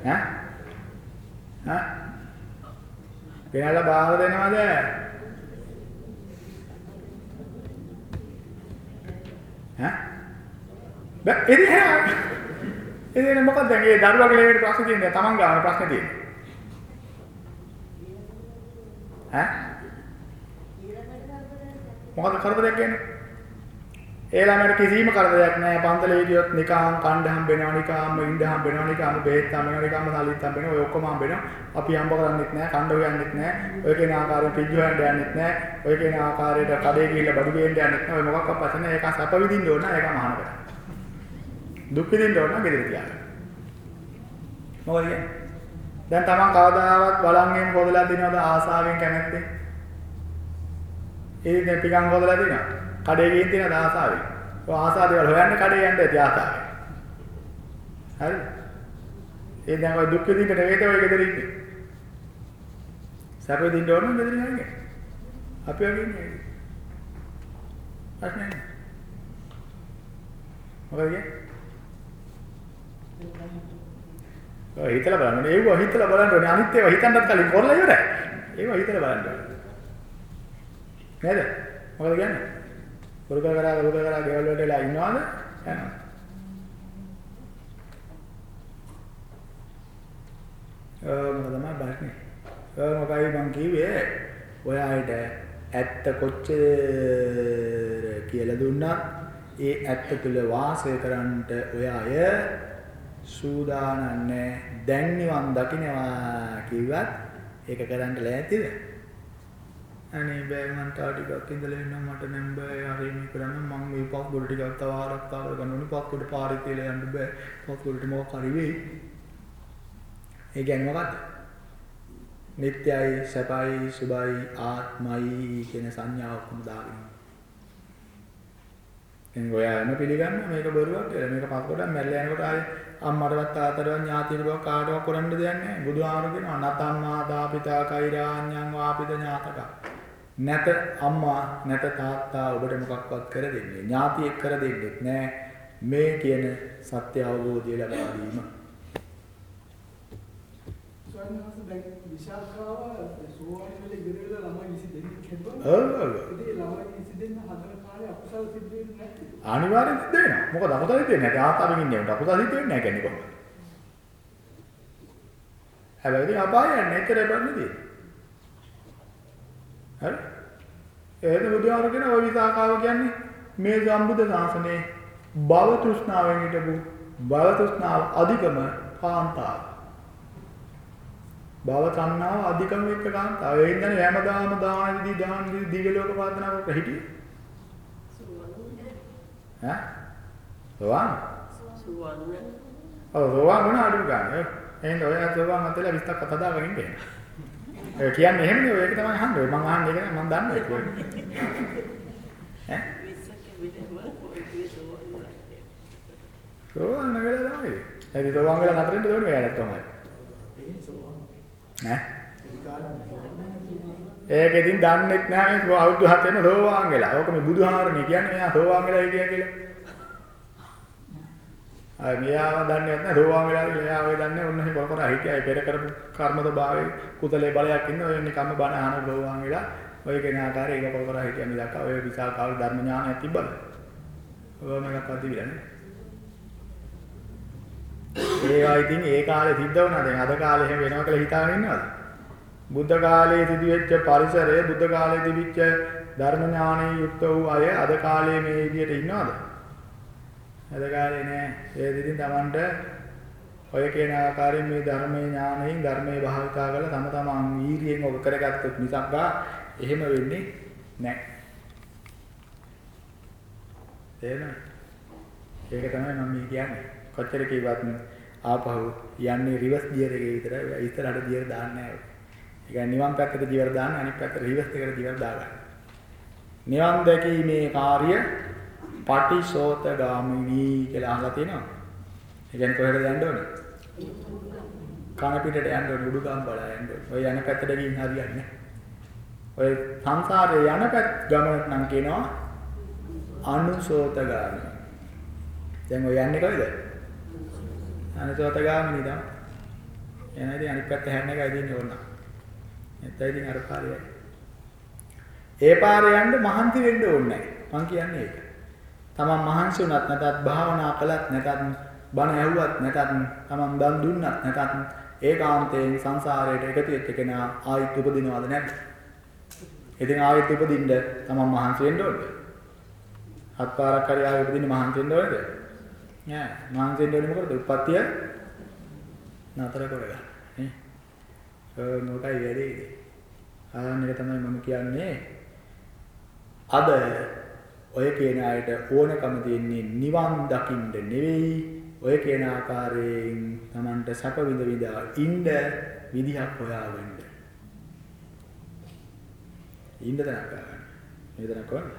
ඈ? ඈ? වෙනලා බාර දෙනවද? ඈ? බෑ එදින එදින මොකක්ද දැන් ඒ දරුවගේ ලේවට ප්‍රශ්න තියෙනවා තමන් ගාන ප්‍රශ්න තියෙනවා. ඈ? මොකද කරදරයක් කියන්නේ? ඒ ළමයට කිසිම කරදරයක් නැහැ. පන්තලේ හිටියොත් නිකම් කණ්ඩ හම්බ වෙනවා, නිකම්ම ඉඳ හම්බ වෙනවා, නිකම්ම බෙහෙත් හම්බ වෙනවා, නිකම්ම සල්ලිත් හම්බ වෙනවා. ඔය ඔක්කොම හම්බ වෙනවා. අපි හම්බ කරන්නේත් නැහැ, කණ්ඩ හොයන්නෙත් නැහැ. ඔය කියන ආකාරයෙන් පිජ්ජු හොයන්න යන්නෙත් නැහැ. ඔය කියන ආකාරයට කඩේ ගිහිල්ලා බඩු ගේන්න යන්නෙත් නැහැ. ඔය මොකක්වත් පස්සේ නැහැ. ඒක සැප විඳින්න ඕන, ඒක මහාන කරා. දුක් විඳින්න ඕන ගෙදර තියාගන්න. මොකද කියන්නේ? දැන් තමන් කවදාවත් බලන්ගෙන් හොදලා දිනවද ආසාවෙන් කැමැත්තෙන්? ඒ දැන් පිටං හොදලා දිනනවා. කඩේ ගිහින් තියෙන ආසාවෙන්. ඔය ආසාව දේවල් හොයන්නේ කඩේ යන්න ඇති ආසාවෙන්. හරි? ඒ දැන් ඔය දුක් විඳින්න නෙවෙයි ඔය ගෙදර ඉන්නේ. සැප විඳින්න ඕන නම් ගෙදර යන්නේ. අපි වගේ ඉන්නේ. ප්‍රශ්නේ නැහැ. මොකද කියන්නේ? ඔය හිතලා බලන්න. ඒව හිතලා බලන්න ඕනේ. අනිත් ඒවා හිතන්නත් කලින් කරලා ඉවරයි. ඒව හිතලා බලන්න ඕනේ. නේද? මොකද කියන්නේ? කරුක කරා කරුක කරා ගෙවල් වලට වෙලා ඉන්නවද? යනවා. ඔව් මොකද තමයි බාස්නේ. ඔය මොකයි මං කිව්වේ? ඔය අයට ඇත්ත කොච්චර කියලා දුන්නත් ඒ ඇත්ත තුල වාසය කරන්නට ඔය අය සූදානම් නැහැ. දැන් නිවන් දකින්නවා කිව්වත් ඒක කරන්න ලෑස්තිද? අනේ බෑ මං තව ටිකක් ඉඳලා ඉන්නම් මට නම් බෑ. හරි මේ කරන්න. මං මේ පස්කොඩ ටිකක් තව ආරක්ෂා කරගන්න ඕනේ. පස්කොඩ පාරේ තියලා යන්න බෑ. පස්කොඩට මොකක් හරි වෙයි. ඒ කියන්නේ මොකද්ද? නිට්ටයයි සැපයි සුභයි ආත්මයි කියන සංඥාව කොහොමද දාගෙන දැන් ඔයාම පිළිගන්න මේක බොරුවක් කියලා. මේක පස්කොඩක් මැරලා යනකොට ආයේ අම්මටවත් තාත්තටවත් ඥාතියෙකුටවත් කාටවත් කරන්න දෙයක් නැහැ. බුදුහාමුදුරු කියනවා නතම්මා දාපිතා කෛරාඤ්ඤං වාපිත ඥාතකා. නැත අම්මා නැත තාත්තා ඔබට මොකක්වත් කර දෙන්නේ. ඥාතියෙක් කර දෙන්නේ නැහැ. මේ කියන සත්‍ය අවබෝධය ලබා ගැනීම ස්වාමීන් දැන් විශාඛාව සෝවාන් වෙලේ ඉගෙනගෙන ළමයි 20 දෙනෙක් හැදුවා. ඔව් ඔව්. ඉතින් ළමයි 20 දෙන්න හදන කාලේ අකුසල සිද්ධ වෙන්නේ නැද්ද? අනිවාර්යෙන් සිද්ධ වෙනවා. මොකද අකුසල සිද්ධ වෙන්නේ නැහැ. ආත්තාවෙන් ඉන්නේ උන්ට අකුසල සිද්ධ වෙන්නේ නැහැ කියන්නේ කොහොමද? හැබැයි ඉතින් අපාය යන්නේ එච්චර බන්නේ තියෙන්නේ. හරි? එහෙනම් බුදුහාම කියන ওই විසාකාව කියන්නේ මේ සම්බුද්ධ ශාසනයේ භව තෘෂ්ණාවෙන් හිටපු භව තෘෂ්ණාව අධිකම කාන්තාව. භව තණ්හාව අධිකම එක්ක කාන්තාව. ඒ හින්දානේ හැමදාම දාන විදි දාන විදි දිව්‍ය ලෝක ප්‍රාර්ථනා කරලා හිටියේ. ඈ? සෝවාන්? සුවන් ඔව් සෝවාන් වුණ අඩු ගන්න. එහෙනම් ඔය සෝවාන් අතල 20ක් කතා දාගෙන ඉන්නේ. ඒ කියන්නේ එහෙමනේ ඔය ඒක තමයි අහන්නේ. මම අහන්නේ ඒක මම දන්නේ ඒක. ඈ? සෝවාන් නගලා තමයි. ඒ සෝවාන් වෙලා නතරින්ද ඕනේ වෙලාවක් තමයි. ඈ? ඒක ඉතින් දන්නෙත් නැහැ මේ අවුරුදු 7 වෙන සෝවාන් වෙලා. ඕක මේ බුදුහාමරනේ කියන්නේ එයා සෝවාන් වෙලා හිටියා කියලා. අය මෙයාව දන්නේ නැහැ සෝවාන් වෙලා කියලා. එයා ඔය දන්නේ ඔන්න ඔහේ කොර හිටියා. ඒ පෙර කරපු කර්මද භාවයේ කුසලේ බලයක් ඉන්න ඔය නිකම්ම බණ අහන සෝවාන් වෙලා ඔය කෙන ආකාරය ඒක කොර කර හිටියා මිලක ඔය විශාල කාල ධර්ම ඥානයක් තිබ්බද? ඔය මේකක් අදිවිලා නේ. ඒවා ඉතින් ඒ කාලේ සිද්ධ වුණා. දැන් අද කාලේ එහෙම වෙනවා කියලා හිතාගෙන ඉන්නවද? බුද්ධ කාලයේ සිදුවෙච්ච පරිසරය බුද්ධ කාලයේ තිබිච්ච ධර්ම ඥානයේ යුක්ත වූ අය අද කාලේ මේ විදියට ඉන්නවද? අද කාලේ නෑ. ඒ ඉතින් Tamanට ඔය කියන ආකාරයෙන් මේ ධර්මයේ ඥානයෙන් ධර්මයේ භාවිතා කරලා තම තමන් වීරියෙන් ඔබ කරගත්තොත් මිසක් ගා එහෙම වෙන්නේ නෑ. තේරෙනවද? ඒක තමයි මම මේ කියන්නේ. කොච්චර කිව්වත් ආපහු යන්නේ රිවර්ස් ගියර් එකේ විතරයි. ඉස්සරහට ගියර් දාන්නේ නැහැ. ඒ කියන්නේ නිවන් පැත්තට ගියර් දාන්න අනිත් පැත්තට රිවර්ස් එකට ගියර් දාගන්න. නිවන් දැකීමේ කාර්ය පටිසෝතගාමිනී කියලා අහලා තියෙනවා. ඒ කියන්නේ කොහෙද යන්න ඕනේ? කන පිටට යන්න ඕනේ උඩුගම් බලා යන්න ඕනේ. ඔය යන පැත්තට ගිහින් හරියන්නේ නැහැ. ඔය සංසාරේ යන පැත්ත ගමනට නම් කියනවා අනුසෝතගාමී. දැන් ඔය යන්නේ කොහෙද? අනුසෝතගාමිනී තමයි. එහෙනම් ඉතින් අනිත් පැත්ත හැරෙන එකයි දෙන්නේ ඕන. නැත්නම් ඉතින් අර පාරේ. ඒ පාරේ යන්න මහන්සි වෙන්න ඕනේ නැහැ. මං කියන්නේ ඒක. තමන් මහන්සි වුණත් නැතත් භාවනා කළත් නැතත් බණ ඇහුවත් නැතත් තමන් දන් දුන්නත් නැතත් ඒකාන්තයෙන් සංසාරයට එකතු වෙච්ච කෙනා ආයිත් උපදිනවද නැද්ද? ඉතින් ආයිත් උපදින්න තමන් මහන්සි වෙන්න ඕනද? හත් පාරක් හරි ආයෙ උපදින්න මහන්සි වෙන්න ඕනද? නෑ මහන්සි වෙන්න ඕනේ මොකද? උප්පත්තිය නතර කරගන්න. නේ? ඒ මොකයි වැඩේ? ආන්නක තමයි මම කියන්නේ. අද ඔය කියන අයට ඕනකම තියෙන්නේ නිවන් දකින්න නෙවෙයි ඔය කියන ආකාරයෙන් Tamanට සැප විඳ විඳා ඉන්න විදිහක් හොයාගන්න. ඉන්න තැනක් ගන්න. මේ තැනක් කොහොමද?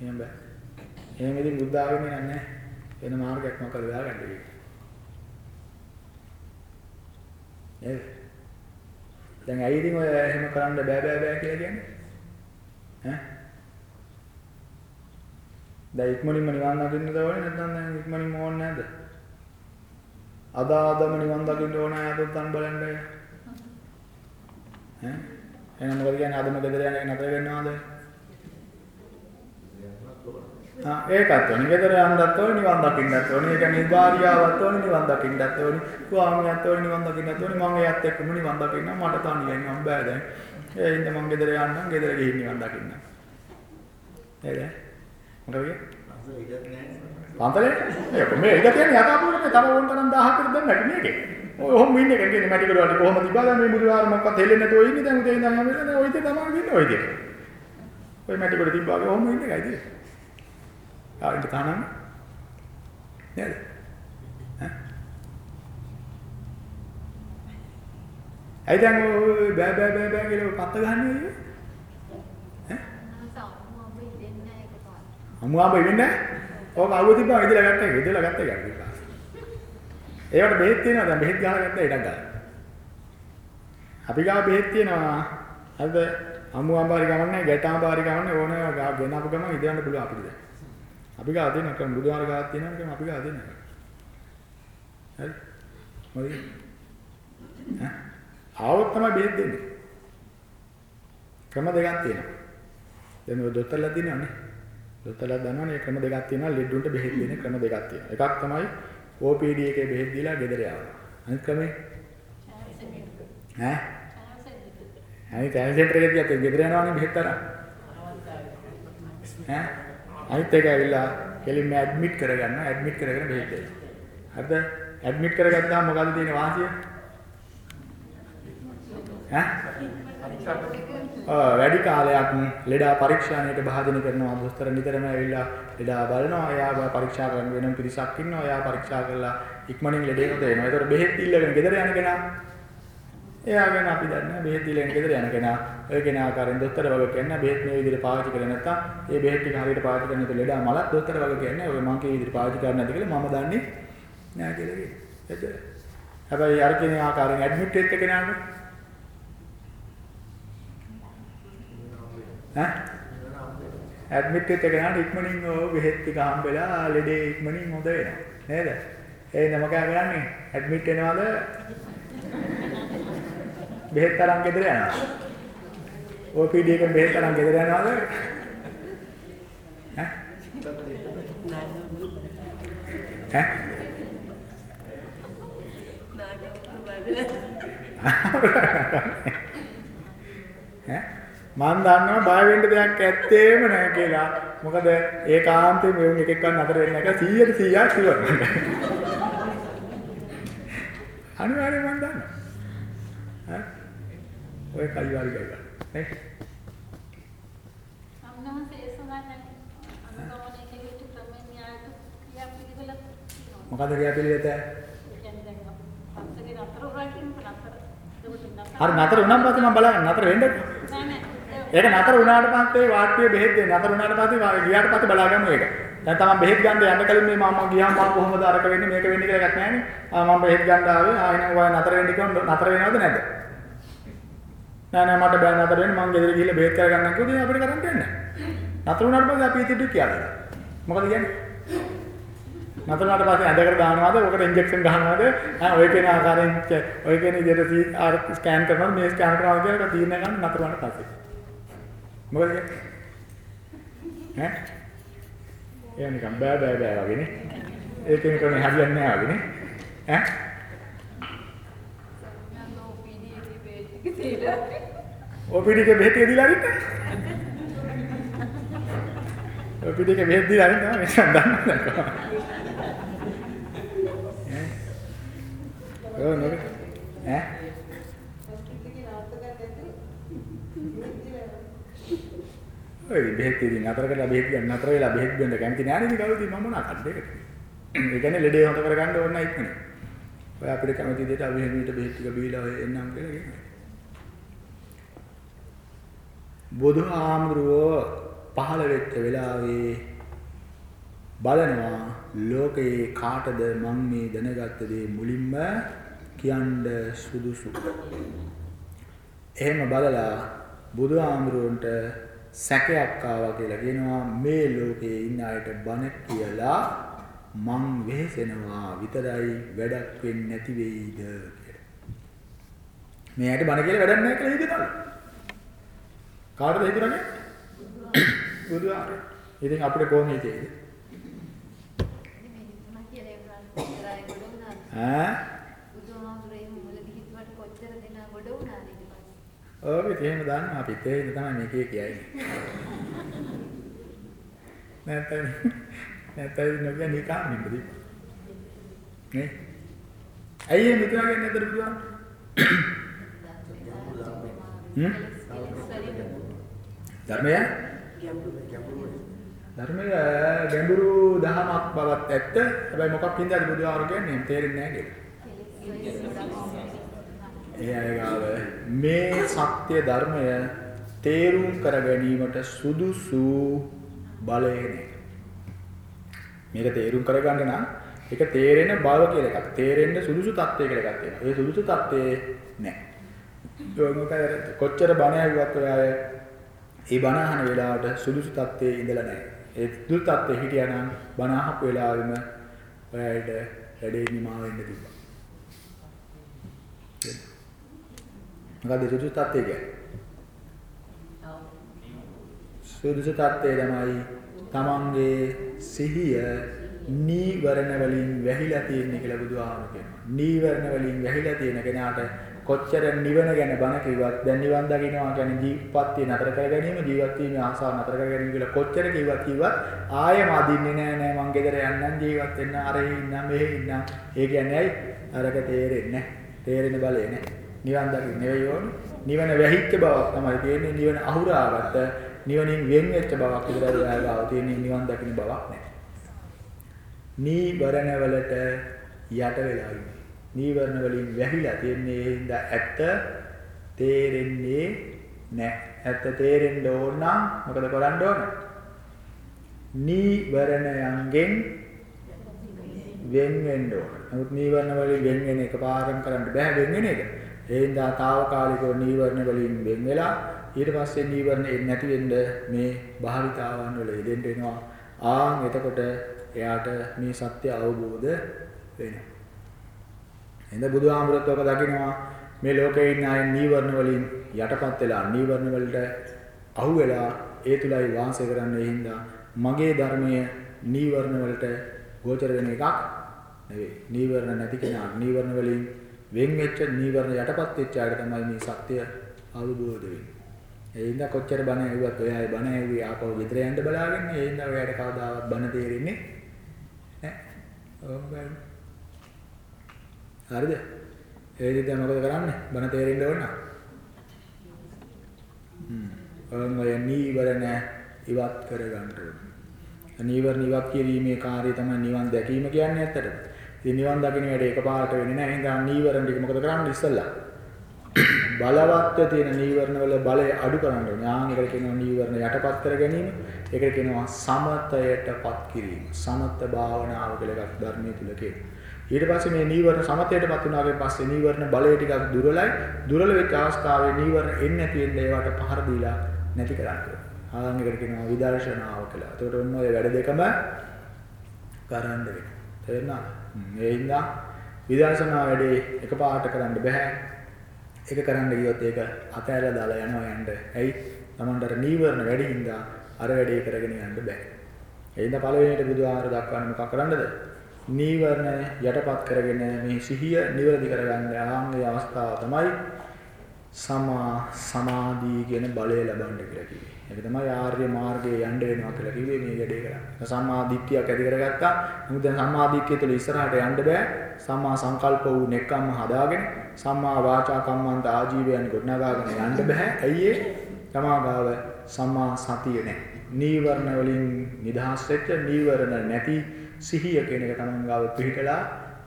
එහෙම බෑ. එහෙම ඉතින් බුද්ධ ආගමේ නැහැ. වෙන මාර්ගයක් මොකද හොයාගන්න වෙන්නේ. නේද? දැන් ඇයි ඉතින් ඔය එහෙම කරන්න බෑ බෑ බෑ කියලා කියන්නේ? ඈ? දැන් ඉක්මනින්ම නිවන් දකින්නද ඕනේ නැත්නම් දැන් ඉක්මනින්ම ඕනේ නැද්ද? අද ආදම නිවන් දකින්න ඕනේ අදත් තන් බලන්න. ඈ? එහෙනම් මොකද කියන්නේ අදම ගෙදර යන එක නතර වෙනවද? ආ ඒකත් ඕනේ. ගෙදර යන්නත් ඕනේ නිවන් දකින්නත් ඕනේ. ඒ කියන්නේ භාර්යාවත් ඕනේ නිවන් දකින්නත් ඕනේ. ස්වාමියාත් ඕනේ නිවන් දකින්නත් ඕනේ. මම එයත් එක්කම නිවන් දකින්න මට තනියෙන් නම් බෑ දැන්. ඒ හින්දා මම ගෙදර යන්නම් ගෙදර ගිහින් නිවන් දකින්න. නේද? මොකද කියන්නේ? අසල ඉඩක් නැහැ. පන්තලේ? ඒක මේ ඉඩ කියන්නේ යථාභූතනේ තව ඕන තරම් 1000කට දෙන්න නැති මේකේ. ඔය ඔහොම ඉන්නේ කෙනෙක් කියන්නේ මැටි කරුවාට කොහොමද තිබ්බද මේ මුදුවාර මොකක්වත් හෙල්ලෙන්නේ නැතුව ඉන්නේ දැන් උදේ ඉඳන් හැම වෙලාවෙම ඔය ඉතින් තමයි ඉන්නේ ඔය ඉතින්. ඔය මැටි කරුව තිබ්බාගේ ඔහොම ඉන්නේ එකයි ඉතින්. ආ ඉන්න තනන්න. නේද? ඈ? ඇයි දැන් ඔය බෑ බෑ බෑ බෑ කියලා පත්ත ගහන්නේ ඔය? ඈ? සම්මුව ඉදෙන්නේ නැහැ එකපාරට. අමුආඹ ඉන්නේ නැහැ? ඕක අවුව තිබ්බම ඉදලා ගත්ත එක ඉදලා ගත්ත එක ටිකක්. ඒවට බෙහෙත් තියෙනවා දැන් බෙහෙත් ගහලා ගත්තා ඉඩක් ගන්න. අපි ගාව බෙහෙත් තියෙනවා. හරිද? අමුආඹාරි ගමන්නේ ගැටාඹාරි ගමන්නේ ඕනේ ගා ගෙනපු ගමන් ඉදයන්ට පුළුවන් අපිට දැන්. අපි ගාව තියෙන ක්‍රම බුදුහාර ගාවක් තියෙනවා ක්‍රම අපි ගාව තියෙනවා. හරි? මොකද? ඈ? ආවොත් තමයි බෙහෙත් දෙන්නේ. ක්‍රම දෙකක් තියෙනවා. දැන් ඔය දොස්තරලා තියෙනවනේ. දොස්තරලා දන්නවනේ ක්‍රම දෙකක් තියෙනවා ලෙඩුන්ට බෙහෙත් දෙන ක්‍රම දෙකක් තියෙනවා. එකක් තමයි OPD එකේ බෙහෙත් දීලා ගෙදර යවනවා. අනිත් ක්‍රමේ ඈ? අනිත් කැන් සෙන්ටර් එකේ තියත් ගෙදර යනවානේ බෙහෙත් අරන්. ඈ? අනිත් එක ඇවිල්ලා කෙලින්ම ඇඩ්මිට් කරගන්නවා. ඇඩ්මිට් කරගෙන බෙහෙත් දෙනවා. හරිද? ඇඩ්මිට් කරගත්තාම මොකද්ද තියෙන වාසිය? ඈ? ඔව් වැඩි කාලයක් ලෙඩා පරීක්ෂාණයට භාජනය කරනවා දොස්තර නිතරම ඇවිල්ලා ලෙඩා බලනවා එයා පරීක්ෂා කරන වෙනම පිරිසක් ඉන්නවා එයා පරීක්ෂා කරලා ඉක්මනින් ලෙඩේ හොද වෙනවා ඒතකොට බෙහෙත් ඉල්ලගෙන ගෙදර යන කෙනා එයා ගැන අපි දන්නේ බෙහෙත් ඉල්ලගෙන ගෙදර යන කෙනා. ඔය කෙනා ආකාරයෙන් දොස්තර වගේ කියන්නේ බෙහෙත් මේ විදිහට පාවිච්චි කරේ නැත්නම් ඒ බෙහෙත් ටික හරියට පාවිච්චි කරන විට ලෙඩා මලක් දොස්තර වගේ කියන්නේ ඔය මං කිය විදිහට පාවිච්චි කරන්නේ නැති කියලා මම දන්නේ නෑ කියලා කියනවා එච්චර. හැබැයි අර කෙනා ආකාරයෙන් ඇඩ්මිට් වෙච්ච කෙනාට ඈ? ඇඩ්මිට් වෙච්ච කෙනාට ඉක්මනින් ඕ බෙහෙත් ටික හම්බෙලා ලෙඩේ ඉක්මනින් හොඳ වෙනවා. නේද? ඒ නම කෑ කරන්නේ ඇඩ්මිට් වෙනවද? බෙහෙත් අරන් ගෙදර යනවා. OPD එකෙන් බෙහෙත් අරන් ගෙදර යනවද? ඈ? ඈ? මම දන්නවා බය වෙන්න දෙයක් ඇත්තේම නැහැ කියලා. මොකද ඒකාන්තයෙන් මෙවුන් එක එකක් නතර වෙන්නේ නැහැ 100ට 100ක් ෂුවර්. අනිවාර්යයෙන් මම දන්නවා. ඔය කයි වාරි ගියා. නේ? මොකද කියා පිළිවෙත? හරි නතර වුණාන් පස්සේ මම බලන්න නතර වෙන්නද? ඒක නතර වුණාට පස්සේ වාට්ටුවේ බෙහෙත් දෙන්න. නතර වුණාට පස්සේ ගියාට පස්සේ බලාගමු ඒක. දැන් තමයි බෙහෙත් ගන්න යන්න කලින් මේ මම ගියාම මම කොහොමද අරක වෙන්නේ මේක වෙන්නේ කියලා එකක් නැහැනේ. ආ මම බෙහෙත් ගන්න ආවේ. ආ එහෙනම් ඔය නතර වෙන්න කිව්වොත් නතර වෙනවද නැද්ද? නෑ නෑ මට බෑ නතර වෙන්න මං ගෙදර ගිහිල්ලා බෙහෙත් කරගන්නම් කිව්වොත් ඉතින් අපිට කරන්න දෙන්නේ නැහැ. නතර වුණාට පස්සේ අපි ඉතින් කියලා. මොකද කියන්නේ? නතර වුණාට පස්සේ ඇඳකට දානවාද? ඔකට ඉන්ජෙක්ෂන් ගහනවාද? ආ ඔය කෙන ආකාරයෙන් ඔය කෙන විදිහට ආර් ස්කෑන් කරනවාද? මේ ස්කෑන් කරනවා කියලා තීරණය ගන්න නතර වුණාට පස්සේ. මොකද කියන්නේ? ඈ? ඒ නිකන් බෑ බෑ බෑ වගේනේ. ඒ කෙනෙක් කරන්නේ හරියන්නේ නැහැ වගේනේ. ඈ? OPD එකේ බෙහෙත් දීලා අරින්න. OPD එකේ බෙහෙත් දීලා අරින්න තමයි මම දන්නේ නැහැ. ඈ? ඔව් නේද? ඈ? ඔය බෙහෙත් ඉතින් නතර කරලා බෙහෙත් ගන්න නතර වෙලා බෙහෙත් ගන්න කැමති නෑ නේද කවුද මම මොනා කරන්නේ ඒකට. ඒ කියන්නේ ලෙඩේ හොඳ කරගන්න ඕන නැහැ ඉක්මනේ. ඔය අපිට කැමති දෙයට අපි හැමීට බෙහෙත් ටික බීලා ඔය එන්නම් කියලා කියනවා. බුදුහාමුදුරුවෝ පහළ වෙච්ච වෙලාවේ බලනවා ලෝකේ කාටද මං මේ දැනගත්ත දේ මුලින්ම කියන්න සුදුසු. එහෙම බලලා බුදුහාමුදුරුවන්ට සැකයක් ආවා කියලා කියනවා මේ ලෝකේ ඉන්න අයට බණ කියලා මං වෙහෙසෙනවා විතරයි වැඩක් වෙන්නේ නැති වෙයිද කියලා. මේ ඇයිට බණ කියලා වැඩක් නැහැ කියලා හිතනවා. කාටද හිතන්නේ? බුදුහාමුදුරුවෝ. ඉතින් අපිට කොහොම හිතේද? මේ හිතුණා? ඈ? බුදුහාමුදුරේ එහෙම මුලදී හිතුවට කොච්චර දෙනා ගොඩ වුණාද ඊට පස්සේ? ඔව් ඉතින් එහෙම දන්නවා අපිත් ඒ හින්දා තමයි මේකේ කියන්නේ. නැත්නම් නැත්නම් නොකිය නිකන් නිම්බදී. නේ? ඇයි එහෙම හිතුවාගෙන නැතර බුදුහාම? හ්ම්? ධර්මය ධර්මය ගැඹුරු දහමක් බවත් ඇත්ත. හැබැයි මොකක් හින්දාද බුදුහාම කියන්නේ එහෙම තේරෙන්නේ නැහැ කියලා. ඒ අය ගාව මේ සත්‍ය ධර්මය තේරුම් කර ගැනීමට සුදුසු බලය නැහැ. මේක තේරුම් කරගන්න නම් ඒක තේරෙන බව කියලා එකක්. තේරෙන්න සුදුසු තත්ත්වය කියලා එකක් තියෙනවා. ඒ සුදුසු තත්ත්වේ නැහැ. ඒක කොච්චර බණ ඇහුවත් ඔය අය ඒ බණ අහන වෙලාවට සුදුසු තත්ත්වයේ ඉඳලා නැහැ. ඒ සුදුසු තත්ත්වයේ හිටියා නම් බණ අහපු වෙලාවෙම ඔයාලට වැඩේ නිමා වෙන්න තිබ්බා. මොකද සුදුසු තත්ත්වය කියන්නේ? සුදුසු තත්ත්වය තමයි තමන්ගේ සිහිය නීවරණ වලින් වැහිලා තියෙන කියලා බුදුහාමුදුරුවෝ කියනවා. නීවරණ වලින් වැහිලා තියෙන කෙනාට කොච්චර නිවන ගැන බණ කිව්වත් දැන් නිවන් දකින්නවා කියන්නේ ජීවිතය නතර කර ගැනීම ජීවත් වීමේ ආසාව නතර කර ගැනීම කියලා කොච්චර කිව්වත් කිව්වත් ආයෙම අදින්නේ නෑ නෑ මං ගෙදර යන්නම් ජීවත් වෙන්න අරේ ඉන්නම් මෙහෙ ඉන්නම්. ඒ කියන්නේ ඇයි? අරක තේරෙන්නේ නෑ. තේරෙන බලය නෑ. නිවන් දකින්න නෙවෙයි ඕනේ. නිවන වැහිච්ච බවක් තමයි තියෙන්නේ. නිවන අහුරාගත්ත නිවනින් වෙන් වෙච්ච බවක් විතරයි ආගාව තියෙන්නේ. නිවන් දකින්න බවක් නෑ. නීවරණ වලට යට වෙලා ඉන්නේ. නීවරණ වලින් වැහිලා තියන්නේ ඒ හින්දා ඇත්ත තේරෙන්නේ නැහැ. ඇත්ත තේරෙන්න ඕන නම් මොකද කරන්න ඕන? නීවරණයන්ගෙන් වෙන් වෙන්න ඕන. නමුත් නීවරණ වලින් වෙන් වෙන එකපාරම කරන්න බෑ වෙන් වෙන එක. ඒ හින්දා తాවකාලිකව නීවරණ වලින් වෙන් වෙලා ඊට පස්සේ නීවරණ එන්නේ නැති වෙන්න මේ භාවිතාවන් වල යෙදෙන්න වෙනවා. ආන් එතකොට එයාට මේ සත්‍ය අවබෝධ වෙනවා. එහෙනම් බුදුහාමුදුරුවෝ ඔක දකිනවා මේ ලෝකේ ඉන්න අය නීවරණ වලින් යටපත් වෙලා නීවරණ වලට අහු වෙලා ඒ තුලයි වාසය කරන්නේ හින්දා මගේ ධර්මය නීවරණ වලට ගෝචර වෙන එකක් නෙවෙයි. නීවරණ නැති කෙනා නීවරණ වලින් වෙන් වෙච්ච නීවරණ යටපත් වෙච්ච අයට තමයි මේ සත්‍ය අවබෝධ වෙන්නේ. ඒ හින්දා කොච්චර බණ ඇහුවත් ඔය අය බණ ඇහුවේ ආපහු ගෙදර යන්න බලාගෙන ඒ හින්දා ඔයාලට කවදාවත් බණ තේරෙන්නේ නැහැ. ඕම බලන්න. හරිද? ඒ විදිහට මොකද කරන්නේ? බණ තේරෙන්න ඕන නම්. හ්ම්. ඔය නීවරණ ඉවත් කර ගන්න ඕන. නීවරණ ඉවත් කිරීමේ කාර්යය තමයි නිවන් දැකීම කියන්නේ ඇත්තටම. ඉතින් නිවන් දකින්න වැඩ එකපාරට වෙන්නේ නැහැ. එහෙනම් නීවරණ ටික මොකද කරන්නේ ඉස්සල්ලා? බලවත්ව තියෙන නීවරණ වල බලය අඩු කරන්න ඕනේ. ඥාන එකට කියනවා නීවරණ යටපත් කර ගැනීම. ඒකට කියනවා සමතයටපත් කිරීම. සමත භාවනාව කියලා එකක් ධර්මයේ තුල කියනවා. ඊට පස්සේ මේ නීවරණ සමතයටපත් වුණාගෙන් පස්සේ නීවරණ බලය ටිකක් දුර්වලයි. දුර්වල වෙච්ච අවස්ථාවේ නීවරණ එන්නේ නැති වෙන්න ඒවට පහර දීලා නැති කරන්න ඕනේ. ආන් එකට කියනවා විදර්ශනාව කියලා. ඒකට ඔන්න ඔය වැඩ දෙකම කරන්න වෙනවා. තේරුණා? ඒ හින්දා විදර්ශනා වැඩේ එකපාරට කරන්න බෑ. ඒක කරන්න ගියොත් ඒක අතෑරලා දාලා යනවා යන්න. ඇයි? Tamanට අර නීවරණ වැඩි හින්දා අර වැඩේ කරගෙන යන්න බෑ. ඒ හින්දා පළවෙනියට බුදුආහාර දක්වන්නේ මොකක් කරන්නද? නීවරණ යටපත් කරගෙන මේ සිහිය නිවැරදි කරගන්න ආන්ගේ අවස්ථාව තමයි සමා සමාධි කියන බලය ලබන්න කියලා කිව්වේ. ඒක තමයි ආර්ය මාර්ගයේ යන්න වෙනවා කියලා කිව්වේ මේ වැඩේ කරන්නේ. සම්මා දිට්ඨියක් ඇති කරගත්තා. නමුත් දැන් සම්මා දිට්ඨිය තුළ ඉස්සරහට යන්න බෑ. සම්මා සංකල්ප වූ නෙක්කම්ම හදාගෙන සම්මා වාචා කම්මන්ත ආජීවයන් ගොඩනගාගෙන යන්න බෑ. ඇයි ඒ? තමාගාව සම්මා සතිය නැහැ. නීවරණ වලින් නිදහස් වෙච්ච නීවරණ නැති සිහිය කියන එක තමන් ගාව පිළිටලා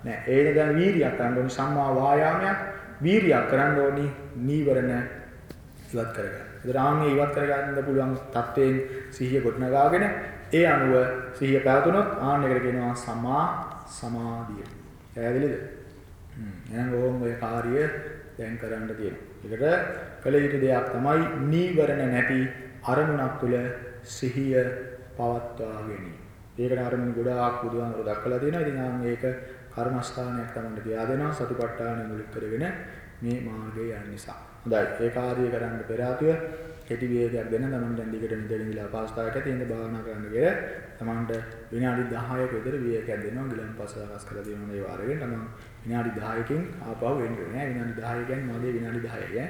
නෑ. ඒක දැන් වීරියක් කරන්න ඕනි සම්මා වායාමයක් වීරියක් කරන්න ඕනි නීවරණ ඉවත් කරගන්න. ඒතර ආන්නේ ඉවත් කරගන්න පුළුවන් තත්වයෙන් සිහිය ගොඩනගාගෙන ඒ අනුව සිහිය පැවතුනොත් ආන්නයකට කියනවා සමා සමාධිය. පැහැදිලිද? හ්ම්. එහෙනම් ඕම් ඔය කාර්යය දැන් කරන්න තියෙනවා. ඒකට කළ යුතු දෙයක් තමයි නීවරණ නැති අරමුණක් තුළ සිහිය පවත්වා ගැනීම. ඒකට අරමුණු ගොඩාක් බුදුහාමුදුරු දක්වලා තියෙනවා. ඉතින් ආන් මේක කර්මස්ථානයක් තමයි කියලා දෙනවා සතිපට්ඨානෙ මුලික කරගෙන මේ මාර්ගය යන නිසා. හොඳයි. ඒ කාර්යය කරන්න පෙර ආතුව කෙටි වේගයක් දෙන තමන් දැන් දිගට නිදගෙන ඉඳලා පාස්තාවක තියෙන භාවනා කරන්න ගිය තමන්ට විනාඩි 10ක විතර වේගයක් දෙනවා ගිලන් පස්ස අරස් කරලා දෙනවා ඒ වාරයෙන් තමන් විනාඩි 10කින් ආපහු වෙන්නේ නෑ විනාඩි 10 කියන්නේ මොලේ විනාඩි 10 කියන්නේ